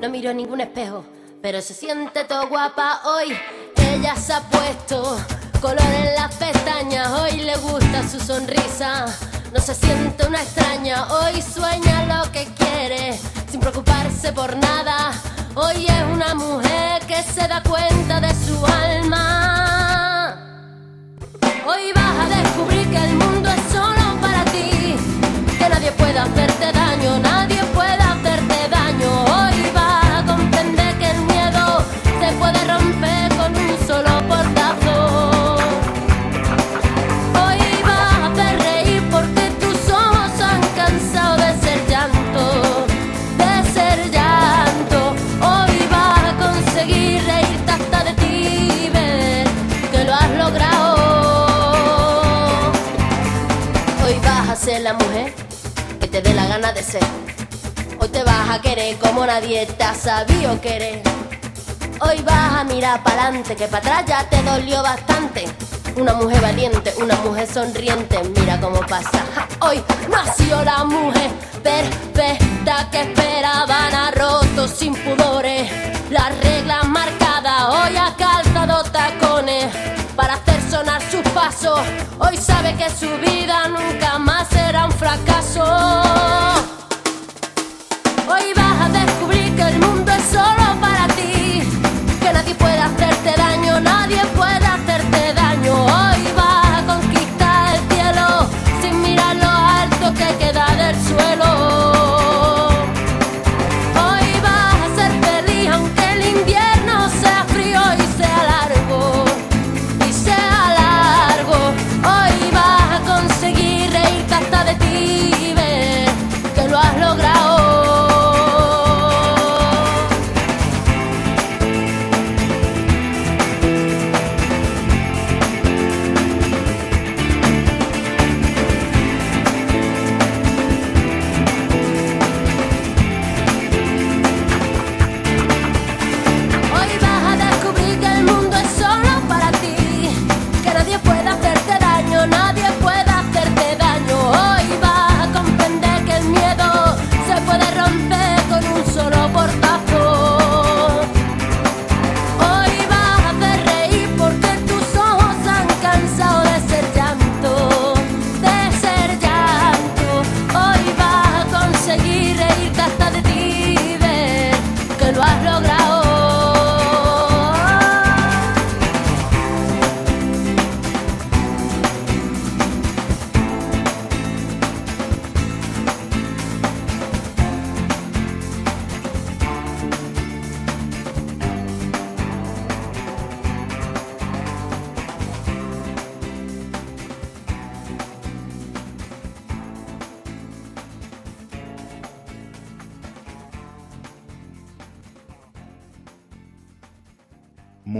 Speaker 9: No miró ningún espejo, pero se siente todo guapa hoy. Ella se ha puesto color en las pestañas, hoy le gusta su sonrisa. No se siente una extraña, hoy sueña lo que quiere, sin preocuparse por nada. Hoy es una mujer que se da cuenta de su alma. Hoy vas a descubrir que el mundo es solo para ti, que nadie puede hacerte daño, Hoy te vas a querer como nadie te ha sabido querer. Hoy vas a mirar para adelante, que para atrás ya te dolió bastante. Una mujer valiente, una mujer sonriente, mira cómo pasa. Hoy nació la mujer perfecta que esperaban a roto sin pudores. Las reglas marcadas, hoy ha calzado tacones para hacer sonar sus pasos. Hoy sabe que su vida nunca más será un fracaso. Hoy vas a descubrir que el mundo es solo para ti, que nadie puede hacerte daño, nadie puede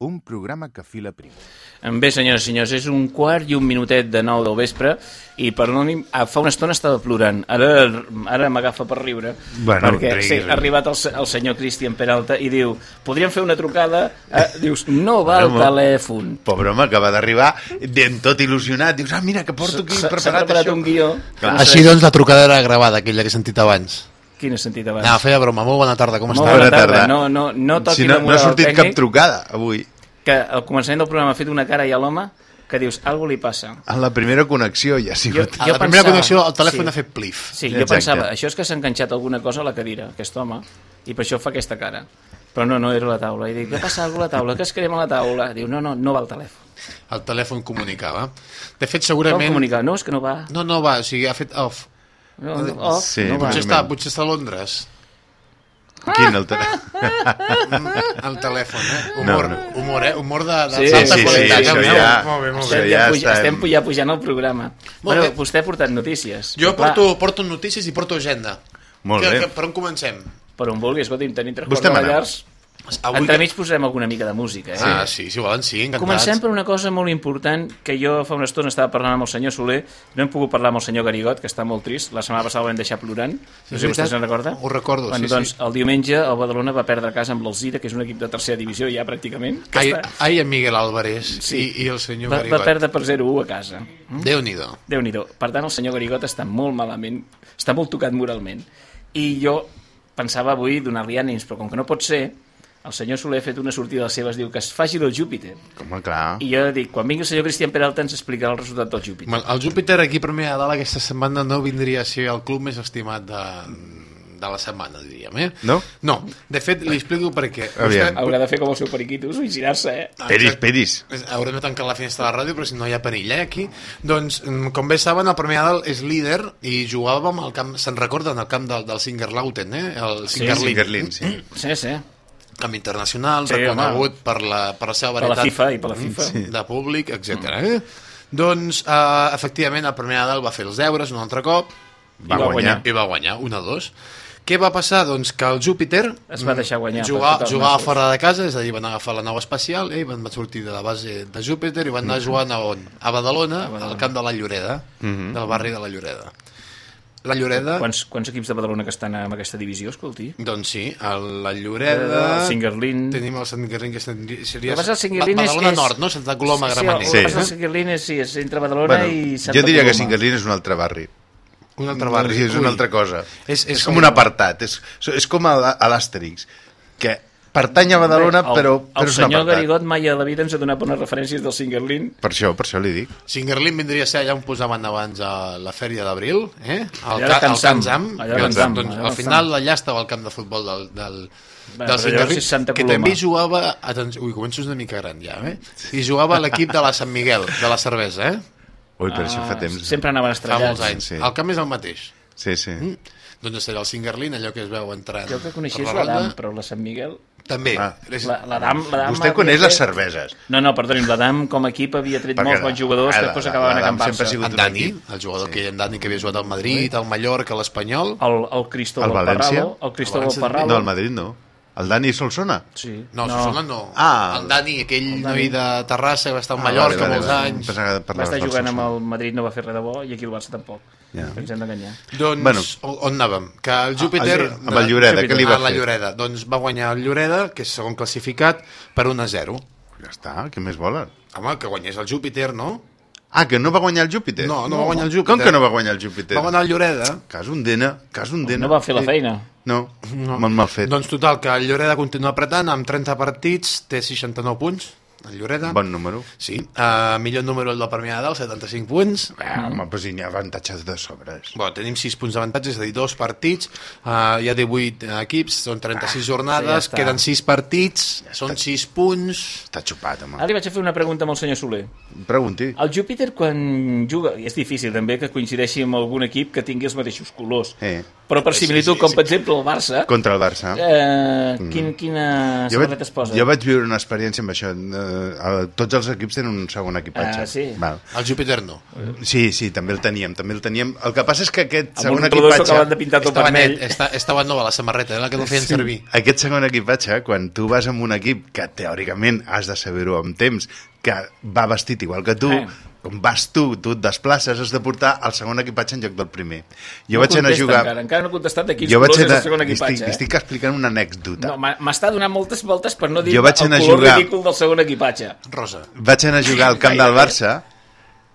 Speaker 8: Un programa que fila prim.
Speaker 2: Bé, senyores i senyors, és un quart i un minutet de nou del vespre i perdoni'm, ah, fa una estona estava plorant. Ara, ara m'agafa per riure.
Speaker 3: Bueno,
Speaker 2: perquè sí, ha arribat el, el senyor Cristian Peralta i diu, podríem fer una trucada? Eh, dius, no va el
Speaker 3: Bueno,
Speaker 2: telèfon.
Speaker 3: Pobre home, acaba d'arribar ben tot il·lusionat. Dius, ah, mira, que porto aquí preparat,
Speaker 2: preparat
Speaker 3: això.
Speaker 2: un guió.
Speaker 3: Clar.
Speaker 2: No sé
Speaker 10: Així doncs la trucada era gravada, aquella que he sentit abans.
Speaker 2: Quin sentit abans?
Speaker 10: No, feia broma. Molt bona tarda, com
Speaker 2: Molt
Speaker 10: està?
Speaker 2: bona tarda. No, no, no toqui
Speaker 3: si no,
Speaker 2: la
Speaker 3: no ha sortit
Speaker 2: al
Speaker 3: cap
Speaker 2: tècnic.
Speaker 3: trucada avui.
Speaker 2: Que al començament del programa ha fet una cara i a l'home que dius, algo li passa.
Speaker 3: En la primera connexió ja ha sigut...
Speaker 10: A la primera connexió el telèfon ha fet plif.
Speaker 2: Sí, jo
Speaker 3: Exacte.
Speaker 2: pensava, això és que s'ha enganxat alguna cosa a la cadira, aquest home, i per això fa aquesta cara. Però no, no era la taula. I dic, què passa alguna a la taula? Que es crema la taula? Diu, no, no, no va al telèfon.
Speaker 10: El telèfon comunicava. De fet,
Speaker 2: Com
Speaker 10: segurament...
Speaker 2: comunicar? No, és que no va.
Speaker 10: No, no va, o sigui, ha fet off.
Speaker 2: No, off,
Speaker 3: Sí,
Speaker 2: no.
Speaker 10: Potser està, potser està a Londres.
Speaker 3: Quin el tele...
Speaker 10: El telèfon, eh? Humor,
Speaker 3: No, no.
Speaker 10: humor, eh? Humor de, de
Speaker 2: Sí,
Speaker 10: d'alta
Speaker 2: sí, sí,
Speaker 10: qualitat.
Speaker 2: això
Speaker 10: eh?
Speaker 3: ja-
Speaker 10: Molt bé, molt
Speaker 3: això
Speaker 10: bé.
Speaker 2: Estem,
Speaker 3: ja
Speaker 2: ja puja,
Speaker 3: està-
Speaker 2: estem puja, pujant el programa. Bueno,
Speaker 10: bé.
Speaker 2: vostè ha portat notícies.
Speaker 10: Jo porto, porto notícies i porto agenda.
Speaker 3: Molt
Speaker 10: que,
Speaker 3: bé.
Speaker 10: Que, per on comencem?
Speaker 2: Per on vulgui, escolti'm, tenim tres quarts de
Speaker 3: mana.
Speaker 10: Avui
Speaker 2: Entremig posarem alguna mica de música, eh?
Speaker 10: Ah, sí, si volen, sí, encantats.
Speaker 2: Comencem per una cosa molt important que jo fa una estona estava parlant amb el senyor Soler, no hem pogut parlar amb el senyor Garigot, que està molt trist, la setmana passada el vam deixar plorant, no sé si vostè se'n recorda.
Speaker 10: Ho recordo,
Speaker 2: bueno,
Speaker 10: sí,
Speaker 2: doncs,
Speaker 10: sí.
Speaker 2: el diumenge el Badalona va perdre casa amb l'Alzira, que és un equip de tercera divisió ja pràcticament, que
Speaker 10: Ai,
Speaker 2: està,
Speaker 10: ai, en Miguel Álvarez sí. i, i el senyor
Speaker 2: va, va
Speaker 10: Garigot.
Speaker 2: perdre per 0-1 a casa.
Speaker 10: Déu-n'hi-do.
Speaker 2: déu nhi Per tant, el senyor Garigot està molt malament, està molt tocat moralment. I jo pensava avui donar-li ànims, però com que no pot ser, el senyor Soler ha fet una sortida de les seves, diu que es faci del Júpiter.
Speaker 3: Home, clar.
Speaker 2: I jo dic, quan vingui el senyor Cristian Peralta ens explicarà el resultat del Júpiter.
Speaker 10: Bueno, El Júpiter aquí per mi a dalt aquesta setmana no vindria a ser el club més estimat de, de la setmana, diríem, eh?
Speaker 3: No?
Speaker 10: No, de fet, li explico per què.
Speaker 3: Aviam.
Speaker 2: Haurà de fer com el seu periquito, suïcidar-se, eh?
Speaker 3: Pedis, pedis.
Speaker 10: Haurem de tancar la finestra de la ràdio, però si no hi ha perill, eh, aquí. Doncs, mm, com bé saben, el Premià Dalt és líder i jugàvem al camp, se'n recorden, al camp del, del Singerlauten, eh? El
Speaker 2: Sí,
Speaker 10: Singerlin.
Speaker 3: Singerlin, sí.
Speaker 2: Sí, sí.
Speaker 10: Camp internacional,
Speaker 2: Sí,
Speaker 10: reconegut per la, per la seva
Speaker 2: Per la
Speaker 10: varietat
Speaker 2: FIFA i per la FIFA.
Speaker 10: sí. de públic, etc. Eh? Doncs, eh, efectivament, el Premià Dalt va fer els deures un altre cop
Speaker 3: Va guanyar.
Speaker 10: i va guanyar, 1-2. Què va passar? Doncs que el Júpiter
Speaker 2: Es va deixar guanyar
Speaker 10: jugava,
Speaker 2: tots els
Speaker 10: jugava fora de casa, és a dir, van agafar la nau espacial eh, i van sortir de la base de Júpiter i van anar jugant a on? A Badalona, al camp de la Lloreda, del barri de la Lloreda. La Lloreda,
Speaker 2: Quants, quants equips de Badalona que estan en aquesta divisió, escolti?
Speaker 10: doncs sí, el, la Lloreda...
Speaker 2: El Singerlin.
Speaker 10: Tenim el Sant Guerrín, que seria...
Speaker 2: El Singerlin és
Speaker 10: Badalona
Speaker 2: és-
Speaker 10: Nord, no? Santa Coloma,
Speaker 2: sí,
Speaker 10: Gramenet.
Speaker 2: Sí, el passa al Singerlin és, sí, és entre Badalona
Speaker 3: Bueno,
Speaker 2: i Santa
Speaker 3: jo diria que
Speaker 2: Coloma.
Speaker 3: Singerlin és un altre barri.
Speaker 10: Un altre barri.
Speaker 3: Sí, és
Speaker 10: Ui.
Speaker 3: una altra cosa.
Speaker 10: És- és
Speaker 3: és com un apartat. És, és com a, a l'Àsterix, que pertany a Badalona,
Speaker 2: Bé, el,
Speaker 3: però,
Speaker 2: el
Speaker 3: però és un
Speaker 2: senyor
Speaker 3: apartat.
Speaker 2: Garigot mai a la vida ens ha donat bones referències del Singerlin.
Speaker 3: Per això, per això li dic.
Speaker 10: Singerlin vindria a ser allà on posaven abans a la fèria d'abril, eh? Al,
Speaker 2: Allà
Speaker 10: ca, al
Speaker 2: Sam.
Speaker 10: Can Sam.
Speaker 2: Allà Can
Speaker 10: Doncs,
Speaker 2: Sam,
Speaker 10: doncs, al
Speaker 2: al
Speaker 10: final allà estava el camp de futbol del, del,
Speaker 2: Bé,
Speaker 10: del Singerlin, que
Speaker 2: Coloma.
Speaker 10: també jugava... Atenció, ui, començo una mica gran ja, eh? I jugava a l'equip de la Sant Miguel, de la cervesa, eh?
Speaker 3: Ui, però això fa
Speaker 2: Ah,
Speaker 3: temps.
Speaker 2: Sempre anaven
Speaker 10: Fa
Speaker 2: estrellats.
Speaker 10: molts anys.
Speaker 3: Sí.
Speaker 10: El camp és el mateix.
Speaker 3: Sí, sí.
Speaker 10: Doncs serà el Singerlin, allò que es veu entrant.
Speaker 2: Jo el que coneixia
Speaker 10: per
Speaker 2: és
Speaker 10: la
Speaker 2: l'Adam, però la Sant Miguel...
Speaker 10: També.
Speaker 3: Ah.
Speaker 10: És-
Speaker 2: La, l'Adam, l'Adam
Speaker 3: Vostè
Speaker 2: havia
Speaker 3: coneix les cerveses.
Speaker 2: No, no, perdoni'm, l'Adam com a equip havia tret
Speaker 3: Perquè
Speaker 2: molts bons jugadors que
Speaker 3: la-
Speaker 2: després
Speaker 3: la-
Speaker 2: acabaven a Can
Speaker 3: sempre ha
Speaker 2: Barça.
Speaker 3: sigut
Speaker 10: En
Speaker 3: un
Speaker 10: Dani,
Speaker 3: equip.
Speaker 10: el jugador que hi ha en Dani, que havia jugat al Madrid, al Mallorca, a l'Espanyol.
Speaker 2: El, el Cristóbal
Speaker 3: El València?
Speaker 2: Parralo. El Cristóbal Parralo.
Speaker 3: No, el Madrid no. El Dani Solsona?
Speaker 2: Sí.
Speaker 10: No, no. Solsona no.
Speaker 3: Ah,
Speaker 10: el Dani, aquell noi de Terrassa que va estar a
Speaker 3: Ah,
Speaker 10: Mallorca
Speaker 3: vale, vale,
Speaker 10: molts
Speaker 3: vale.
Speaker 10: anys.
Speaker 2: Va estar jugant amb el Madrid, no va fer res de bo, i aquí el Barça tampoc.
Speaker 3: Ja.
Speaker 2: Ens hem d'enganyar.
Speaker 10: Doncs,
Speaker 3: Bueno.
Speaker 10: on, anàvem? Que el Júpiter...
Speaker 3: Ah, amb el Lloreda, què li va
Speaker 10: a la
Speaker 3: fer?
Speaker 10: Lloreda. Doncs va guanyar el Lloreda, que és segon classificat, per 1 a 0.
Speaker 3: Ja està, què més volen?
Speaker 10: Home, que guanyés el Júpiter, no?
Speaker 3: Ah, que no va guanyar el Júpiter?
Speaker 10: No, no va guanyar el Júpiter.
Speaker 3: Com que no va guanyar el Júpiter?
Speaker 10: Va guanyar el Lloreda.
Speaker 3: Cas un dena, cas un dena.
Speaker 2: No va fer la feina.
Speaker 3: No, no. molt mal fet.
Speaker 10: Doncs total, que el Lloreda continua apretant, amb 30 partits, té 69 punts, el Lloreda.
Speaker 3: Bon número.
Speaker 10: Sí, uh, millor número el del Premià de Dalt, 75 punts.
Speaker 3: Ah, home, però si n'hi ha avantatges de sobres.
Speaker 10: Bueno, tenim 6 punts d'avantatge, és a dir, dos partits, uh, hi ha 18 equips, són 36 jornades,
Speaker 2: Ah, ja està.
Speaker 10: queden 6 partits, són 6 punts...
Speaker 3: Està xupat, home.
Speaker 2: Ara li vaig a fer una pregunta amb el senyor Soler.
Speaker 3: Pregunti.
Speaker 2: El Júpiter, quan juga, i és difícil també que coincideixi amb algun equip que tingui els mateixos colors,
Speaker 3: Eh.
Speaker 2: Però per similitud, com per exemple el Barça,
Speaker 3: Contra el Barça.
Speaker 2: eh, quin, quina
Speaker 3: Mm. Vaig,
Speaker 2: samarreta es posa?
Speaker 3: jo vaig viure una experiència amb això. Eh, tots els equips tenen un segon equipatge.
Speaker 2: Ah, sí?
Speaker 3: Val.
Speaker 10: El Júpiter no.
Speaker 3: Sí, sí, també el teníem, també el teníem. El que passa és que aquest
Speaker 2: Amb
Speaker 3: segon
Speaker 2: un
Speaker 3: equipatge...
Speaker 2: acaben de pintar tot
Speaker 10: Estava
Speaker 2: vermell.
Speaker 10: net, està, estava nova la samarreta, era la que no feien servir.
Speaker 3: Aquest segon equipatge, quan tu vas amb un equip que teòricament has de saber-ho amb temps, que va vestit igual que tu,
Speaker 2: Eh.
Speaker 3: Com vas tu, tu et desplaces, has de portar el segon equipatge en lloc del primer. Jo
Speaker 2: No
Speaker 3: vaig anar a jugar...
Speaker 2: Encara, encara no he contestat de quins
Speaker 3: jo vaig
Speaker 2: colors és
Speaker 3: anar...
Speaker 2: el segon equipatge.
Speaker 3: estic,
Speaker 2: eh?
Speaker 3: estic explicant una anècdota.
Speaker 2: No, m'ha- m'està donant moltes voltes per no dir
Speaker 3: Jo vaig
Speaker 2: el
Speaker 3: anar a
Speaker 2: color
Speaker 3: jugar-
Speaker 2: ridícul del segon equipatge.
Speaker 10: Rosa.
Speaker 3: Vaig anar a jugar al camp del. Barça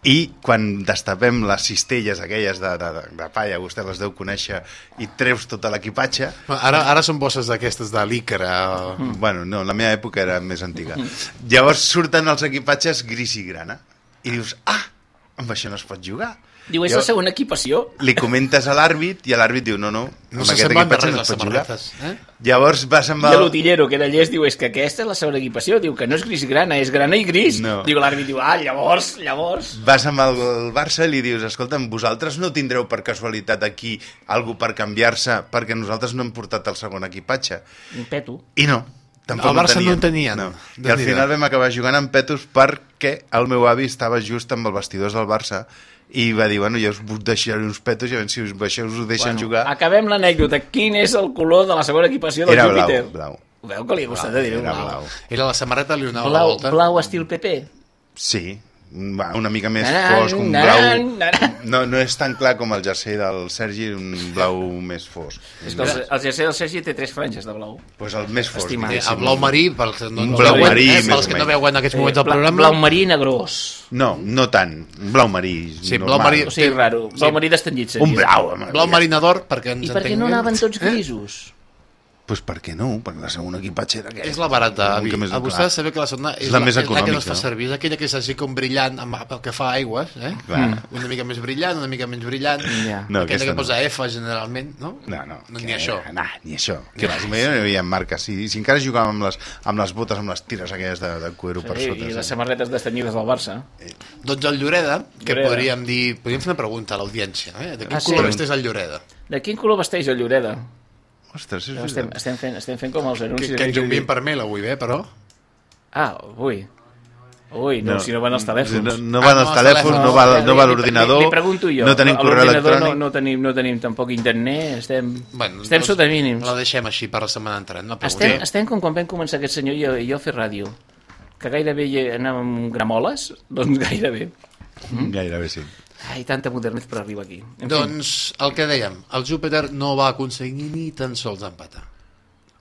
Speaker 3: i quan destapem les cistelles aquelles de, de, de, de palla, vostè les deu conèixer, i treus tot l'equipatge...
Speaker 10: Ara, ara són bosses d'aquestes de l'Icra.
Speaker 3: Mm. Bueno, no, la meva època era més antiga. Llavors surten els equipatges gris i grana i dius, ah, amb això no es pot jugar.
Speaker 2: Diu, és
Speaker 3: Jo-
Speaker 2: la segona equipació?
Speaker 3: Li comentes a l'àrbit i l'àrbit diu, no, no,
Speaker 10: No
Speaker 3: amb
Speaker 10: de
Speaker 3: equipatge no
Speaker 10: les
Speaker 3: es pot jugar.
Speaker 10: Eh?
Speaker 3: Llavors vas amb
Speaker 2: I
Speaker 3: el...
Speaker 2: l'utillero, que era llest, diu, és que aquesta és la segona equipació. Diu que no és gris i grana, és grana i gris.
Speaker 3: No.
Speaker 2: Diu l'àrbit, diu, ah, llavors, llavors...
Speaker 3: Vas amb el, el Barça i li dius, escolta'm, vosaltres no tindreu per casualitat aquí algú per canviar-se perquè nosaltres no hem portat el segon equipatge.
Speaker 2: Un peto.
Speaker 3: I no. Tampoc
Speaker 10: Al Barça no en
Speaker 3: tenien. No. I al final vam acabar jugant amb petos perquè el meu avi estava just amb el vestidors del Barça i va dir, bueno, jo us vull deixar uns petos i a veure si us, això us ho deixen
Speaker 2: Bueno,
Speaker 3: jugar.
Speaker 2: Acabem l'anècdota. Quin és el color de la segona equipació del
Speaker 3: Era blau,
Speaker 2: Júpiter?
Speaker 3: blau.
Speaker 2: Ho veu que li ha costat de dir
Speaker 3: Era
Speaker 2: blau?
Speaker 3: blau.
Speaker 10: Era la samarreta li donava la
Speaker 2: Blau,
Speaker 10: volta.
Speaker 2: blau estil PP.
Speaker 3: Sí, va, una mica més
Speaker 2: Naran,
Speaker 3: fosc, un
Speaker 2: naran,
Speaker 3: blau...
Speaker 2: naran.
Speaker 3: No, no és tan clar com el jersei del Sergi, un blau més fosc.
Speaker 2: És que el, el jersei del Sergi té tres franges de blau.
Speaker 3: Pues el més fosc.
Speaker 2: Estimat.
Speaker 10: Eh,
Speaker 3: diguéssim.
Speaker 10: a blau marí, pels no,
Speaker 3: Un
Speaker 10: no
Speaker 3: blau
Speaker 10: veuen,
Speaker 3: marí,
Speaker 10: eh, pels que no veuen aquests moments del
Speaker 2: bla-
Speaker 10: programa.
Speaker 2: Blau marí negrós.
Speaker 3: No, no tant. Un blau marí.
Speaker 10: Sí,
Speaker 3: normal.
Speaker 10: blau marí-
Speaker 2: O sigui, raro. Blau marí destanyit seria.
Speaker 3: Un blau.
Speaker 10: Blau marinador, perquè ens
Speaker 2: I per què no
Speaker 10: entenguem.
Speaker 2: anaven tots grisos?
Speaker 3: Pues per què no? Perquè la segona equipatge era aquesta.
Speaker 10: És la barata, avi.
Speaker 3: mica més
Speaker 10: A vostè saber que la segona és,
Speaker 3: És la més
Speaker 10: és la que no es
Speaker 3: econòmica.
Speaker 10: fa servir. És aquella que és així com brillant amb, pel que fa a aigües, eh?
Speaker 3: Clar.
Speaker 10: Una mica més brillant, una mica menys brillant.
Speaker 2: Ja.
Speaker 3: No,
Speaker 10: aquella que
Speaker 3: no.
Speaker 10: posa F generalment, no?
Speaker 3: No, no.
Speaker 10: No,
Speaker 3: que-
Speaker 10: ni això.
Speaker 3: No, ni això. Que vas, no hi havia marques. Si, si encara jugàvem amb les, amb les botes, amb les tires aquelles de, de cuero per
Speaker 2: Sí,
Speaker 3: sota.
Speaker 2: I les
Speaker 3: sí.
Speaker 2: samarretes destanyides del Barça.
Speaker 10: Doncs el Lloreda, que
Speaker 2: Lloreda.
Speaker 10: podríem dir... Podríem fer una pregunta a l'audiència, eh? De quin
Speaker 2: Ah, sí?
Speaker 10: color vesteix el Lloreda?
Speaker 2: De quin color vesteix el Lloreda?
Speaker 3: Ostres, és
Speaker 2: Estem,
Speaker 3: veritat.
Speaker 2: estem, fent, estem fent com els
Speaker 10: Que,
Speaker 2: anuncis.
Speaker 10: que ens
Speaker 2: aquells
Speaker 10: ho envien
Speaker 2: de-
Speaker 10: per mail avui, bé, però...
Speaker 2: Ah, ui. Ui, no, si no van els telèfons.
Speaker 3: No, no van
Speaker 10: Ah,
Speaker 3: els
Speaker 10: no,
Speaker 3: telèfons,
Speaker 10: telèfons.
Speaker 3: no va, no va
Speaker 2: li-
Speaker 3: l'ordinador,
Speaker 2: Li, li pregunto jo.
Speaker 3: no tenim correu electrònic.
Speaker 2: No, no, tenim, no tenim tampoc internet, estem,
Speaker 10: Bueno,
Speaker 2: estem
Speaker 10: doncs
Speaker 2: sota mínims.
Speaker 10: La deixem així per la setmana entrant. No
Speaker 2: Estem,
Speaker 10: preguntem.
Speaker 2: estem com quan vam començar aquest senyor i jo, jo a fer ràdio. Que gairebé anàvem amb gramoles? Doncs gairebé.
Speaker 3: Gairebé sí.
Speaker 2: Ai, tanta modernitat per arribar aquí. En fi,
Speaker 10: Doncs el que dèiem, el Júpiter no va aconseguir ni tan sols empatar.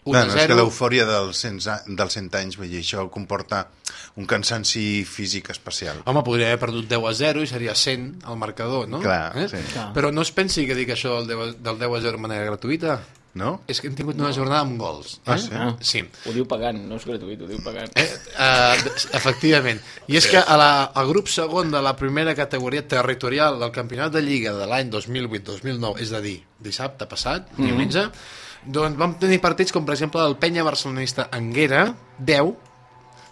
Speaker 10: 1
Speaker 3: No,
Speaker 10: a
Speaker 3: no, és que
Speaker 10: 0.
Speaker 3: l'eufòria dels 100, a- dels 100 anys, vull dir, això comporta un cansanci físic especial.
Speaker 10: Home, podria haver perdut 10 a 0 i seria 100 al marcador, no?
Speaker 3: Clar,
Speaker 10: eh?
Speaker 3: sí.
Speaker 2: Clar.
Speaker 10: Però no es pensi que dic això del 10, a- del 10 a 0 de manera gratuïta.
Speaker 3: No?
Speaker 10: És que hem tingut una jornada amb gols. Eh?
Speaker 3: Ah, sí?
Speaker 2: Ah.
Speaker 10: Sí.
Speaker 2: Ho diu pagant, no és gratuït, ho diu pagant.
Speaker 10: Eh, uh, efectivament. I és que a la, al grup segon de la primera categoria territorial del Campionat de Lliga de l'any 2008-2009, és a dir, dissabte passat,
Speaker 2: Mhm.
Speaker 10: diumenge, doncs vam tenir partits com, per exemple, el Penya Barcelonista Anguera, 10,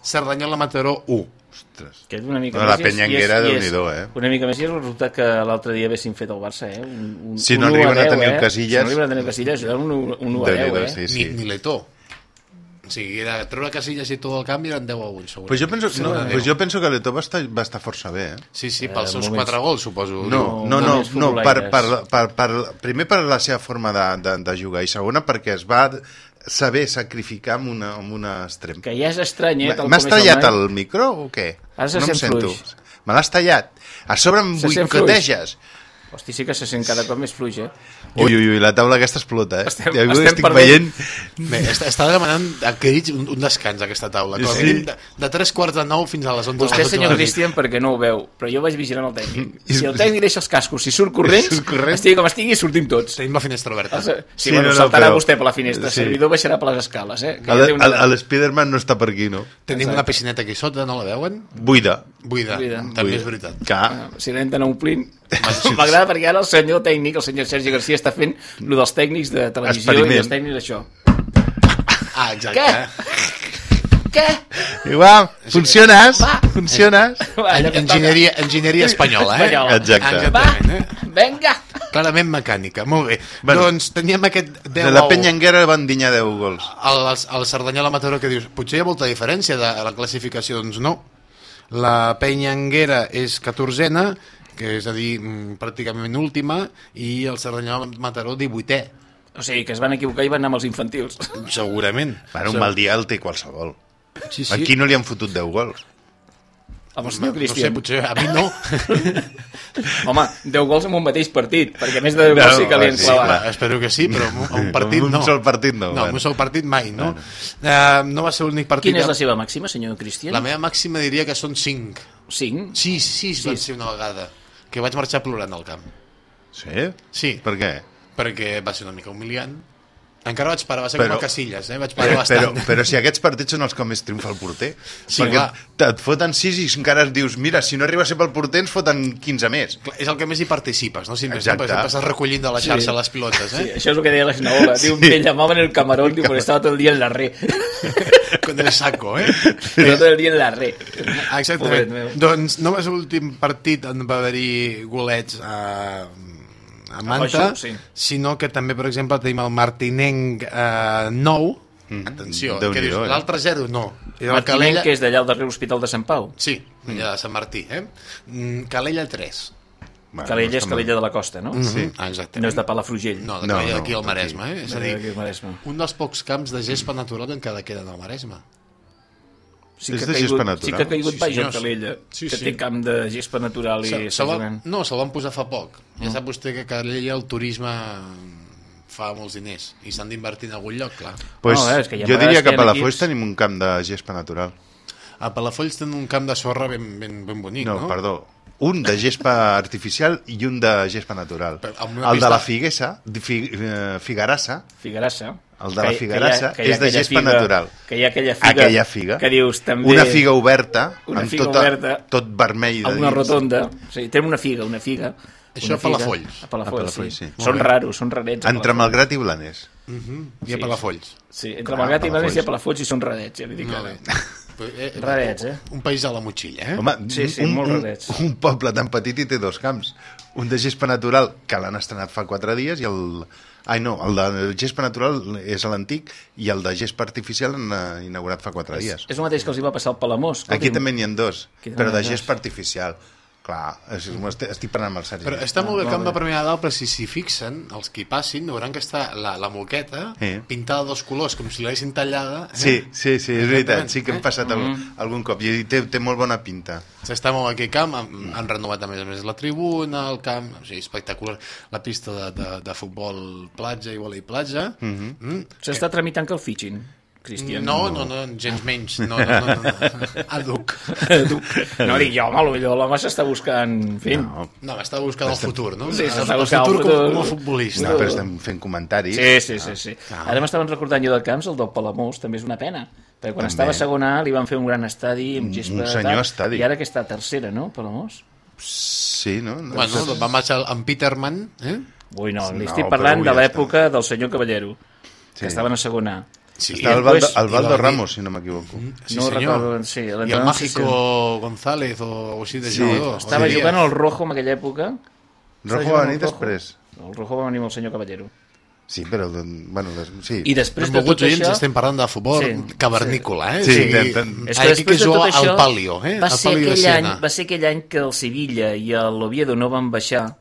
Speaker 10: Cerdanyola Mataró, 1.
Speaker 3: Ostres.
Speaker 2: Que és una mica
Speaker 3: No, la
Speaker 2: més, i és-
Speaker 3: Penyanguera,
Speaker 2: i és- i és
Speaker 3: Déu-n'hi-do, eh?
Speaker 2: Una mica més i és el resultat que l'altre dia haguessin fet el Barça, eh? Un, un,
Speaker 3: Si no
Speaker 2: un
Speaker 3: arriben a
Speaker 2: 10,
Speaker 3: tenir
Speaker 2: eh?
Speaker 3: Casillas-
Speaker 2: Si no arriben a tenir Casillas, era un, un 1 a 10,
Speaker 3: Déu-n'hi-do,
Speaker 2: eh?
Speaker 3: sí,
Speaker 10: Ni,
Speaker 3: sí.
Speaker 10: ni Letó. O sigui, era treure Casillas i tot el canvi eren 10 a 1, segurament.
Speaker 3: Pues jo penso, no,
Speaker 10: Segurament.
Speaker 3: pues jo penso que l'Eto va estar, va estar força bé, eh?
Speaker 10: Sí, sí, pels
Speaker 2: Eh,
Speaker 10: seus
Speaker 2: moments-
Speaker 10: 4 gols, suposo.
Speaker 3: No,
Speaker 2: No,
Speaker 3: no, no, no per, per, per, per, primer per la seva forma de, de, de jugar i segona perquè es va saber sacrificar amb una, amb una extrem.
Speaker 2: Que ja és estrany, eh?
Speaker 3: M'has tallat el micro o què?
Speaker 2: Ara se
Speaker 3: no em
Speaker 2: sent
Speaker 3: sento.
Speaker 2: fluix.
Speaker 3: Me l'has tallat. A sobre em
Speaker 2: Se
Speaker 3: boicoteges.
Speaker 2: Hosti, sí que se sent cada cop més fluix, eh?
Speaker 3: Ui, ui, ui, la taula aquesta explota, eh?
Speaker 2: Estem-
Speaker 3: ja
Speaker 2: estem
Speaker 3: estic
Speaker 2: perdent.
Speaker 3: veient...
Speaker 10: Bé, està, està demanant a crits un, un descans, aquesta taula. Com a
Speaker 3: Sí.
Speaker 10: mínim de, de 3 quarts de 9 fins a les 11
Speaker 2: Vostè, senyor
Speaker 10: 8 de la nit.
Speaker 2: Cristian, perquè no ho veu, però jo vaig vigilant el tècnic. Si el tècnic deixa els cascos, si surt corrents,
Speaker 3: Surt corrents.
Speaker 2: estigui com estigui, sortim tots.
Speaker 10: Tenim la finestra oberta.
Speaker 2: Sí,
Speaker 3: Sí,
Speaker 2: bueno,
Speaker 3: no, no,
Speaker 2: saltarà
Speaker 3: però-
Speaker 2: vostè per la finestra, el
Speaker 3: sí.
Speaker 2: servidor baixarà per les escales, eh? Que
Speaker 3: El-
Speaker 2: ja té una
Speaker 3: el-. L'Spiderman no està per aquí, no?
Speaker 10: Tenim una piscineta aquí sota, no la veuen?
Speaker 3: Buida.
Speaker 10: Buida.
Speaker 2: Buida.
Speaker 10: També és veritat.
Speaker 3: Clar.
Speaker 2: Ah, Si l'enten omplint. M'agrada perquè ara el senyor tècnic, el senyor Sergi Garcia, està fent el dels tècnics de televisió
Speaker 3: Experiment.
Speaker 2: i dels tècnics d'això.
Speaker 10: Ah, exacte.
Speaker 2: Què? Què?
Speaker 3: Igual, funciones,
Speaker 2: Va.
Speaker 3: funciones.
Speaker 2: Va, allò que
Speaker 10: Enginyeria, enginyeria espanyola, eh?
Speaker 2: Espanyola.
Speaker 3: Exacte.
Speaker 10: Exactament, eh?
Speaker 2: Venga!
Speaker 10: clarament mecànica. Molt bé.
Speaker 3: Bueno,
Speaker 10: doncs teníem aquest 10
Speaker 3: De la
Speaker 10: a 1.
Speaker 3: Penyanguera van dinyar 10 gols.
Speaker 10: El, el, el Cerdanyola Mataró que dius, potser hi ha molta diferència de la classificació, doncs no. La Penyanguera és 14ena, que és a dir, mm, pràcticament última, i el Cerdanyola Mataró 18è.
Speaker 2: O sigui, que es van equivocar i van anar amb els infantils.
Speaker 10: Segurament.
Speaker 3: Para un mal dia el té qualsevol.
Speaker 10: Sí, sí.
Speaker 3: Aquí no li han fotut 10 gols.
Speaker 2: Amb el
Speaker 10: No,
Speaker 2: senyor
Speaker 10: no sé,
Speaker 2: Cristian.
Speaker 10: potser a mi no.
Speaker 2: Home, 10 gols en un mateix partit, perquè a més de 10 gols sí que li han
Speaker 3: sí,
Speaker 2: clavat.
Speaker 10: Espero que sí, però en un partit no.
Speaker 3: un sol partit no,
Speaker 10: No,
Speaker 3: bueno.
Speaker 10: en un sol partit mai, no? Uh, no va ser l'únic partit...
Speaker 2: Quina és la seva màxima, senyor Cristian?
Speaker 10: La meva màxima diria que són 5.
Speaker 2: 5?
Speaker 10: 6, 6 van ser una vegada. Que vaig marxar plorant al camp.
Speaker 3: Sí?
Speaker 10: Sí.
Speaker 3: Per què?
Speaker 10: Perquè va ser una mica humiliant. Encara vaig parar, va ser com
Speaker 3: Però-
Speaker 10: a Casillas, eh? Vaig
Speaker 3: Però,
Speaker 10: parar
Speaker 3: però,
Speaker 10: bastant.
Speaker 3: però si aquests partits són els que més triomfa el porter.
Speaker 10: Sí,
Speaker 3: perquè
Speaker 10: clar.
Speaker 3: te- et foten 6 i encara et dius, mira, si no arriba a ser pel porter ens foten 15 més.
Speaker 10: Clar, És el que més hi participes, no? Si més,
Speaker 3: Exacte.
Speaker 10: no? Exemple, estàs recollint de la xarxa
Speaker 2: Sí.
Speaker 10: les pilotes,
Speaker 2: Sí,
Speaker 10: eh?
Speaker 2: això és el que deia la Sinaola. Diu, me llamaban el camarón, diu, porque estaba todo el día en la red.
Speaker 10: Con el saco, eh?
Speaker 2: Estava tot el dia en la red.
Speaker 10: Ah,
Speaker 2: Pobret
Speaker 10: Exactament. Doncs no va ser l'últim partit on va haver-hi golets a, a Manta,
Speaker 2: Baixo, sí.
Speaker 10: sinó que també, per exemple, tenim el Martinenc eh, 9, atenció,
Speaker 3: Déu-n'hi-do,
Speaker 10: que dius,
Speaker 3: eh?
Speaker 10: l'altre 0 no. Era
Speaker 2: Martinenc,
Speaker 10: Calella...
Speaker 2: que és d'allà al darrere l'Hospital de Sant Pau.
Speaker 10: Sí, allà de Sant Martí, eh? Mm, Calella 3.
Speaker 3: Bueno,
Speaker 2: Calella
Speaker 3: no
Speaker 2: és Calella de la Costa, no?
Speaker 10: Sí. Ah, exactament.
Speaker 2: No és de Palafrugell.
Speaker 10: No, de
Speaker 3: No,
Speaker 10: Calella
Speaker 3: no,
Speaker 10: d'aquí al
Speaker 3: aquí.
Speaker 10: Maresme, eh? És a dir,
Speaker 2: al
Speaker 10: un dels pocs camps de gespa natural que encara queden al Maresme.
Speaker 2: Sí
Speaker 3: És
Speaker 2: que,
Speaker 3: de
Speaker 2: caigut,
Speaker 3: gespa natural.
Speaker 2: sí que ha caigut
Speaker 10: Sí,
Speaker 2: baix el
Speaker 10: senyors.
Speaker 2: Calella,
Speaker 10: Sí,
Speaker 2: que
Speaker 10: sí.
Speaker 2: té camp de gespa natural i...
Speaker 10: Se, se va, no, se'l van posar fa poc. Ja sap vostè que Calella el turisme fa molts diners i s'han d'invertir en algun lloc, clar.
Speaker 3: Pues,
Speaker 2: No, és que ha
Speaker 3: jo diria
Speaker 2: que
Speaker 3: a Palafolls
Speaker 2: equips-
Speaker 3: tenim un camp de gespa natural.
Speaker 10: A Palafolls tenen un camp de sorra ben, ben, ben bonic,
Speaker 3: No,
Speaker 10: no?
Speaker 3: perdó. Un de gespa artificial i un de gespa natural. El de la Figuesa, de Fi, eh, Figarassa,
Speaker 2: Figarassa.
Speaker 3: El de la
Speaker 2: Que- que
Speaker 3: Figarassa
Speaker 2: hi ha- que hi ha
Speaker 3: és de gespa
Speaker 2: figa-
Speaker 3: natural.
Speaker 2: Que hi ha aquella figa,
Speaker 3: aquella figa,
Speaker 2: que dius també...
Speaker 3: una figa oberta,
Speaker 2: Una
Speaker 3: amb
Speaker 2: figa
Speaker 3: tota,
Speaker 2: oberta,
Speaker 3: tot vermell de
Speaker 2: amb una
Speaker 3: dins.
Speaker 2: rotonda. O sigui, té una figa, una figa.
Speaker 10: Això a Palafolls.
Speaker 2: A Palafolls,
Speaker 3: A Palafolls,
Speaker 2: sí.
Speaker 3: sí.
Speaker 2: Són raros, són rarets. a
Speaker 3: Entre. Malgrat i Blanes.
Speaker 10: Uh -huh. I
Speaker 2: Sí,
Speaker 10: a Palafolls.
Speaker 2: Sí, entre
Speaker 3: Clar,
Speaker 2: Malgrat i
Speaker 3: Palafolls.
Speaker 2: València i Palafolls i són rarets, ja li dic
Speaker 10: Molt bé. Eh,
Speaker 2: Rarets, eh?
Speaker 10: Un país a la motxilla, eh?
Speaker 3: Home,
Speaker 2: Sí, sí,
Speaker 3: un,
Speaker 2: molt
Speaker 3: un,
Speaker 2: rarets.
Speaker 3: un poble tan petit i té dos camps. Un de gespa natural, que l'han estrenat fa quatre dies, i el... Ai, no, el de gespa natural és l'antic i el de gespa artificial l'han eh, inaugurat fa quatre dies.
Speaker 2: És el mateix que els hi va passar al Palamós.
Speaker 3: Aquí també n'hi ha dos, però de gespa artificial. Clar, és, estic, el Sergi.
Speaker 10: Però està molt bé el camp de Premià de Dalt, però si s'hi fixen, els que hi passin veuran que està la, la moqueta
Speaker 3: Sí.
Speaker 10: pintada de dos colors, com si l'haguessin tallada. Eh?
Speaker 3: Sí, sí, sí, és veritat, sí que hem
Speaker 10: Eh?
Speaker 3: passat el, algun cop i té, té molt bona pinta.
Speaker 10: S'està molt aquí camp, han, han renovat a més a més la tribuna, el camp, o sigui, espectacular. La pista de, de, de futbol platja, igual i platja. Mm -hmm. mm.
Speaker 2: S'està tramitant que el fitxin, Cristian.
Speaker 10: No, no, no, gens menys. No, no, no, no. Aduc.
Speaker 2: No dic jo, home, potser l'home s'està buscant... En fi,
Speaker 3: No,
Speaker 10: No, m'està buscant el futur, no?
Speaker 2: Sí, s'està
Speaker 10: el
Speaker 2: buscant el
Speaker 10: futur,
Speaker 2: futur.
Speaker 10: Com, com a futbolista.
Speaker 3: no, però estem fent comentaris.
Speaker 2: Sí, sí, sí. sí. Ara m'estaven recordant jo del Camps, el del Palamós, també és una pena. Perquè quan
Speaker 3: També.
Speaker 2: estava a segona A li van fer un gran estadi amb gespa...
Speaker 3: un senyor
Speaker 2: tal,
Speaker 3: estadi.
Speaker 2: I ara que està a tercera, no, Palamós?
Speaker 3: Sí, no? no
Speaker 10: Bueno, va marxar amb Peterman, eh?
Speaker 2: Ui, no, li
Speaker 3: No,
Speaker 2: estic
Speaker 3: però
Speaker 2: parlant de l'època del senyor Caballero,
Speaker 3: Sí.
Speaker 2: que estaven a segona A.
Speaker 10: Sí,
Speaker 3: el el Valdo
Speaker 10: va venir-
Speaker 3: Ramos, si no m'equivoco.
Speaker 10: Sí,
Speaker 2: No
Speaker 10: senyor.
Speaker 2: recordo, sí,
Speaker 10: I el
Speaker 2: l'entrenador, sí,
Speaker 10: Mágico González o algo així de
Speaker 3: Sí,
Speaker 10: jugador.
Speaker 2: Estava
Speaker 10: Sí.
Speaker 2: jugant al Rojo en aquella època.
Speaker 3: Rojo va venir
Speaker 2: Rojo.
Speaker 3: després.
Speaker 2: El Rojo va venir amb el senyor Caballero.
Speaker 3: Sí, però, bueno, des- sí.
Speaker 2: I després de tot això...
Speaker 10: estem parlant de futbol
Speaker 2: Sí,
Speaker 10: cavernícola, eh?
Speaker 3: Sí,
Speaker 10: O sigui,
Speaker 3: ten-
Speaker 2: És que
Speaker 10: que
Speaker 2: després de tot això
Speaker 10: al Palio, eh?
Speaker 2: va, ser
Speaker 10: Palio de
Speaker 2: aquell any,
Speaker 10: Siena.
Speaker 2: va ser aquell any que el Sevilla i l'Oviedo no van baixar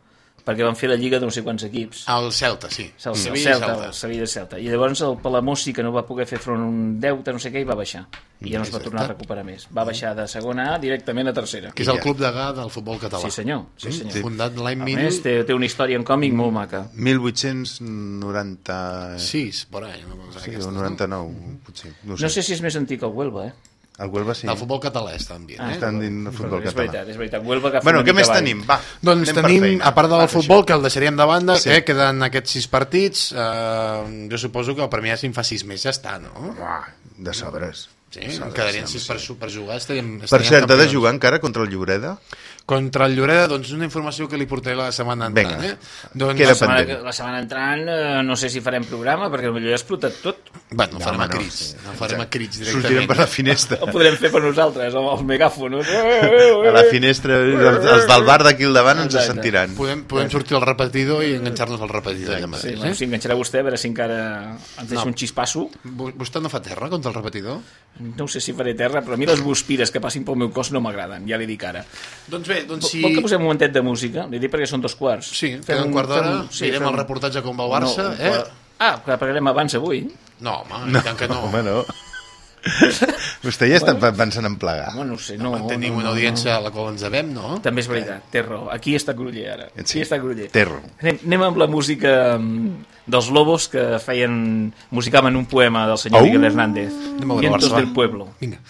Speaker 2: perquè van fer la lliga de no sé quants equips.
Speaker 10: Al Celta, sí.
Speaker 2: El Celta,
Speaker 10: Sevilla i
Speaker 2: Celta,
Speaker 10: Celta.
Speaker 2: el Sevilla Celta. I llavors el Palamós sí que no va poder fer front a un deute, no sé què, i va baixar. I ja no es va tornar a recuperar més. Va baixar de segona A directament a tercera.
Speaker 10: Que és el club de Gà del futbol català.
Speaker 2: Sí, senyor. Sí, senyor.
Speaker 10: Mm, Fundat l'any
Speaker 2: A
Speaker 10: 1000...
Speaker 2: més, té, té una història en còmic molt maca.
Speaker 3: 1890...
Speaker 10: Sí, por ahí. Una cosa
Speaker 3: Sí, o 99, potser. No, sé.
Speaker 2: No sé si és més antic el Huelva, eh?
Speaker 3: El Huelva sí.
Speaker 10: Del futbol català està en
Speaker 2: Ah,
Speaker 10: eh?
Speaker 3: Estan dins del futbol
Speaker 2: és
Speaker 3: català.
Speaker 2: veritat, és veritat. Huelva agafa
Speaker 3: Bueno,
Speaker 2: una
Speaker 3: què
Speaker 2: mica
Speaker 3: més
Speaker 2: avall.
Speaker 3: tenim? Va,
Speaker 10: Doncs
Speaker 3: per
Speaker 10: tenim,
Speaker 3: feina.
Speaker 10: a part del
Speaker 3: Va,
Speaker 10: futbol, que el deixaríem de banda,
Speaker 3: Sí.
Speaker 10: eh, queden aquests sis partits, eh, jo suposo que el Premià si en fa sis més ja està, no?
Speaker 3: Uah, de sobres.
Speaker 10: Sí,
Speaker 3: De sobres,
Speaker 10: quedarien sis
Speaker 3: sí.
Speaker 10: per, per jugar, estaríem,
Speaker 3: Per
Speaker 10: estaríem
Speaker 3: cert, ha de jugar encara contra el Lloreda?
Speaker 10: Contra el Lloreda, doncs una informació que li portaré la setmana entrant,
Speaker 3: Vinga.
Speaker 10: eh? Doncs,
Speaker 3: Queda
Speaker 2: La setmana,
Speaker 3: pendent.
Speaker 2: la setmana entrant eh, no sé si farem programa perquè potser ja ha explotat tot.
Speaker 10: Bueno, no, farem
Speaker 3: home,
Speaker 10: a crits, no, farem a crits directament.
Speaker 3: Sortirem per la finestra.
Speaker 2: Ho podrem fer per nosaltres, amb els megàfonos.
Speaker 3: A la finestra, els, els del bar d'aquí al davant ens
Speaker 2: Exacte.
Speaker 3: sentiran.
Speaker 10: Podem, podem sortir al repetidor i enganxar-nos al repetidor.
Speaker 2: Sí,
Speaker 10: mateix,
Speaker 2: bueno, si enganxarà vostè, a veure si encara ens deixa
Speaker 10: No.
Speaker 2: un xispasso.
Speaker 10: Vo- Vostè no fa terra contra el repetidor?
Speaker 2: No sé si faré terra, però a mi les guspires que passin pel meu cos no m'agraden, ja li dic ara.
Speaker 10: Doncs bé, doncs si...
Speaker 2: Vol que posem un momentet de música? Li dic perquè són dos quarts.
Speaker 10: Sí, queda un quart d'hora, mirem el reportatge com va el Barça,
Speaker 2: un
Speaker 10: eh?
Speaker 2: quart- Ah, que parlarem abans avui.
Speaker 10: No, home,
Speaker 3: No,
Speaker 10: i tant que no.
Speaker 3: home, no. Vostè ja està pensant en plegar.
Speaker 2: Home, no sé, no.
Speaker 10: Tenim
Speaker 2: no,
Speaker 10: una
Speaker 2: no,
Speaker 10: audiència a la qual ens devem, no?
Speaker 2: També és veritat, té raó. Aquí està Gruller, ara.
Speaker 3: Sí,
Speaker 2: Aquí està Gruller.
Speaker 3: té raó.
Speaker 2: Anem, anem amb la música mm, dels Lobos que feien, musicaven un poema del senyor
Speaker 3: Au!
Speaker 2: Miguel Hernández.
Speaker 10: Anem a veure
Speaker 2: Vientos
Speaker 10: Barça,
Speaker 2: del pueblo.
Speaker 10: Vinga.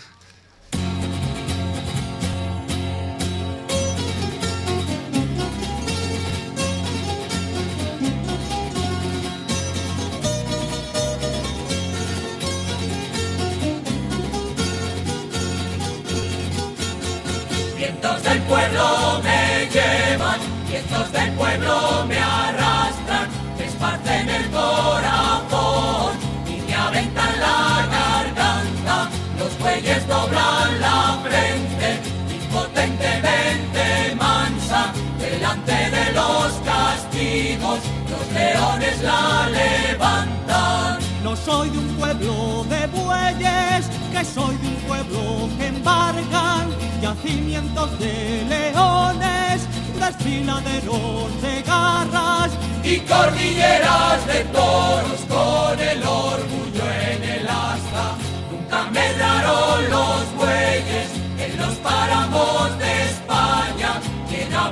Speaker 11: Impotentemente mansa, delante de los castigos, los leones la levantan.
Speaker 12: No soy de un pueblo de bueyes, que soy de un pueblo que embargan yacimientos de leones, desfiladeros de garras
Speaker 11: y cordilleras de toros con el orgullo en el asta. Nunca medraron los bueyes en los páramos de.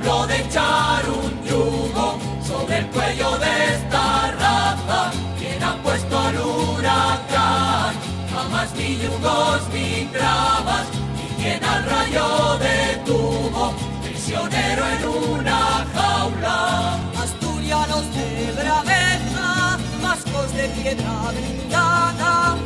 Speaker 11: De echar un yugo sobre el cuello de esta raza. Quien ha puesto al huracán jamás ni yugos ni trabas. Y quien al rayo detuvo prisionero en una jaula.
Speaker 13: Asturianos de braveza, vascos de piedra blindada,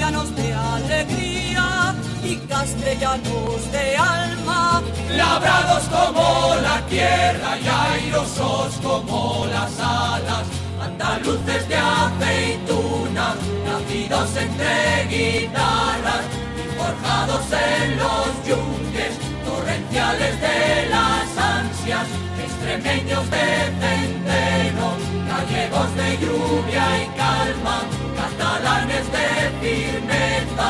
Speaker 13: valencianos de alegría y castellanos de alma.
Speaker 11: Labrados como la tierra y airosos como las alas, andaluces de aceituna, nacidos entre guitarras y forjados en los yunques torrenciales de las ansias, extremeños de centeno, gallegos de lluvia y calma, catalanes de firmeza,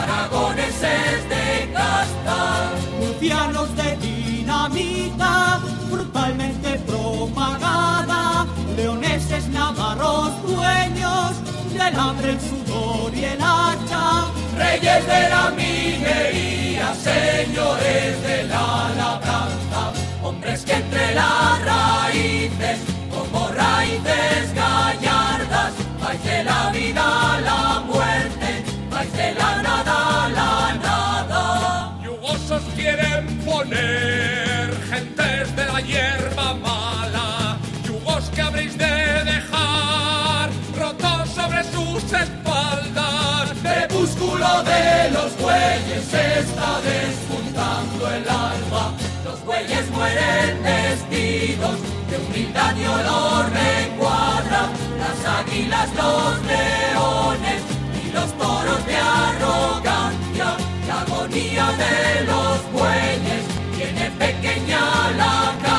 Speaker 11: aragoneses de casta.
Speaker 12: murcianos de dinamita, brutalmente propagada, leoneses navarros dueños del hambre, el sudor y el hacha,
Speaker 11: Reyes de la minería, señores de la labranza, hombres que entre las raíces, como raíces gallardas, vais de la vida a la muerte, vais de la nada a la nada.
Speaker 4: Yugosos quieren poner gentes de la hierba mala, yugos que habréis de dejar rotos sobre sus espaldas.
Speaker 11: Crepúsculo de los bueyes está despuntando el alba. Los bueyes mueren vestidos humildad y olor recuadra. Las águilas, los leones y los toros de arrogancia. La agonía de los bueyes tiene pequeña la cara,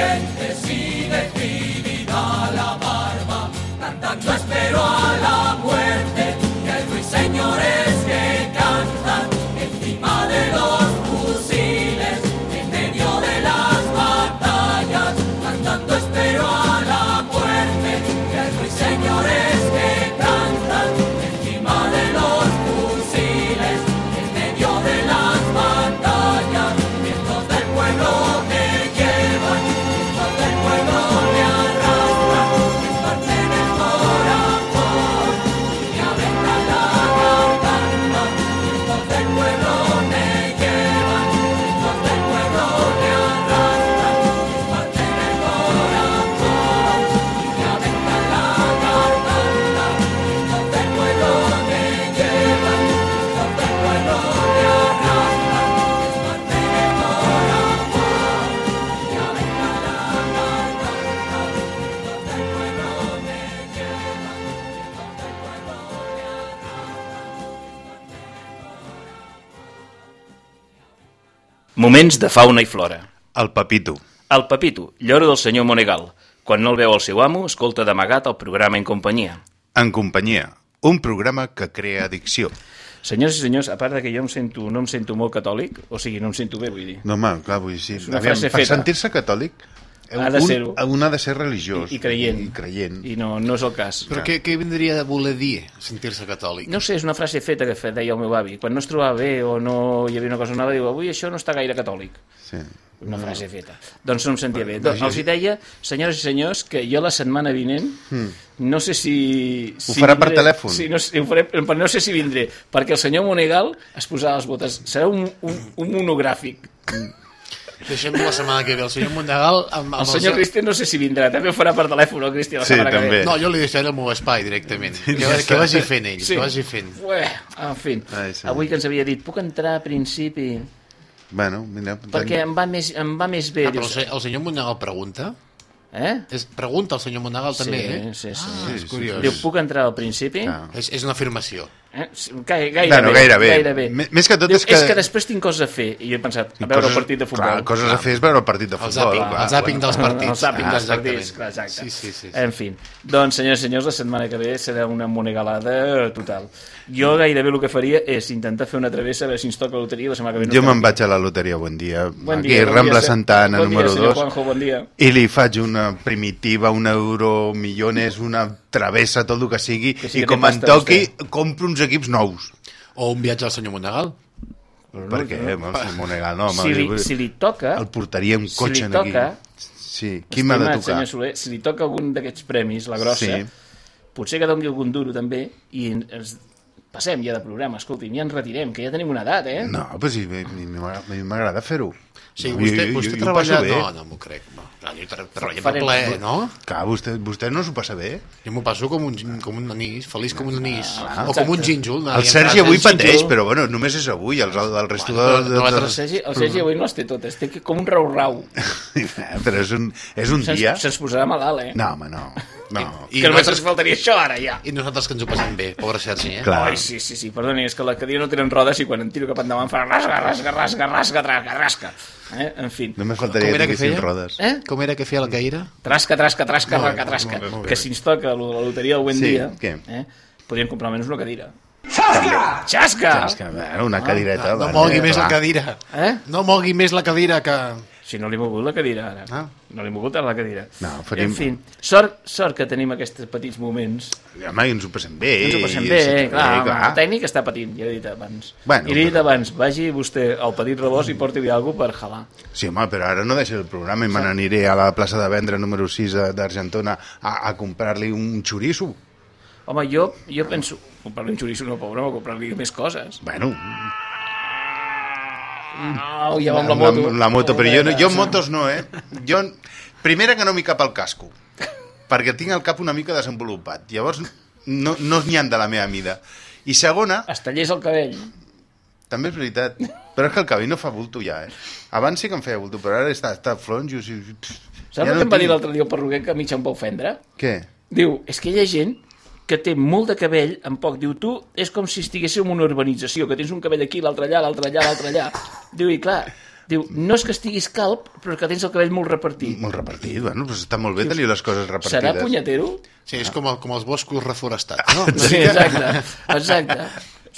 Speaker 11: dientes y de criminal la
Speaker 12: barba, cantando espero a la
Speaker 11: muerte.
Speaker 2: Moments de fauna i flora.
Speaker 3: El Pepito.
Speaker 2: El Pepito, lloro del senyor Monegal. Quan no el veu el seu amo, escolta d'amagat el programa en companyia.
Speaker 3: En companyia, un programa que crea addicció.
Speaker 2: Senyors i senyors, a part de que jo em sento, no em sento molt catòlic, o sigui, no em sento bé, vull dir.
Speaker 3: No, home, clar, vull dir, sí.
Speaker 2: És una
Speaker 3: Aviam,
Speaker 2: frase
Speaker 3: per sentir-se catòlic,
Speaker 2: Ha de
Speaker 3: un,
Speaker 2: ser-ho.
Speaker 3: un ha de ser religiós.
Speaker 2: I, i creient.
Speaker 3: I creient.
Speaker 2: I no, no és el cas.
Speaker 10: Però què, què vindria de voler dir sentir-se catòlic?
Speaker 2: No sé, és una frase feta que deia el meu avi. Quan no es trobava bé o no hi havia una cosa nova, diu, avui això no està gaire catòlic.
Speaker 3: Sí.
Speaker 2: Una frase feta. Doncs no em sentia bé. Doncs els hi deia, senyores i senyors, que jo la setmana vinent no sé si...
Speaker 3: Ho
Speaker 2: si
Speaker 3: farà per
Speaker 2: vindré-
Speaker 3: telèfon?
Speaker 2: Sí, no, sé- ho faré, però no sé si vindré, perquè el senyor Monegal es posarà les botes. Serà un, un, un monogràfic.
Speaker 10: Deixem la setmana que ve el senyor Mondagal amb, amb
Speaker 2: El senyor Cristian no sé si vindrà, també ho farà per telèfon, el Cristian, la
Speaker 3: Sí,
Speaker 2: setmana que
Speaker 3: també.
Speaker 2: ve.
Speaker 10: No, jo li deixaré el meu espai directament. Que, que vagi fent ell,
Speaker 2: Sí.
Speaker 10: que vagi fent.
Speaker 2: Ué, en fi,
Speaker 3: Ai, sí.
Speaker 2: avui que ens havia dit, puc entrar a principi,
Speaker 3: Bueno, mira...
Speaker 2: perquè em va més, em va més bé.
Speaker 10: Ah, però el, el senyor Mondagal pregunta?
Speaker 2: Eh?
Speaker 10: És, pregunta el senyor Mondagal
Speaker 2: Sí,
Speaker 10: també, eh?
Speaker 2: sí, sí.
Speaker 10: Ah,
Speaker 2: Sí,
Speaker 10: és
Speaker 2: sí,
Speaker 10: curiós.
Speaker 2: Diu, puc entrar al principi?
Speaker 3: Ah.
Speaker 10: És, és una afirmació.
Speaker 2: Eh? Sí, Gai, gairebé,
Speaker 3: Bueno, gairebé.
Speaker 2: gairebé.
Speaker 3: Més que tot
Speaker 2: Diu,
Speaker 3: és que-
Speaker 2: És que després tinc coses a fer. I he pensat, a veure el partit de futbol.
Speaker 3: Clar, coses a fer és veure el partit de futbol.
Speaker 10: zàping,
Speaker 3: clar,
Speaker 10: el zàping dels partits.
Speaker 2: El zàping
Speaker 10: Ah,
Speaker 2: dels
Speaker 10: exactament.
Speaker 2: partits, clar, exacte.
Speaker 10: Sí, sí, sí, sí.
Speaker 2: En fi, doncs, senyors i senyors, la setmana que ve serà una monegalada total. Jo gairebé el que faria és intentar fer una travessa a veure si ens toca la loteria la setmana que ve. no
Speaker 3: Jo me'n vaig a la loteria, bon dia.
Speaker 2: Bon
Speaker 3: Aquí,
Speaker 2: dia, bon
Speaker 3: Rambla
Speaker 2: dia,
Speaker 3: Santa Anna,
Speaker 2: bon dia,
Speaker 3: número
Speaker 2: senyor
Speaker 3: 2.
Speaker 2: Juanjo, bon dia.
Speaker 3: I li faig una primitiva, un euro millones, una travessa, tot el que sigui,
Speaker 2: Que sí
Speaker 3: i com en toqui, compro uns equips nous.
Speaker 10: O un viatge al senyor Mondagal.
Speaker 3: Per què? No, si Monegal, no, home,
Speaker 2: si, li, si li toca...
Speaker 3: El portaria un
Speaker 2: si
Speaker 3: cotxe
Speaker 2: li toca,
Speaker 3: aquí. Sí, qui m'ha de tocar?
Speaker 2: Soler, si li toca algun d'aquests premis, la grossa,
Speaker 3: Sí.
Speaker 2: potser que doni algun duro també i ens passem ja de programa, escolti'm, ja ens retirem, que ja tenim una edat, eh?
Speaker 3: No, però sí, a mi m'agrada- fer-ho.
Speaker 10: Sí,
Speaker 3: No,
Speaker 10: vostè,
Speaker 3: jo-
Speaker 10: vostè
Speaker 3: jo passo
Speaker 10: treballa... No, no m'ho crec. No. Jo treballo per ple, no?
Speaker 3: Clar, vostè, vostè no s'ho passa bé?
Speaker 10: Jo m'ho passo com un, com un anís, feliç com un anís.
Speaker 2: Ah,
Speaker 10: o com un gínjol.
Speaker 3: El Sergi avui pateix, però bueno, només és avui, el, el resto
Speaker 10: Bueno,
Speaker 3: de...
Speaker 10: però
Speaker 3: de,
Speaker 2: El
Speaker 3: de,
Speaker 2: Sergi, el Sergi avui no les té totes, té que- com un rau-rau.
Speaker 3: però és un, és un dia...
Speaker 2: se'ns posarà malalt, eh?
Speaker 3: No, home, no. No.
Speaker 10: I
Speaker 2: que només
Speaker 10: nosaltres-
Speaker 2: ens faltaria això ara, ja.
Speaker 10: I nosaltres que ens ho passem bé, pobre Sergi, eh?
Speaker 3: Clar.
Speaker 2: Ai, sí, sí, sí, perdoni, és que la cadira no tenen rodes i quan em tiro cap endavant fa rasga, rasga, rasga, rasga, rasga, rasga. Eh? En fi.
Speaker 3: Només faltaria que tinguessin rodes.
Speaker 2: Eh?
Speaker 10: Com era que feia la caïra?
Speaker 2: Trasca, trasca, trasca,
Speaker 10: bé,
Speaker 2: rasca, trasca.
Speaker 10: molt bé, molt bé.
Speaker 2: Que si ens toca lo- la loteria del buen
Speaker 3: Sí,
Speaker 2: dia,
Speaker 3: què?
Speaker 2: eh? podríem comprar almenys una cadira.
Speaker 3: Xasca!
Speaker 2: Xasca!
Speaker 3: Bueno, una cadireta...
Speaker 10: No
Speaker 3: vale,
Speaker 10: mogui més la cadira.
Speaker 2: Eh?
Speaker 10: No mogui més la cadira que...
Speaker 2: Si no li he mogut la cadira, ara.
Speaker 3: Ah.
Speaker 2: No li he mogut ara la cadira.
Speaker 3: No, faríem-
Speaker 2: En fi, sort, sort que tenim aquests petits moments.
Speaker 3: Home, ens ho passem bé.
Speaker 2: Ens ho passem bé,
Speaker 3: sí,
Speaker 2: clar,
Speaker 3: clar.
Speaker 2: El tècnic està patint, ja he dit abans.
Speaker 3: Bueno,
Speaker 2: I he dit
Speaker 3: però-
Speaker 2: abans, vagi vostè al petit rebost i porti-li alguna per jalar.
Speaker 3: Sí, home, però ara no deixa el programa i me n'aniré a la plaça de vendre número 6 d'Argentona a, a comprar-li un xoriço.
Speaker 2: Home, jo, jo penso... Comprar-li un xoriço no, pobre, comprar-li més coses.
Speaker 3: Bueno,
Speaker 2: Au, ja va amb la moto.
Speaker 3: La, la moto, però jo, no- jo en motos no, eh? Jo, primera que no m'hi cap al casco, perquè tinc el cap una mica desenvolupat. Llavors, no no n'hi han de la meva mida. I segona,
Speaker 2: Es tallés el cabell.
Speaker 3: també és veritat, però és que el cabell no fa bulto ja, eh? Abans sí que em feia bulto, però ara està, està flonjo.
Speaker 2: Saps el que em va dir l'altre dia el perruquer que a mig em va ofendre?
Speaker 3: Què?
Speaker 2: Diu, és que hi ha gent que té molt de cabell en poc. Diu, tu és com si estiguéssiu en una urbanització, que tens un cabell aquí, l'altre allà, l'altre allà, l'altre allà. Diu, i clar, diu, no és que estiguis calp, però que tens el cabell molt repartit.
Speaker 3: Molt repartit, bueno, doncs està molt bé tenir les coses repartides.
Speaker 2: Serà punyetero?
Speaker 10: Sí, és com, el, com els boscos reforestats, no?
Speaker 2: Sí, exacte, exacte.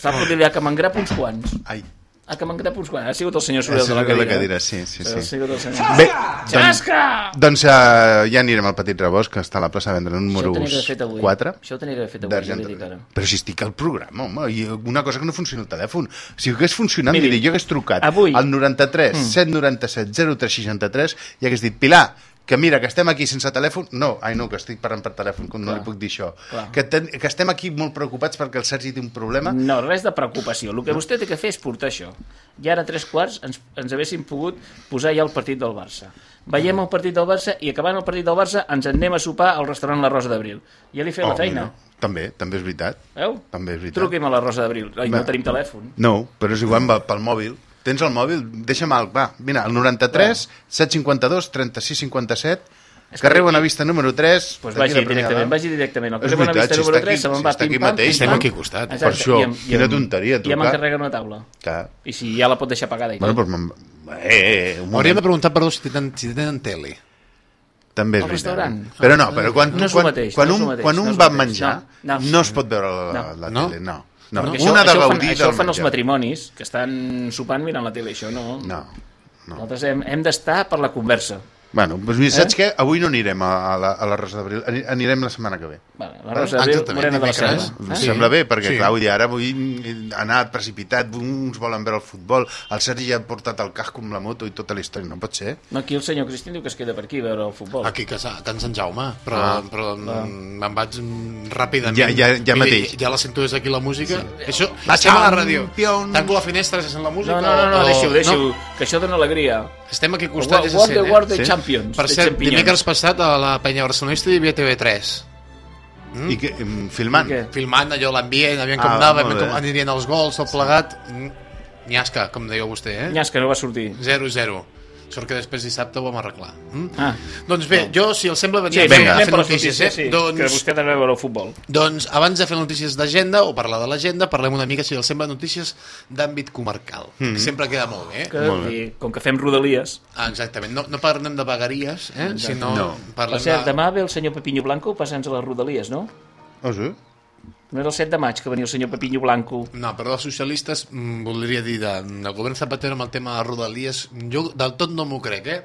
Speaker 2: Fa poder que m'engrapa uns quants.
Speaker 3: Ai.
Speaker 2: Ah, que m'engrapa uns quants. Ha sigut el senyor
Speaker 3: Ha
Speaker 2: Sorel de la cadira.
Speaker 3: la cadira, sí, sí,
Speaker 2: Ha
Speaker 3: sí.
Speaker 2: sigut el senyor...
Speaker 3: Bé,
Speaker 2: Xasca!
Speaker 3: Doncs uh, ja anirem al Petit Rebost, que està a la plaça de vendre número
Speaker 2: Això ho tenia d'haver fet avui.
Speaker 3: 4.
Speaker 2: Això ho tenia d'haver fet avui, ja li dic ara.
Speaker 3: Però si estic al programa, home, i una cosa que no funciona el telèfon. Si hagués funcionat,
Speaker 2: Miri,
Speaker 3: miri, jo hagués trucat
Speaker 2: avui-
Speaker 3: al 93
Speaker 2: Mm.
Speaker 3: 797 0363 i hagués dit, Pilar, que mira, que estem aquí sense telèfon... No, ai no, que estic parlant per telèfon, com no
Speaker 2: Clar.
Speaker 3: li puc dir això.
Speaker 2: Clar.
Speaker 3: Que, ten, que estem aquí molt preocupats perquè el Sergi té un problema.
Speaker 2: No, res de preocupació. El que vostè té que fer és portar això. I ara a tres quarts ens, ens haguéssim pogut posar ja el partit del Barça. Veiem el partit del Barça i acabant el partit del Barça ens en anem a sopar al restaurant La Rosa d'Abril. Ja li fem la
Speaker 3: Oh,
Speaker 2: feina.
Speaker 3: mira, També, també és veritat.
Speaker 2: Veu?
Speaker 3: També és veritat.
Speaker 2: Truqui'm a la Rosa d'Abril. Ai, no
Speaker 3: Va.
Speaker 2: tenim telèfon.
Speaker 3: No, però és igual pel mòbil. Tens el mòbil? Deixa'm el... Va, mira, el 93 752 36 57 Carrer Bonavista número 3.
Speaker 2: Pues vagi directament, vagi directament. Al carrer Bonavista número 3 se me'n va
Speaker 3: està aquí
Speaker 2: pim-pam,
Speaker 3: mateix.
Speaker 2: pim-pam.
Speaker 10: aquí al costat.
Speaker 2: Exacte,
Speaker 3: Per això,
Speaker 2: i i
Speaker 3: quina tonteria, trucar.
Speaker 2: encarreguen una taula.
Speaker 3: Clar.
Speaker 2: I si ja la pot deixar pagada i tot.
Speaker 3: Bueno, doncs... me'n- Eh, eh, un
Speaker 10: Hauríem de preguntar, perdó, si tenen, si tenen tele.
Speaker 3: També és veritat.
Speaker 2: restaurant.
Speaker 3: Però no, però quan,
Speaker 2: No
Speaker 3: quan,
Speaker 2: mateix,
Speaker 3: quan
Speaker 2: no
Speaker 3: un,
Speaker 2: mateix,
Speaker 3: quan
Speaker 2: no
Speaker 3: un
Speaker 2: el
Speaker 3: va menjar,
Speaker 2: No,
Speaker 3: no,
Speaker 2: no.
Speaker 3: es pot veure la, la, la
Speaker 10: No?
Speaker 3: tele, no. No.
Speaker 2: Perquè
Speaker 3: Una de
Speaker 2: això,
Speaker 3: gaudir
Speaker 2: fan, això
Speaker 3: del
Speaker 2: fan els matrimonis, que estan sopant mirant la tele, això no.
Speaker 3: No.
Speaker 2: Nosaltres hem, hem d'estar per la conversa.
Speaker 3: Bueno, doncs mira, saps
Speaker 2: Eh?
Speaker 3: què? Avui no anirem a, a, la, a la Rosa d'Abril, ani- anirem la setmana que ve.
Speaker 2: Vale, la Rosa d'Abril, Morena de la. Selva.
Speaker 3: Em
Speaker 2: Eh?
Speaker 3: sembla bé, perquè
Speaker 10: Sí.
Speaker 3: clar, vull dir, ara avui ha anat precipitat, uns volen veure el futbol, el Sergi ja ha portat el casco amb la moto i tota la història, no pot ser?
Speaker 2: No, aquí el senyor Cristín diu que es queda per aquí a veure el futbol.
Speaker 10: Aquí, que, a Can Sant Jaume, però,
Speaker 3: Ah.
Speaker 10: però mm, me'n vaig ràpidament.
Speaker 3: Ja- ja- ja mateix.
Speaker 10: Ja la sento des d'aquí, la música. Això,
Speaker 3: La
Speaker 10: estem a la ràdio.
Speaker 3: Champions.
Speaker 10: Tanco la finestra, se sent la música?
Speaker 2: No, no, no, no
Speaker 10: o-
Speaker 2: deixiu, deixiu,
Speaker 10: no?
Speaker 2: que això dona alegria.
Speaker 10: Estem aquí al costat, ja se sent, eh?
Speaker 2: World
Speaker 3: Sí?
Speaker 2: Champions.
Speaker 10: Per cert, dimecres passat a la penya barcelonista hi havia TV3.
Speaker 3: Mm? I que, em, filmant.
Speaker 2: Què?
Speaker 10: Filmant allò l'ambient, aviam com
Speaker 3: Ah,
Speaker 10: anava, com anirien els gols, tot plegat. Mm, Nyasca, com dèieu vostè, eh?
Speaker 2: Nyasca no va sortir.
Speaker 10: 0-0. Sort que després dissabte ho vam arreglar. Mm?
Speaker 2: Ah.
Speaker 10: Doncs bé, jo, si els sembla,
Speaker 2: Sí,
Speaker 10: venia
Speaker 2: vinga,
Speaker 10: a fer notícies,
Speaker 2: notícies,
Speaker 10: eh?
Speaker 2: sí,
Speaker 10: Doncs,
Speaker 2: que vostè a veure el futbol.
Speaker 10: doncs, abans de fer notícies d'agenda o parlar de l'agenda, parlem una mica, si els sembla, notícies d'àmbit comarcal, que sempre queda molt bé.
Speaker 2: Que,
Speaker 10: Eh?
Speaker 3: Molt bé.
Speaker 2: i, com que fem rodalies...
Speaker 10: Ah, exactament, no, no parlem de vagaries, eh? sinó
Speaker 3: No.
Speaker 10: parlem
Speaker 2: Per cert,
Speaker 10: de...
Speaker 2: demà ve el senyor Pepinho Blanco passant-se a les rodalies, no?
Speaker 3: Oh, sí?
Speaker 2: No era el 7 de maig que venia el senyor Pepinho Blanco.
Speaker 10: No, però els socialistes, mm, voldria dir, de, del govern Zapatero amb el tema de Rodalies, jo del tot no m'ho crec, eh?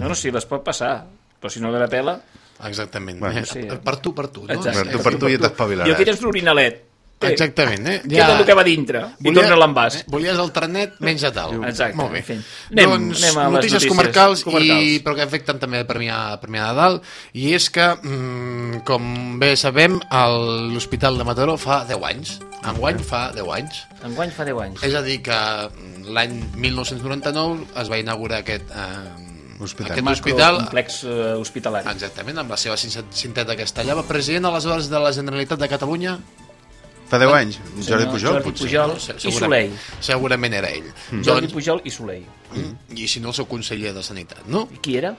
Speaker 2: No, no, sí, les pot passar, però si no la pela...
Speaker 10: Exactament.
Speaker 3: Bueno,
Speaker 10: eh?
Speaker 2: sí.
Speaker 10: Per tu, per tu. No?
Speaker 2: Exacte.
Speaker 3: Per tu, per tu ja t'espavilaràs.
Speaker 2: I aquí tens l'orinalet. Té.
Speaker 10: Exactament, eh?
Speaker 2: Queda el que va dintre i torna a l'envàs.
Speaker 10: Eh? Volies el trenet, menja tal.
Speaker 2: Exacte,
Speaker 10: Molt bé.
Speaker 2: Anem-
Speaker 10: doncs,
Speaker 2: anem a les
Speaker 10: notícies,
Speaker 2: notícies
Speaker 10: comarcals,
Speaker 2: comarcals.
Speaker 10: I, però que afecten també a Premià, a Premià de Dalt, i és que, mm, com bé sabem, l'Hospital de Mataró fa 10 anys. Enguany fa 10 anys.
Speaker 2: Enguany fa 10 anys.
Speaker 10: És a dir, que mm, l'any 1999 es va inaugurar aquest, eh,
Speaker 3: Hospital.
Speaker 10: aquest hospital
Speaker 2: complex eh, hospitalari.
Speaker 10: Exactament, amb la seva cinteta castellava. President aleshores de la Generalitat de Catalunya,
Speaker 3: Fa 10 anys? Jordi
Speaker 2: Senyor
Speaker 3: Pujol,
Speaker 2: Jordi
Speaker 3: potser.
Speaker 2: Pujol
Speaker 10: Se-
Speaker 2: i Soleil.
Speaker 10: Segurament era ell.
Speaker 2: Jordi
Speaker 10: Doncs,
Speaker 2: Pujol i Soleil.
Speaker 10: I si no, el seu conseller de Sanitat, no?
Speaker 2: I qui era?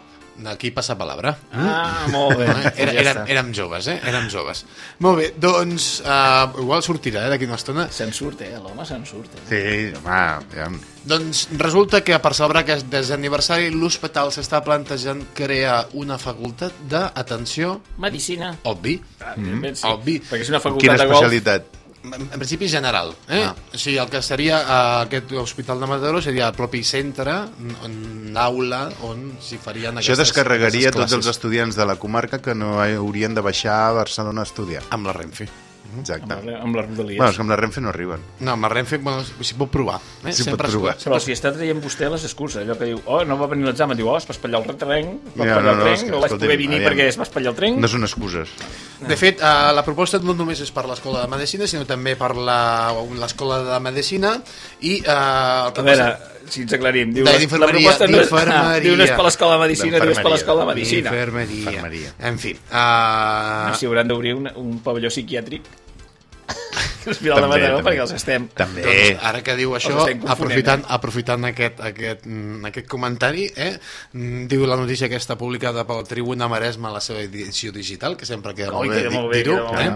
Speaker 10: Aquí passa palabra.
Speaker 2: Ah, molt bé.
Speaker 10: Eh? Era, érem, érem joves, eh? Érem joves. Molt bé, doncs, uh, igual sortirà, eh, d'aquí una estona.
Speaker 2: Se'n surt, eh? L'home se'n surt, eh?
Speaker 3: Sí, home, ja...
Speaker 10: Doncs resulta que per celebrar aquest desaniversari l'hospital s'està plantejant crear una facultat d'atenció
Speaker 2: Medicina.
Speaker 10: obvi.
Speaker 2: Ah, sí.
Speaker 10: Obvi.
Speaker 2: Perquè és una facultat
Speaker 3: Quina
Speaker 2: de golf.
Speaker 10: En principi general. Eh?
Speaker 3: Ah.
Speaker 10: O sigui, el que seria eh, aquest hospital de Mataró seria el propi centre, en l'aula on s'hi farien
Speaker 3: Això
Speaker 10: aquestes
Speaker 3: descarregaria
Speaker 10: aquestes
Speaker 3: tots els estudiants de la comarca que no haurien de baixar a Barcelona a estudiar.
Speaker 10: Amb la Renfe.
Speaker 3: Exacte.
Speaker 2: Amb, la- amb les rodalies.
Speaker 3: Bueno, és que amb la Renfe no arriben.
Speaker 10: No, amb la Renfe, bueno, s'hi pot provar. Eh?
Speaker 3: S'hi pot provar.
Speaker 2: Però si està traient vostè les excuses, allò que diu, oh, no va venir l'examen, diu, oh, es va espatllar el tren, va
Speaker 3: Ja,
Speaker 2: espatllar
Speaker 3: no,
Speaker 2: el
Speaker 3: no,
Speaker 2: tren,
Speaker 3: és que,
Speaker 2: no vaig poder venir
Speaker 3: aviam.
Speaker 2: perquè es va espatllar el tren.
Speaker 3: No són excuses.
Speaker 10: De fet, eh, la proposta no només és per l'Escola de Medicina, sinó també per la- l'Escola de Medicina i... Eh, el
Speaker 2: A
Speaker 10: que
Speaker 2: veure,
Speaker 10: passa-
Speaker 2: si ens aclarim, diu,
Speaker 10: De
Speaker 2: la, proposta no és,
Speaker 10: d'infermeria.
Speaker 2: diu no és per l'escola de medicina, diu és per l'escola de medicina.
Speaker 10: Infermeria.
Speaker 3: Infermeria.
Speaker 10: En fi.
Speaker 2: Ah.
Speaker 10: Uh,
Speaker 2: Si hauran d'obrir un, un pavelló psiquiàtric l'Hospital de Mataró
Speaker 3: també.
Speaker 2: perquè els estem...
Speaker 3: També.
Speaker 10: Doncs ara que diu això, aprofitant,
Speaker 2: eh?
Speaker 10: aprofitant aquest, aquest, mm, aquest comentari, eh, mm, diu la notícia que està publicada pel Tribuna Maresma a la seva edició digital, que sempre queda molt bé
Speaker 2: molt bé,
Speaker 10: dir-ho. eh?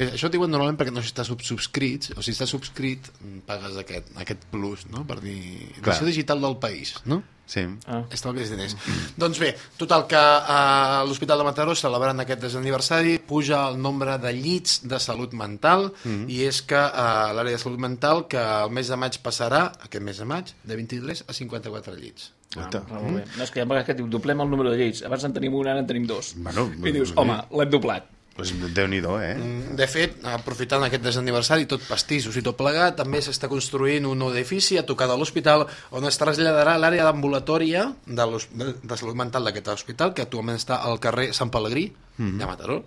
Speaker 10: Eh, Això ho diuen normalment perquè no estàs sub- subscrit, o si estàs subscrit, mm, pagues aquest, aquest plus, no?, per dir...
Speaker 3: Clar.
Speaker 10: Edició digital del país, no?
Speaker 3: Sí.
Speaker 2: Ah.
Speaker 10: Estalvis diners. doncs bé, total que a l'Hospital de Mataró celebrant aquest desaniversari puja el nombre de llits de salut mental i és que a l'àrea de salut mental que el mes de maig passarà, aquest mes de maig, de 23 a 54 llits.
Speaker 2: Ah, molt bé. No, és que hi ha vegades que diu, doblem el número de lleis. Abans en tenim un, ara en tenim dos.
Speaker 3: Bueno,
Speaker 2: I dius, home, l'hem doblat.
Speaker 3: Pues Déu-n'hi-do, eh?
Speaker 10: De fet, aprofitant aquest desaniversari, tot pastissos i tot plegat, també s'està construint un nou edifici a tocar de l'hospital on es traslladarà l'àrea d'ambulatòria de, de, de salut mental d'aquest hospital, que actualment està al carrer Sant Pelegrí, de Mataró,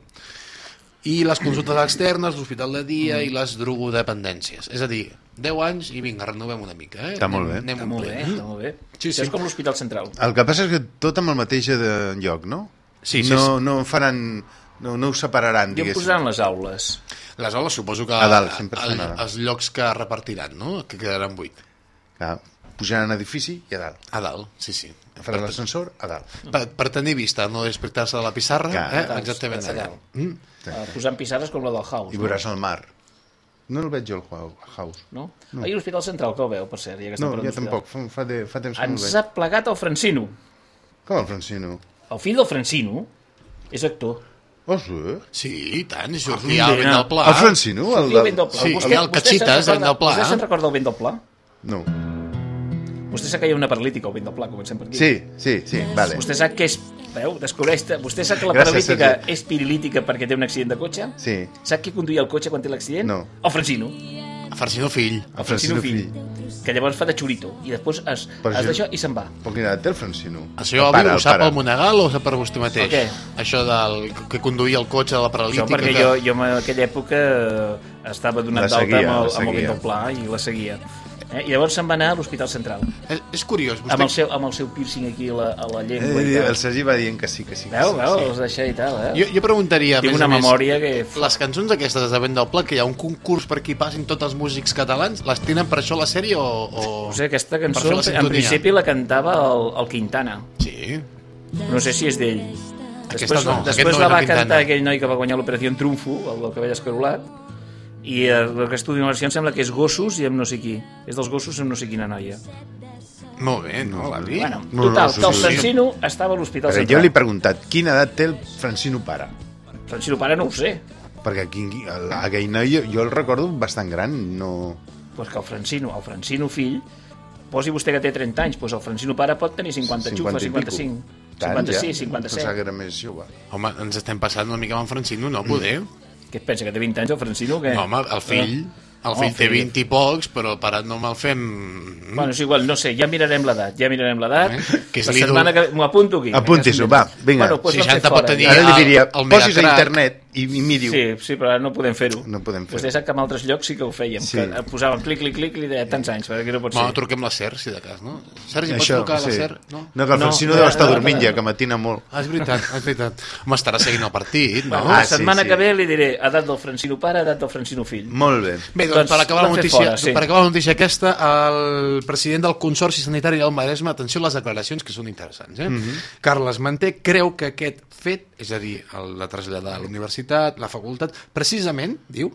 Speaker 10: i les consultes externes, l'hospital de dia i les drogodependències. És a dir, 10 anys i vinga, renovem una mica. Eh?
Speaker 3: Està molt bé.
Speaker 10: Anem,
Speaker 2: Està molt bé, està molt bé.
Speaker 10: Sí, sí.
Speaker 2: és com l'Hospital Central.
Speaker 3: El que passa és que tot amb el mateix lloc, no?
Speaker 10: Sí, sí,
Speaker 3: no,
Speaker 10: sí.
Speaker 3: no faran... No, no ho separaran,
Speaker 2: I on
Speaker 3: diguéssim.
Speaker 2: posaran les aules?
Speaker 10: Les aules suposo que
Speaker 3: A dalt, sempre a dalt.
Speaker 10: els llocs que repartiran, no? que quedaran buit.
Speaker 3: Clar, pujaran a edifici i a dalt.
Speaker 10: A dalt, sí, sí.
Speaker 3: Farà l'ascensor a dalt.
Speaker 10: Per, per tenir vista, no despertar-se de la pissarra,
Speaker 3: Clar,
Speaker 10: eh?
Speaker 2: tant,
Speaker 10: exactament allà. Mm?
Speaker 2: Uh, posant pissarres com la del House.
Speaker 3: I veuràs el mar. No el veig jo, el House.
Speaker 2: No?
Speaker 3: No.
Speaker 2: no. Ahir l'Hospital Central, que el veu, per cert. Ja que
Speaker 3: No,
Speaker 2: d'hospital.
Speaker 3: tampoc. Fa, fa, de, fa temps que no el
Speaker 2: Ens
Speaker 3: veig.
Speaker 2: ha plegat el Francino.
Speaker 3: Com el Francino?
Speaker 2: El fill del Francino és actor.
Speaker 3: Oh, sí?
Speaker 10: Sí, i tant, i
Speaker 2: Ah,
Speaker 10: sortia el vent del pla.
Speaker 3: El Francino? El,
Speaker 2: Sortia el vent del pla.
Speaker 10: Sí,
Speaker 2: Vostè-
Speaker 10: el
Speaker 2: se'n
Speaker 10: el vent del pla.
Speaker 2: Vostè se'n recorda el vent del pla?
Speaker 3: No.
Speaker 2: Vostè sap que hi ha una paralítica al vent del pla, comencem per aquí.
Speaker 3: Sí, sí, sí, vale.
Speaker 2: Vostè sap que és... Veu, descobreix... Vostè sap que la
Speaker 3: Gràcies,
Speaker 2: paralítica
Speaker 3: Sergi.
Speaker 2: és pirilítica perquè té un accident de cotxe?
Speaker 3: Sí.
Speaker 2: Sap qui conduïa el cotxe quan té l'accident?
Speaker 3: No.
Speaker 2: El Francino.
Speaker 10: Francino fill.
Speaker 2: El Francino fill. Que llavors fa de xurito. I després es,
Speaker 3: Però
Speaker 2: es
Speaker 3: si-
Speaker 2: d'això i se'n va.
Speaker 3: Però quina edat té el Francino?
Speaker 10: Això jo,
Speaker 3: pare,
Speaker 10: ho sap el Monegal o ho sap per vostè mateix?
Speaker 2: Què?
Speaker 10: Això del que conduïa el cotxe de la
Speaker 2: Això
Speaker 10: paralítica.
Speaker 2: perquè
Speaker 10: que...
Speaker 2: jo, jo en aquella època eh, estava donat
Speaker 3: La
Speaker 2: d'alta
Speaker 3: seguia,
Speaker 2: amb, el,
Speaker 3: la
Speaker 2: amb el vent del pla i la seguia. Eh? I llavors se'n va anar a l'Hospital Central.
Speaker 10: És, és curiós. Vostè...
Speaker 2: Amb el, seu, amb el seu piercing aquí a la, a la llengua.
Speaker 3: Eh,
Speaker 2: i tal.
Speaker 3: el Sergi va dient que sí, que sí. Que
Speaker 2: Veu,
Speaker 3: sí,
Speaker 2: veu,
Speaker 3: sí.
Speaker 2: els deixa i tal, eh?
Speaker 10: Jo, jo preguntaria,
Speaker 2: Tinc una
Speaker 10: a més,
Speaker 2: memòria que...
Speaker 10: les cançons aquestes de Vent del que hi ha un concurs per qui passin tots els músics catalans, les tenen per això la sèrie o...? o...
Speaker 2: O sigui, aquesta cançó, en principi la cantava el, el Quintana.
Speaker 10: Sí.
Speaker 2: No sé si és d'ell. Després,
Speaker 10: no,
Speaker 2: després
Speaker 10: no
Speaker 2: la va cantar aquell noi que va guanyar l'Operació Trumfo, el del cabell escarolat, i eh, el que estudia una versió em sembla que és Gossos i amb no sé qui. És dels Gossos amb no sé quina noia.
Speaker 10: Molt bé, no, l'avi?
Speaker 2: Bueno,
Speaker 3: No, no,
Speaker 2: total,
Speaker 3: sí,
Speaker 2: que el
Speaker 3: sí, sí.
Speaker 2: Francino estava a l'Hospital
Speaker 3: Però jo
Speaker 2: Central.
Speaker 3: li he preguntat, quina edat té el Francino pare?
Speaker 2: Francino pare no ho sé.
Speaker 3: Perquè aquí, el- aquell noi jo, jo el recordo bastant gran, no...
Speaker 2: Pues que el Francino, el Francino fill, posi vostè que té 30 anys, doncs el Francino pare pot tenir 50, 50
Speaker 3: i pico.
Speaker 2: 55.
Speaker 3: Tant,
Speaker 2: 56,
Speaker 3: ja?
Speaker 2: 57.
Speaker 3: Pensava que era més jove.
Speaker 10: Home, ens estem passant una mica amb en Francino, no, poder?
Speaker 2: Què et pensa, que té 20 anys el Francino? Que...
Speaker 10: No, home, el fill, el fill
Speaker 2: el
Speaker 10: té
Speaker 2: fill.
Speaker 10: 20 i pocs, però el pare no me'l fem...
Speaker 2: Bueno, és igual, no sé, ja mirarem l'edat, ja mirarem l'edat.
Speaker 10: Eh? Que és
Speaker 2: La setmana que... M'ho apunto aquí.
Speaker 3: Apunti-s'ho, va, vinga.
Speaker 2: Bueno, doncs
Speaker 10: 60
Speaker 2: vam fer
Speaker 10: pot
Speaker 2: fora.
Speaker 10: tenir
Speaker 3: Ara li
Speaker 10: el-
Speaker 3: diria,
Speaker 10: el
Speaker 3: posis a internet i, i miri-ho.
Speaker 2: Sí, sí, però ara no podem fer-ho.
Speaker 3: No podem fer-ho.
Speaker 2: Vostè sap que en altres llocs sí que ho fèiem,
Speaker 3: Sí.
Speaker 2: que posàvem clic, clic, clic, i deia tants anys, perquè no pot ser.
Speaker 10: Bueno, truquem la SER, si de cas, no? Sergi, pots
Speaker 3: Això,
Speaker 10: trucar a la
Speaker 3: sí.
Speaker 10: SER? No?
Speaker 3: No, que el
Speaker 2: No,
Speaker 3: Francino
Speaker 2: no,
Speaker 3: deu
Speaker 2: no,
Speaker 3: estar
Speaker 2: no,
Speaker 3: dormint
Speaker 2: no.
Speaker 3: ja, que matina molt.
Speaker 10: Ah, és veritat, és veritat. Home, estarà seguint el partit, no?
Speaker 3: Ah,
Speaker 2: la
Speaker 3: sí,
Speaker 2: setmana
Speaker 3: sí.
Speaker 2: que ve li diré edat del Francino pare, edat del Francino fill.
Speaker 3: Molt bé.
Speaker 10: Bé, doncs,
Speaker 2: Doncs
Speaker 10: per acabar la notícia,
Speaker 2: fora, sí.
Speaker 10: per acabar la notícia aquesta, el president del Consorci Sanitari del Maresme, atenció a les declaracions que són interessants, eh?
Speaker 3: Mhm.
Speaker 10: Carles Manté creu que aquest fet, és a dir, el de traslladar a la universitat, la facultat, precisament, diu,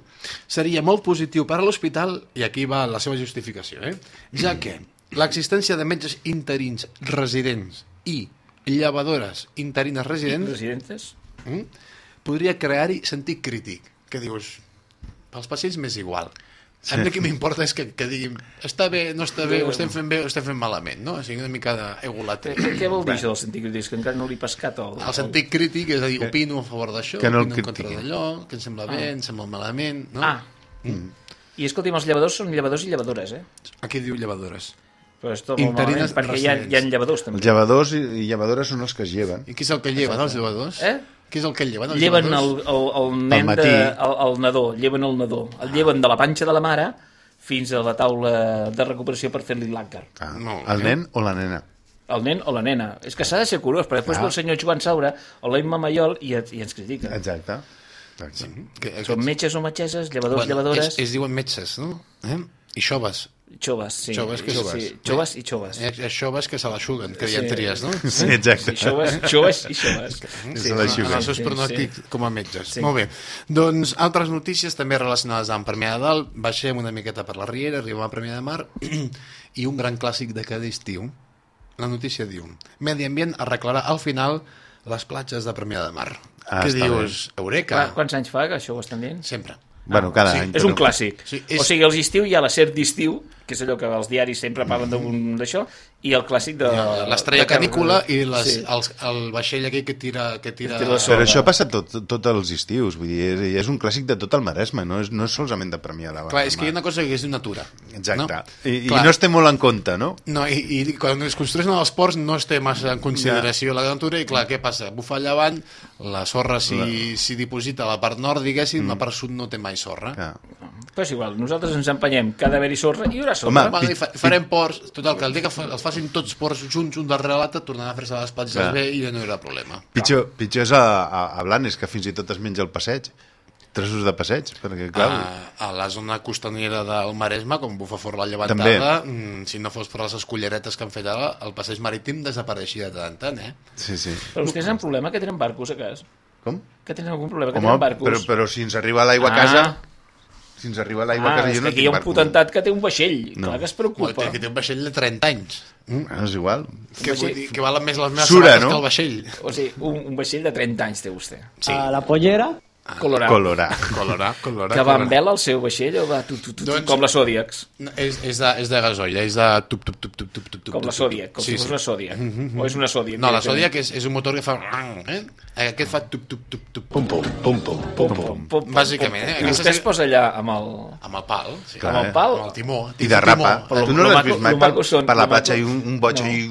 Speaker 10: seria molt positiu per a l'hospital, i aquí va la seva justificació, eh? ja que l'existència de metges interins residents i llevadores interines residents
Speaker 2: Residentes?
Speaker 10: mm, podria crear-hi sentit crític, que dius, pels pacients m'és igual. A mi el que m'importa és que, que diguin està bé, no està bé, ho estem fent bé, ho estem fent malament, no? O sigui, una mica d'egolatria.
Speaker 2: Què, què vol dir això del sentit crític? Que encara no l'he pescat. El,
Speaker 10: El sentit crític és a dir, opino a favor d'això,
Speaker 3: que no el
Speaker 10: opino en contra d'allò, que em sembla bé,
Speaker 2: Ah.
Speaker 10: em sembla malament, no?
Speaker 2: Ah. I escolti'm, els llevadors són llevadors i llevadores, eh?
Speaker 10: Aquí diu llevadores.
Speaker 2: Però és tot molt
Speaker 10: Interines
Speaker 2: malament, perquè hi ha, hi ha llevadors, també.
Speaker 3: Els llevadors i, llevadores són els que es lleven.
Speaker 10: I qui és el que lleven, els llevadors?
Speaker 2: Eh?
Speaker 10: Qui és el que lleven, els
Speaker 2: Lleven el, el, el nen, de, el, el nadó, lleven el nadó. El lleven de la panxa de la mare fins a la taula de recuperació per fer-li l'àncar.
Speaker 3: Ah,
Speaker 10: No,
Speaker 3: el nen o la nena?
Speaker 2: El nen o la nena. És que s'ha de ser curiós, perquè després
Speaker 3: Clar.
Speaker 2: ve el senyor Joan Saura o l'Emma Mayol i, et- i ens critica.
Speaker 3: Exacte. Exacte.
Speaker 10: Que,
Speaker 2: Són metges o metgesses, llevadors,
Speaker 10: bueno,
Speaker 2: llevadores,
Speaker 10: es, es diuen metges, no? Eh? I xoves.
Speaker 2: Xoves, sí.
Speaker 10: Xoves que-
Speaker 2: sí, sí, xoves i xoves.
Speaker 10: Hi ha, hi ha xoves que se l'aixuguen, que hi ha
Speaker 2: Sí.
Speaker 10: tries, no?
Speaker 3: Sí, exacte.
Speaker 2: Sí, xoves, xoves i xoves.
Speaker 3: Sí,
Speaker 10: Sí,
Speaker 3: se
Speaker 10: en
Speaker 3: l'aixuguen.
Speaker 10: els seus
Speaker 2: Sí,
Speaker 10: com a metges.
Speaker 2: Sí.
Speaker 10: Molt bé. Doncs altres notícies també relacionades amb Premià de Dalt. Baixem una miqueta per la Riera, arribem a Premià de Mar i un gran clàssic de cada estiu. La notícia diu Medi Ambient arreglarà al final les platges de Premià de Mar.
Speaker 3: Ah,
Speaker 10: Què dius? Eureka!
Speaker 2: Qua- Quants anys fa que això ho estan dient?
Speaker 10: Sempre.
Speaker 3: Bueno, cada
Speaker 10: Sí,
Speaker 3: any.
Speaker 2: És un
Speaker 3: però-
Speaker 2: clàssic.
Speaker 10: Sí, és-
Speaker 2: és... O sigui, als estiu hi ha la SER d'estiu, que és allò que els diaris sempre parlen d'un- d'això, i el clàssic de...
Speaker 10: L'estrella canícula i les,
Speaker 2: Sí.
Speaker 10: els, el vaixell aquell que tira... Que tira...
Speaker 2: Que tira
Speaker 3: Però això passa tot, tot els estius, vull dir, és, és un clàssic de tot el Maresme, no és, no és solament de Premià de
Speaker 10: Clar, és que hi ha una cosa que és natura.
Speaker 3: Exacte.
Speaker 10: No?
Speaker 3: I, i no es té molt en compte, no?
Speaker 10: No, i, i quan es construeixen els ports no es té massa en consideració la natura i clar, què passa? Bufa llevant, la sorra s'hi diposita a la part nord, diguéssim, la part sud no té mai sorra.
Speaker 3: Clar.
Speaker 2: Però és igual, nosaltres ens empenyem que ha d'haver-hi sorra i hi haurà sorra.
Speaker 3: Home,
Speaker 10: Bueno, i fa, farem ports, total, que el dia que fa, els facin tots ports junts, un darrere l'altre, tornaran a fer-se les platges
Speaker 3: Clar.
Speaker 10: bé i ja no hi haurà problema.
Speaker 3: Pitjor, pitjor és a, a, a Blanes, que fins i tot es menja el passeig. trossos de passeig, perquè clar...
Speaker 10: A, a la zona costanera del Maresme, com bufa fort la llevantada,
Speaker 3: També.
Speaker 10: mm, si no fos per les esculleretes que han fet ara, el passeig marítim desapareixia de tant en tant, eh?
Speaker 3: Sí, sí.
Speaker 2: Però vostès tenen problema que tenen barcos a casa?
Speaker 3: Com?
Speaker 2: Que tenen algun problema que
Speaker 3: Home,
Speaker 2: tenen barcos?
Speaker 3: però, però si ens arriba l'aigua a
Speaker 2: Ah.
Speaker 3: casa... Si ens arriba l'aigua
Speaker 2: Ah,
Speaker 3: a casa, jo
Speaker 2: que
Speaker 3: no
Speaker 2: aquí hi ha un potentat que té un vaixell.
Speaker 3: No.
Speaker 2: Clar que es preocupa.
Speaker 10: Que té un vaixell de 30 anys.
Speaker 3: Mm, és igual.
Speaker 10: Que, vull dir, que valen més les meves
Speaker 3: Sura,
Speaker 10: sabates
Speaker 3: no?
Speaker 10: que el vaixell.
Speaker 2: O sigui, un, un vaixell de 30 anys té vostè.
Speaker 10: Sí.
Speaker 5: A la pollera.
Speaker 2: Colorà.
Speaker 3: Colorà.
Speaker 10: Colorà, colorà.
Speaker 2: Que va amb vela el seu vaixell o va tu, tu, tu, tu,
Speaker 10: Doncs-
Speaker 2: com la Zodiacs?
Speaker 10: No, és, és, de, és de gasoil, és de tup, tup, tup, tup, tup, tup, tup,
Speaker 2: Com la Zodiac, com
Speaker 10: sí,
Speaker 2: si fos
Speaker 10: sí.
Speaker 2: una Zodiac.
Speaker 10: Mhm.
Speaker 2: O és una Zodiac?
Speaker 10: No, la? Zodiac és, és un motor que fa... Eh? Aquest fa tup, tup, tup, tup.
Speaker 3: Pum, pum, pum, pum, pum, pum.
Speaker 2: Pom,
Speaker 10: Bàsicament, eh?
Speaker 2: I vostè es posa allà amb el...
Speaker 10: Amb el pal. Sí.
Speaker 2: Amb el pal?
Speaker 10: Amb el timó.
Speaker 3: I de rapa.
Speaker 2: Però
Speaker 3: tu no l'has vist mai per, per la platja i un, un boig
Speaker 2: No.
Speaker 3: i...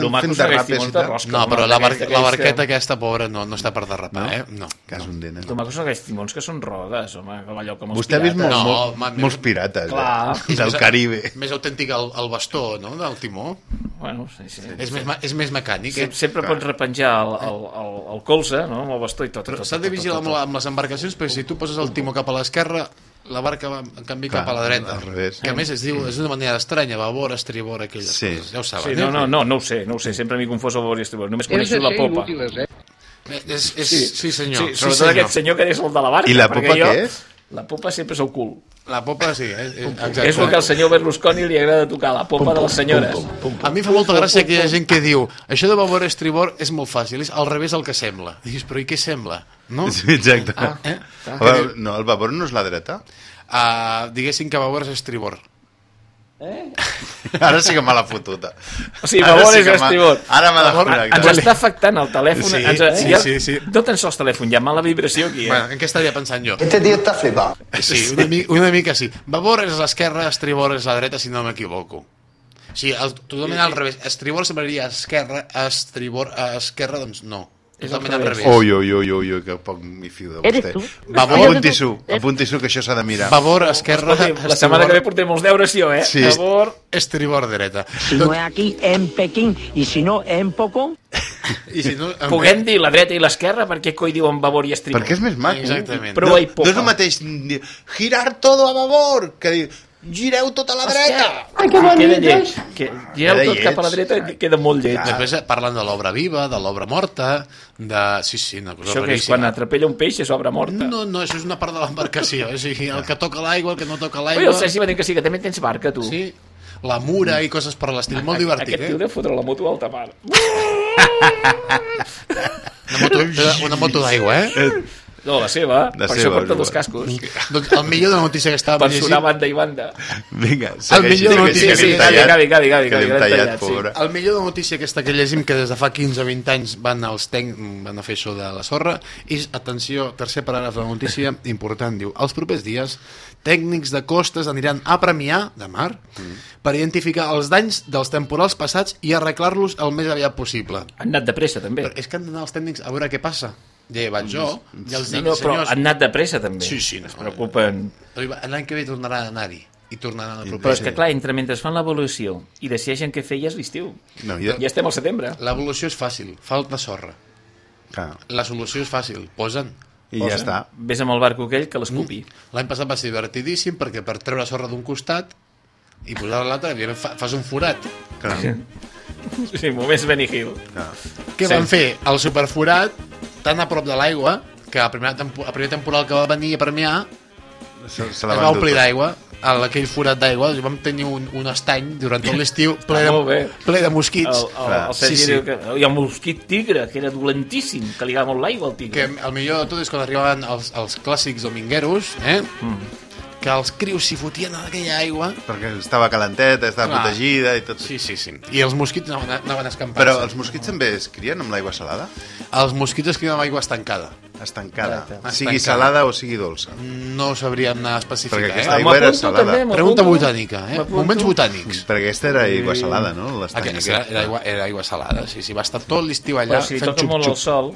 Speaker 2: Lo maco
Speaker 3: tal.
Speaker 2: rosca.
Speaker 10: No, però
Speaker 2: no,
Speaker 10: la, bar
Speaker 2: aquesta-
Speaker 10: la
Speaker 2: aquesta-
Speaker 10: barqueta aquesta, pobra, no, no està per derrapar, eh? No.
Speaker 3: Que és un diner.
Speaker 2: Lo maco són aquells timons que són rodes, home, com allò com els
Speaker 3: Vostè ha vist molt,
Speaker 10: No,
Speaker 3: molt, molts pirates,
Speaker 2: Clar.
Speaker 3: eh? del
Speaker 10: Més-
Speaker 3: Caribe.
Speaker 10: Més autèntic el, el bastó, no?, del timó.
Speaker 2: Bueno, sí, sí.
Speaker 10: És més, ma- és més mecànic, eh?
Speaker 2: Sem- Sempre pots repenjar el, el, el, el colze, no?, amb el bastó i tot.
Speaker 10: Però s'ha de vigilar
Speaker 2: tot.
Speaker 10: amb les embarcacions, perquè si tu poses el timó cap a l'esquerra, la barca va, en canvi,
Speaker 3: Clar,
Speaker 10: cap a la dreta.
Speaker 3: al revés.
Speaker 10: Que a més es diu, és d'una manera estranya, babor, estribor, aquelles
Speaker 3: Sí.
Speaker 10: coses. Ja ho
Speaker 2: Sí,
Speaker 10: saben,
Speaker 2: no,
Speaker 10: eh?
Speaker 2: no, no, no ho sé, no ho sé, sempre m'hi confós el bord i estribor, només coneixo la popa.
Speaker 10: Eh, És, és, sí, sí, senyor.
Speaker 2: Sí, sobretot aquest senyor que és el de la barca.
Speaker 3: I la popa
Speaker 2: jo,
Speaker 3: què és?
Speaker 2: La popa sempre és el cul.
Speaker 10: La popa, sí, eh? eh, exacte.
Speaker 2: És el que al senyor Berlusconi li agrada tocar, la popa de les senyores.
Speaker 10: A mi fa molta gràcia que hi ha gent que diu això de babor estribor és molt fàcil, és al revés el que sembla. I dius, però i què sembla? No?
Speaker 3: Sí, exacte.
Speaker 2: Ah,
Speaker 10: eh?
Speaker 3: Home, no, el vapor no és la dreta?
Speaker 10: Uh, diguéssim que babor és estribor.
Speaker 3: Ara sí que me l'ha fotuta.
Speaker 2: O sigui,
Speaker 3: Ara
Speaker 2: babor
Speaker 3: sí
Speaker 2: és
Speaker 3: que m'ha-
Speaker 2: estribor.
Speaker 3: Ara m'ha desconnectat.
Speaker 2: Ens està afectant el telèfon.
Speaker 10: Sí,
Speaker 2: ens,
Speaker 10: sí,
Speaker 2: ja,
Speaker 10: sí, sí.
Speaker 2: No tan sols telèfon, hi ha mala vibració aquí. Eh?
Speaker 10: Bueno, en què estaria pensant jo?
Speaker 5: Este tío está flipado.
Speaker 10: Sí, una, mi una mica sí. Babor és l'esquerra, estribor és la dreta, si no m'equivoco. Sí, el, totalment al revés. Estribor semblaria esquerra, estribor a esquerra, doncs no.
Speaker 2: És al
Speaker 10: Totalment al
Speaker 2: revés.
Speaker 3: Ui, ui, ui, ui, ui, que poc m'hi fio de
Speaker 14: Eres
Speaker 3: vostè.
Speaker 14: tu?
Speaker 10: Babor-
Speaker 3: Apunti-s'ho, apunti-s'ho, que això s'ha de mirar.
Speaker 10: Babor, esquerra,
Speaker 2: Escolti, la setmana que ve portem els deures jo, eh?
Speaker 3: Sí.
Speaker 2: Babor...
Speaker 10: estribor dreta.
Speaker 14: Si no es aquí, en Pekín, y si no, en Poco,
Speaker 10: I si no,
Speaker 2: Puguem dir la dreta i l'esquerra, per què coi diuen babor i estribor?
Speaker 3: Perquè és més maco.
Speaker 10: Exactament.
Speaker 2: Però
Speaker 3: no, no és el mateix girar todo a babor, que dir, gireu tot a la dreta.
Speaker 5: Ai, que
Speaker 2: Queda
Speaker 5: bonitos.
Speaker 2: lleig. Que, gireu
Speaker 3: Queda
Speaker 2: tot cap a la
Speaker 3: lleig.
Speaker 2: dreta, queda molt lleig.
Speaker 10: Després eh, parlen de l'obra viva, de l'obra morta, de... Sí, sí, una cosa
Speaker 2: Això que és quan atrapella un peix és obra morta.
Speaker 10: No, no, això és una part de l'embarcació. O sigui, el que toca l'aigua, el que no toca l'aigua...
Speaker 2: el Sergi va dir que sí, que també tens barca, tu.
Speaker 10: Sí, la mura i coses per l'estil. Molt divertit,
Speaker 2: Aquest
Speaker 10: eh?
Speaker 2: tio deu fotre la moto a alta mar.
Speaker 10: Una moto, una moto d'aigua, eh?
Speaker 2: No, la seva,
Speaker 3: La
Speaker 2: per
Speaker 3: seva,
Speaker 2: això porta dos cascos.
Speaker 10: Doncs el millor de la notícia que estava
Speaker 2: Per sonar
Speaker 10: llegint...
Speaker 2: banda i banda.
Speaker 3: Vinga,
Speaker 10: El
Speaker 3: segueixi.
Speaker 10: millor
Speaker 3: que
Speaker 10: notícia
Speaker 3: que
Speaker 10: que
Speaker 3: l'hem
Speaker 10: sí,
Speaker 3: tallat,
Speaker 2: Gavi, Gavi,
Speaker 3: tallat,
Speaker 2: tallat, sí.
Speaker 10: El millor de la notícia aquesta que llegim que des de fa 15 o 20 anys van als tec... van a fer això de la sorra és, atenció, tercer paràgraf de la notícia important, diu, els propers dies tècnics de costes aniran a Premià de Mar per identificar els danys dels temporals passats i arreglar-los el més aviat possible.
Speaker 2: Han anat de pressa, també.
Speaker 10: Però és que han d'anar els tècnics a veure què passa. Hi vaig jo, i els dic,
Speaker 2: no, però
Speaker 10: senyors...
Speaker 2: han anat de pressa, també.
Speaker 10: Sí, sí, no.
Speaker 2: Es preocupen.
Speaker 10: Però L'any que ve tornaran a anar-hi i tornaran a
Speaker 2: Però
Speaker 10: proper.
Speaker 2: és que, clar, entre mentre fan l'evolució i decideixen què fer ja és l'estiu.
Speaker 3: No, ja,
Speaker 2: Ja estem al setembre.
Speaker 10: L'evolució és fàcil, falta sorra.
Speaker 3: clar,
Speaker 10: La solució és fàcil, posen.
Speaker 3: I ja està.
Speaker 2: Vés amb el barco aquell que l'escupi.
Speaker 10: L'any passat va ser divertidíssim perquè per treure sorra d'un costat i posar-la a l'altre, fa, fas un forat.
Speaker 3: Clar,
Speaker 2: Sí, moments Benny Hill.
Speaker 3: clar.
Speaker 10: Què
Speaker 2: Sí.
Speaker 10: van fer? El superforat, tan a prop de l'aigua, que la primera, tempo, la primera temporada que va venir a Premià
Speaker 3: Se, se
Speaker 10: es
Speaker 3: la
Speaker 10: va
Speaker 3: van
Speaker 10: omplir d'aigua a aquell forat d'aigua, vam tenir un, un estany durant tot l'estiu ple,
Speaker 2: Ah,
Speaker 10: de, ple de
Speaker 2: El,
Speaker 10: mosquits.
Speaker 2: el, el Sergi
Speaker 10: Sí, sí.
Speaker 2: que hi ha un mosquit tigre, que era dolentíssim, que li agrada molt l'aigua al
Speaker 10: que
Speaker 2: tigre.
Speaker 10: el millor de tot és quan arribaven els, els clàssics domingueros, eh?
Speaker 2: Mm.
Speaker 10: Que els crius s'hi fotien en aquella aigua.
Speaker 3: Perquè estava calenteta, estava
Speaker 10: Clar.
Speaker 3: protegida i tot.
Speaker 10: Sí, sí, sí. I els mosquits anaven, anaven escampant
Speaker 3: Però els mosquits també es crien amb l'aigua salada?
Speaker 10: Els mosquits es crien amb aigua estancada.
Speaker 3: Estancada.
Speaker 10: Exacte.
Speaker 3: Sigui
Speaker 10: Estancada.
Speaker 3: salada o sigui dolça.
Speaker 10: No ho sabríem anar a especificar,
Speaker 3: Perquè
Speaker 10: eh?
Speaker 3: aquesta aigua era salada.
Speaker 2: també.
Speaker 10: Pregunta botànica, eh? Moments botànics.
Speaker 3: Perquè aquesta era aigua salada, no?
Speaker 10: Aquesta era, era, aigua, era aigua salada, sí, sí. Va estar tot l'estiu allà
Speaker 2: Però si
Speaker 10: fent
Speaker 2: toca molt el
Speaker 10: xup-xup.
Speaker 2: sol,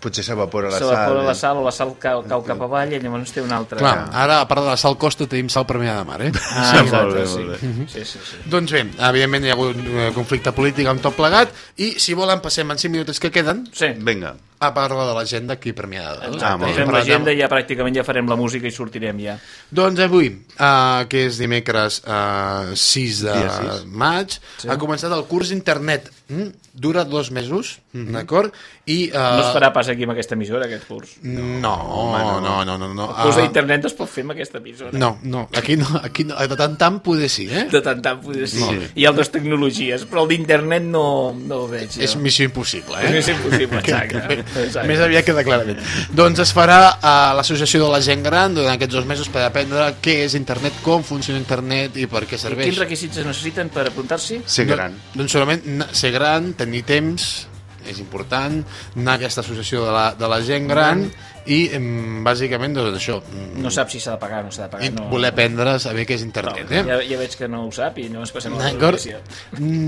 Speaker 3: Potser s'evapora la
Speaker 2: s'evapora
Speaker 3: sal.
Speaker 2: la
Speaker 3: eh?
Speaker 2: sal o la sal cau, cau cap avall i llavors té una altra...
Speaker 10: Clar, ara, a part de la sal costa, tenim sal premià de mar, eh?
Speaker 2: Ah,
Speaker 3: Sí,
Speaker 2: exacte,
Speaker 3: molt bé,
Speaker 2: sí.
Speaker 3: molt
Speaker 10: Mhm.
Speaker 2: sí, sí, sí.
Speaker 10: Doncs bé, evidentment hi ha hagut eh, conflicte polític amb tot plegat i si volen passem en 5 minuts que queden
Speaker 2: Sí.
Speaker 3: Vinga.
Speaker 10: a parlar de l'agenda aquí premiada.
Speaker 2: Exacte,
Speaker 3: Ah, molt bé.
Speaker 2: fem l'agenda i ja pràcticament ja farem la música i sortirem ja.
Speaker 10: Doncs avui, uh, que és dimecres uh, 6 de
Speaker 3: Dia sis.
Speaker 10: maig,
Speaker 2: Sí.
Speaker 10: ha començat el curs internet. Mm? Dura dos mesos, d'acord? I, uh,
Speaker 2: No es farà pas aquí amb aquesta emissora, aquest curs.
Speaker 10: No, no, no, no, no. no.
Speaker 2: El curs
Speaker 10: Ah,
Speaker 2: d'internet es pot fer amb aquesta emissora.
Speaker 10: No, no, aquí no, aquí no, de tant tant poder sí, eh?
Speaker 2: De tant tant poder sí.
Speaker 10: No.
Speaker 2: Hi ha altres tecnologies, però el d'internet no, no ho veig. Jo.
Speaker 10: És missió impossible, eh?
Speaker 2: És missió impossible, exacte. Exacte.
Speaker 10: Més aviat queda clarament. Doncs es farà a l'Associació de la Gent Gran durant aquests dos mesos per aprendre què és internet, com funciona internet i per què
Speaker 2: I
Speaker 10: serveix.
Speaker 2: quins requisits es necessiten per apuntar-s'hi?
Speaker 10: No, doncs solament ser gran, tenir temps, és important, anar a aquesta associació de la, de la gent gran i bàsicament doncs això, mm,
Speaker 2: No sap si s'ha de pagar o no s'ha de pagar. no.
Speaker 10: voler aprendre a saber què és internet. Eh?
Speaker 2: Ja, ja veig que no ho sap i no ens passem a la.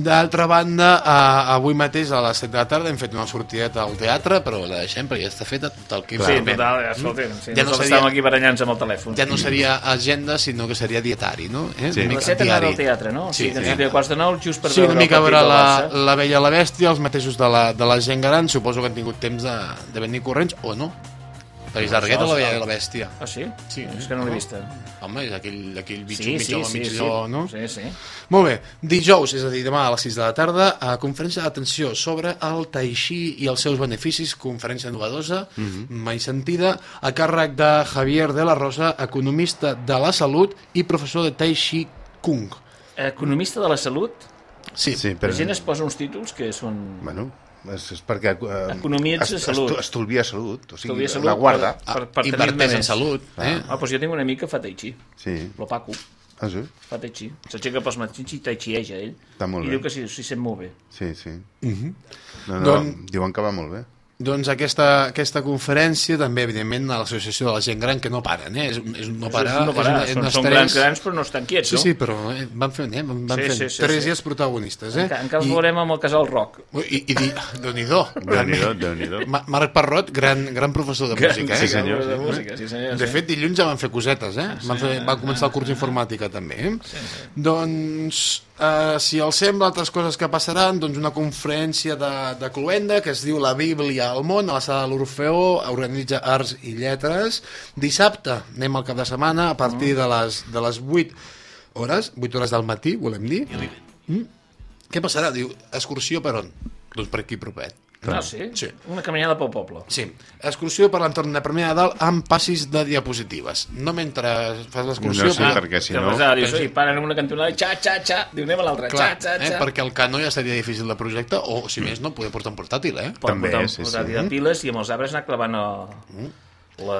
Speaker 10: D'altra banda, eh, avui mateix a les 7 de la tarda hem fet una sortideta al teatre, però la deixem perquè ja està feta tot el que
Speaker 2: Sí, total, ja escolta'm. Sí,
Speaker 10: ja no seria,
Speaker 2: estàvem aquí barallant-nos amb el telèfon.
Speaker 10: ja no seria agenda, sinó que seria dietari, no? Eh?
Speaker 2: Sí.
Speaker 10: Una
Speaker 2: A
Speaker 10: mica
Speaker 2: les 7 anava al teatre, no? O sigui,
Speaker 10: Sí, sí.
Speaker 2: sortia a quarts de nou just per
Speaker 10: Sí,
Speaker 2: veure
Speaker 10: una mica veure la, la Bella i la Bèstia, els mateixos de la, de la gent gran, suposo que han tingut temps de, de venir corrents, o no? És llargueta la i la Bèstia.
Speaker 2: Ah, sí?
Speaker 10: Sí.
Speaker 2: És que no l'he vista.
Speaker 10: Home, és aquell, aquell bitxo
Speaker 2: Sí,
Speaker 10: mig
Speaker 2: sí,
Speaker 10: home,
Speaker 2: sí,
Speaker 10: mig
Speaker 2: sí.
Speaker 10: no?
Speaker 2: Sí, sí.
Speaker 10: Molt bé, dijous, és a dir, demà a les 6 de la tarda, a conferència d'atenció sobre el tai chi i els seus beneficis, conferència novedosa,
Speaker 3: Mhm.
Speaker 10: mai sentida, a càrrec de Javier de la Rosa, economista de la salut i professor de tai chi kung.
Speaker 2: Economista de la salut?
Speaker 10: Sí.
Speaker 3: sí
Speaker 2: La gent es posa uns títols que són...
Speaker 3: Bueno, és, és perquè... Eh,
Speaker 2: Economia de salut.
Speaker 3: Estolvia salut, o sigui,
Speaker 2: salut
Speaker 3: la guarda.
Speaker 2: Per, per, per
Speaker 10: Inverteix
Speaker 2: tenir-ne
Speaker 10: en
Speaker 2: més.
Speaker 10: salut, eh?
Speaker 2: Ah, doncs jo tinc un amic que fa tai chi.
Speaker 3: Sí.
Speaker 2: Lo Paco.
Speaker 3: Ah, sí?
Speaker 2: Fa tai chi. S'aixeca pels matins i tai chieja, ell.
Speaker 3: Està molt
Speaker 2: I
Speaker 3: bé.
Speaker 2: diu que s'hi si sent molt bé.
Speaker 3: Sí, sí.
Speaker 10: Mhm.
Speaker 3: No, no,
Speaker 10: Don-
Speaker 3: Diuen que va molt bé.
Speaker 10: Doncs aquesta, aquesta conferència també, evidentment, a l'Associació de la Gent Gran, que no paren, eh? És, és un no
Speaker 2: És-
Speaker 10: parar.
Speaker 2: és no parar.
Speaker 10: una- és
Speaker 2: Són-
Speaker 10: un
Speaker 2: són
Speaker 10: estrès.
Speaker 2: grans, grans, però no estan quiets,
Speaker 10: sí,
Speaker 2: no?
Speaker 10: Sí, però eh, van fent, eh? Van, van
Speaker 2: Sí,
Speaker 10: fent
Speaker 2: sí, sí,
Speaker 10: tres
Speaker 2: sí.
Speaker 10: dies protagonistes, eh?
Speaker 2: Encara, encara els veurem amb el Casal Roc.
Speaker 10: I, i di... Déu-n'hi-do.
Speaker 3: Déu-n'hi-do, Déu-n'hi-do.
Speaker 10: Ma- Marc Parrot, gran, gran professor de
Speaker 2: Gran-
Speaker 10: música, eh?
Speaker 2: sí, senyor, de música, sí, senyor,
Speaker 10: De
Speaker 2: sí.
Speaker 10: fet, dilluns ja van fer cosetes, eh? Van, fer, van començar el curs d'informàtica, també, eh? Doncs, eh, si els sembla, altres coses que passaran, doncs una conferència de, de Cluenda que es diu La Bíblia al món, a la sala de l'Orfeó, organitza Arts i Lletres. Dissabte, anem al cap de setmana, a partir de les, de les 8 hores, 8 hores del matí, volem dir. Mm? Què passarà? Diu, excursió per on? Doncs per aquí propet.
Speaker 2: Ah, sí?
Speaker 10: Sí.
Speaker 2: Una caminada pel poble.
Speaker 10: Sí, excursió per l'entorn de Premià de Dalt amb passis de diapositives. No mentre fas l'excursió...
Speaker 3: No sé,
Speaker 10: però-
Speaker 3: perquè si no...
Speaker 2: dius, i paren en una cantonada i xa, xa, xa, diu, anem a l'altra, xa,
Speaker 10: Clar,
Speaker 2: xa,
Speaker 10: eh,
Speaker 2: xa.
Speaker 10: perquè el cano ja seria difícil de projecte o, si més no, poder portar un portàtil, eh?
Speaker 2: Pot
Speaker 3: També,
Speaker 2: portar,
Speaker 3: sí,
Speaker 2: portar
Speaker 3: sí.
Speaker 2: de piles i amb els arbres anar clavant el, la...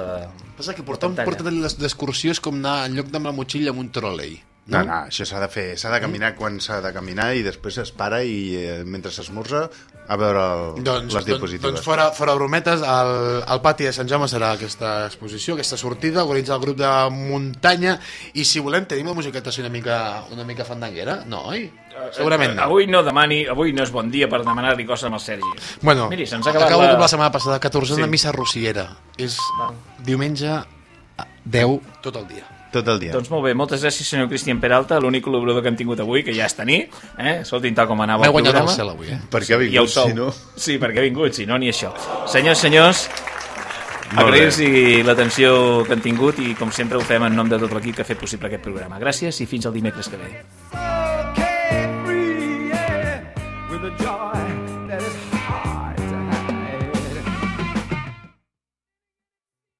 Speaker 10: Passa que portar un portàtil d'excursió és com anar en lloc amb la motxilla amb un trolei.
Speaker 3: No, no, això s'ha de fer, s'ha de caminar quan s'ha de caminar i després es para i eh, mentre s'esmorza a veure el,
Speaker 10: Doncs,
Speaker 3: les
Speaker 10: doncs,
Speaker 3: diapositives.
Speaker 10: doncs fora, fora brometes, al, al pati de Sant Jaume serà aquesta exposició, aquesta sortida, organitza el grup de muntanya, i si volem tenim la musiqueta una mica, una mica fandanguera, no, oi? Segurament no.
Speaker 2: Avui no demani, avui no és bon dia per demanar-li coses al Sergi.
Speaker 10: Bueno,
Speaker 2: Miri, se'ns ha acabat
Speaker 10: acabo
Speaker 2: la...
Speaker 10: de la setmana passada, 14
Speaker 2: Sí.
Speaker 10: sí. missa rociera. És diumenge a 10 tot el dia.
Speaker 3: Tot el dia.
Speaker 2: Doncs molt bé, moltes gràcies senyor Cristian Peralta, l'únic col·laborador que hem tingut avui, que ja està ni, eh? Escoltin tal com anava
Speaker 10: M'he
Speaker 2: el
Speaker 10: guanyat
Speaker 2: programa.
Speaker 10: el cel avui, eh?
Speaker 3: Per què ha
Speaker 2: I el
Speaker 3: vingut, si no?
Speaker 2: Sí, perquè ha vingut, si no, ni això. Senyors, senyors,
Speaker 3: Molt
Speaker 2: agrair-los l'atenció que han tingut i, com sempre, ho fem en nom de tot l'equip que ha fet possible aquest programa. Gràcies i fins al dimecres que ve.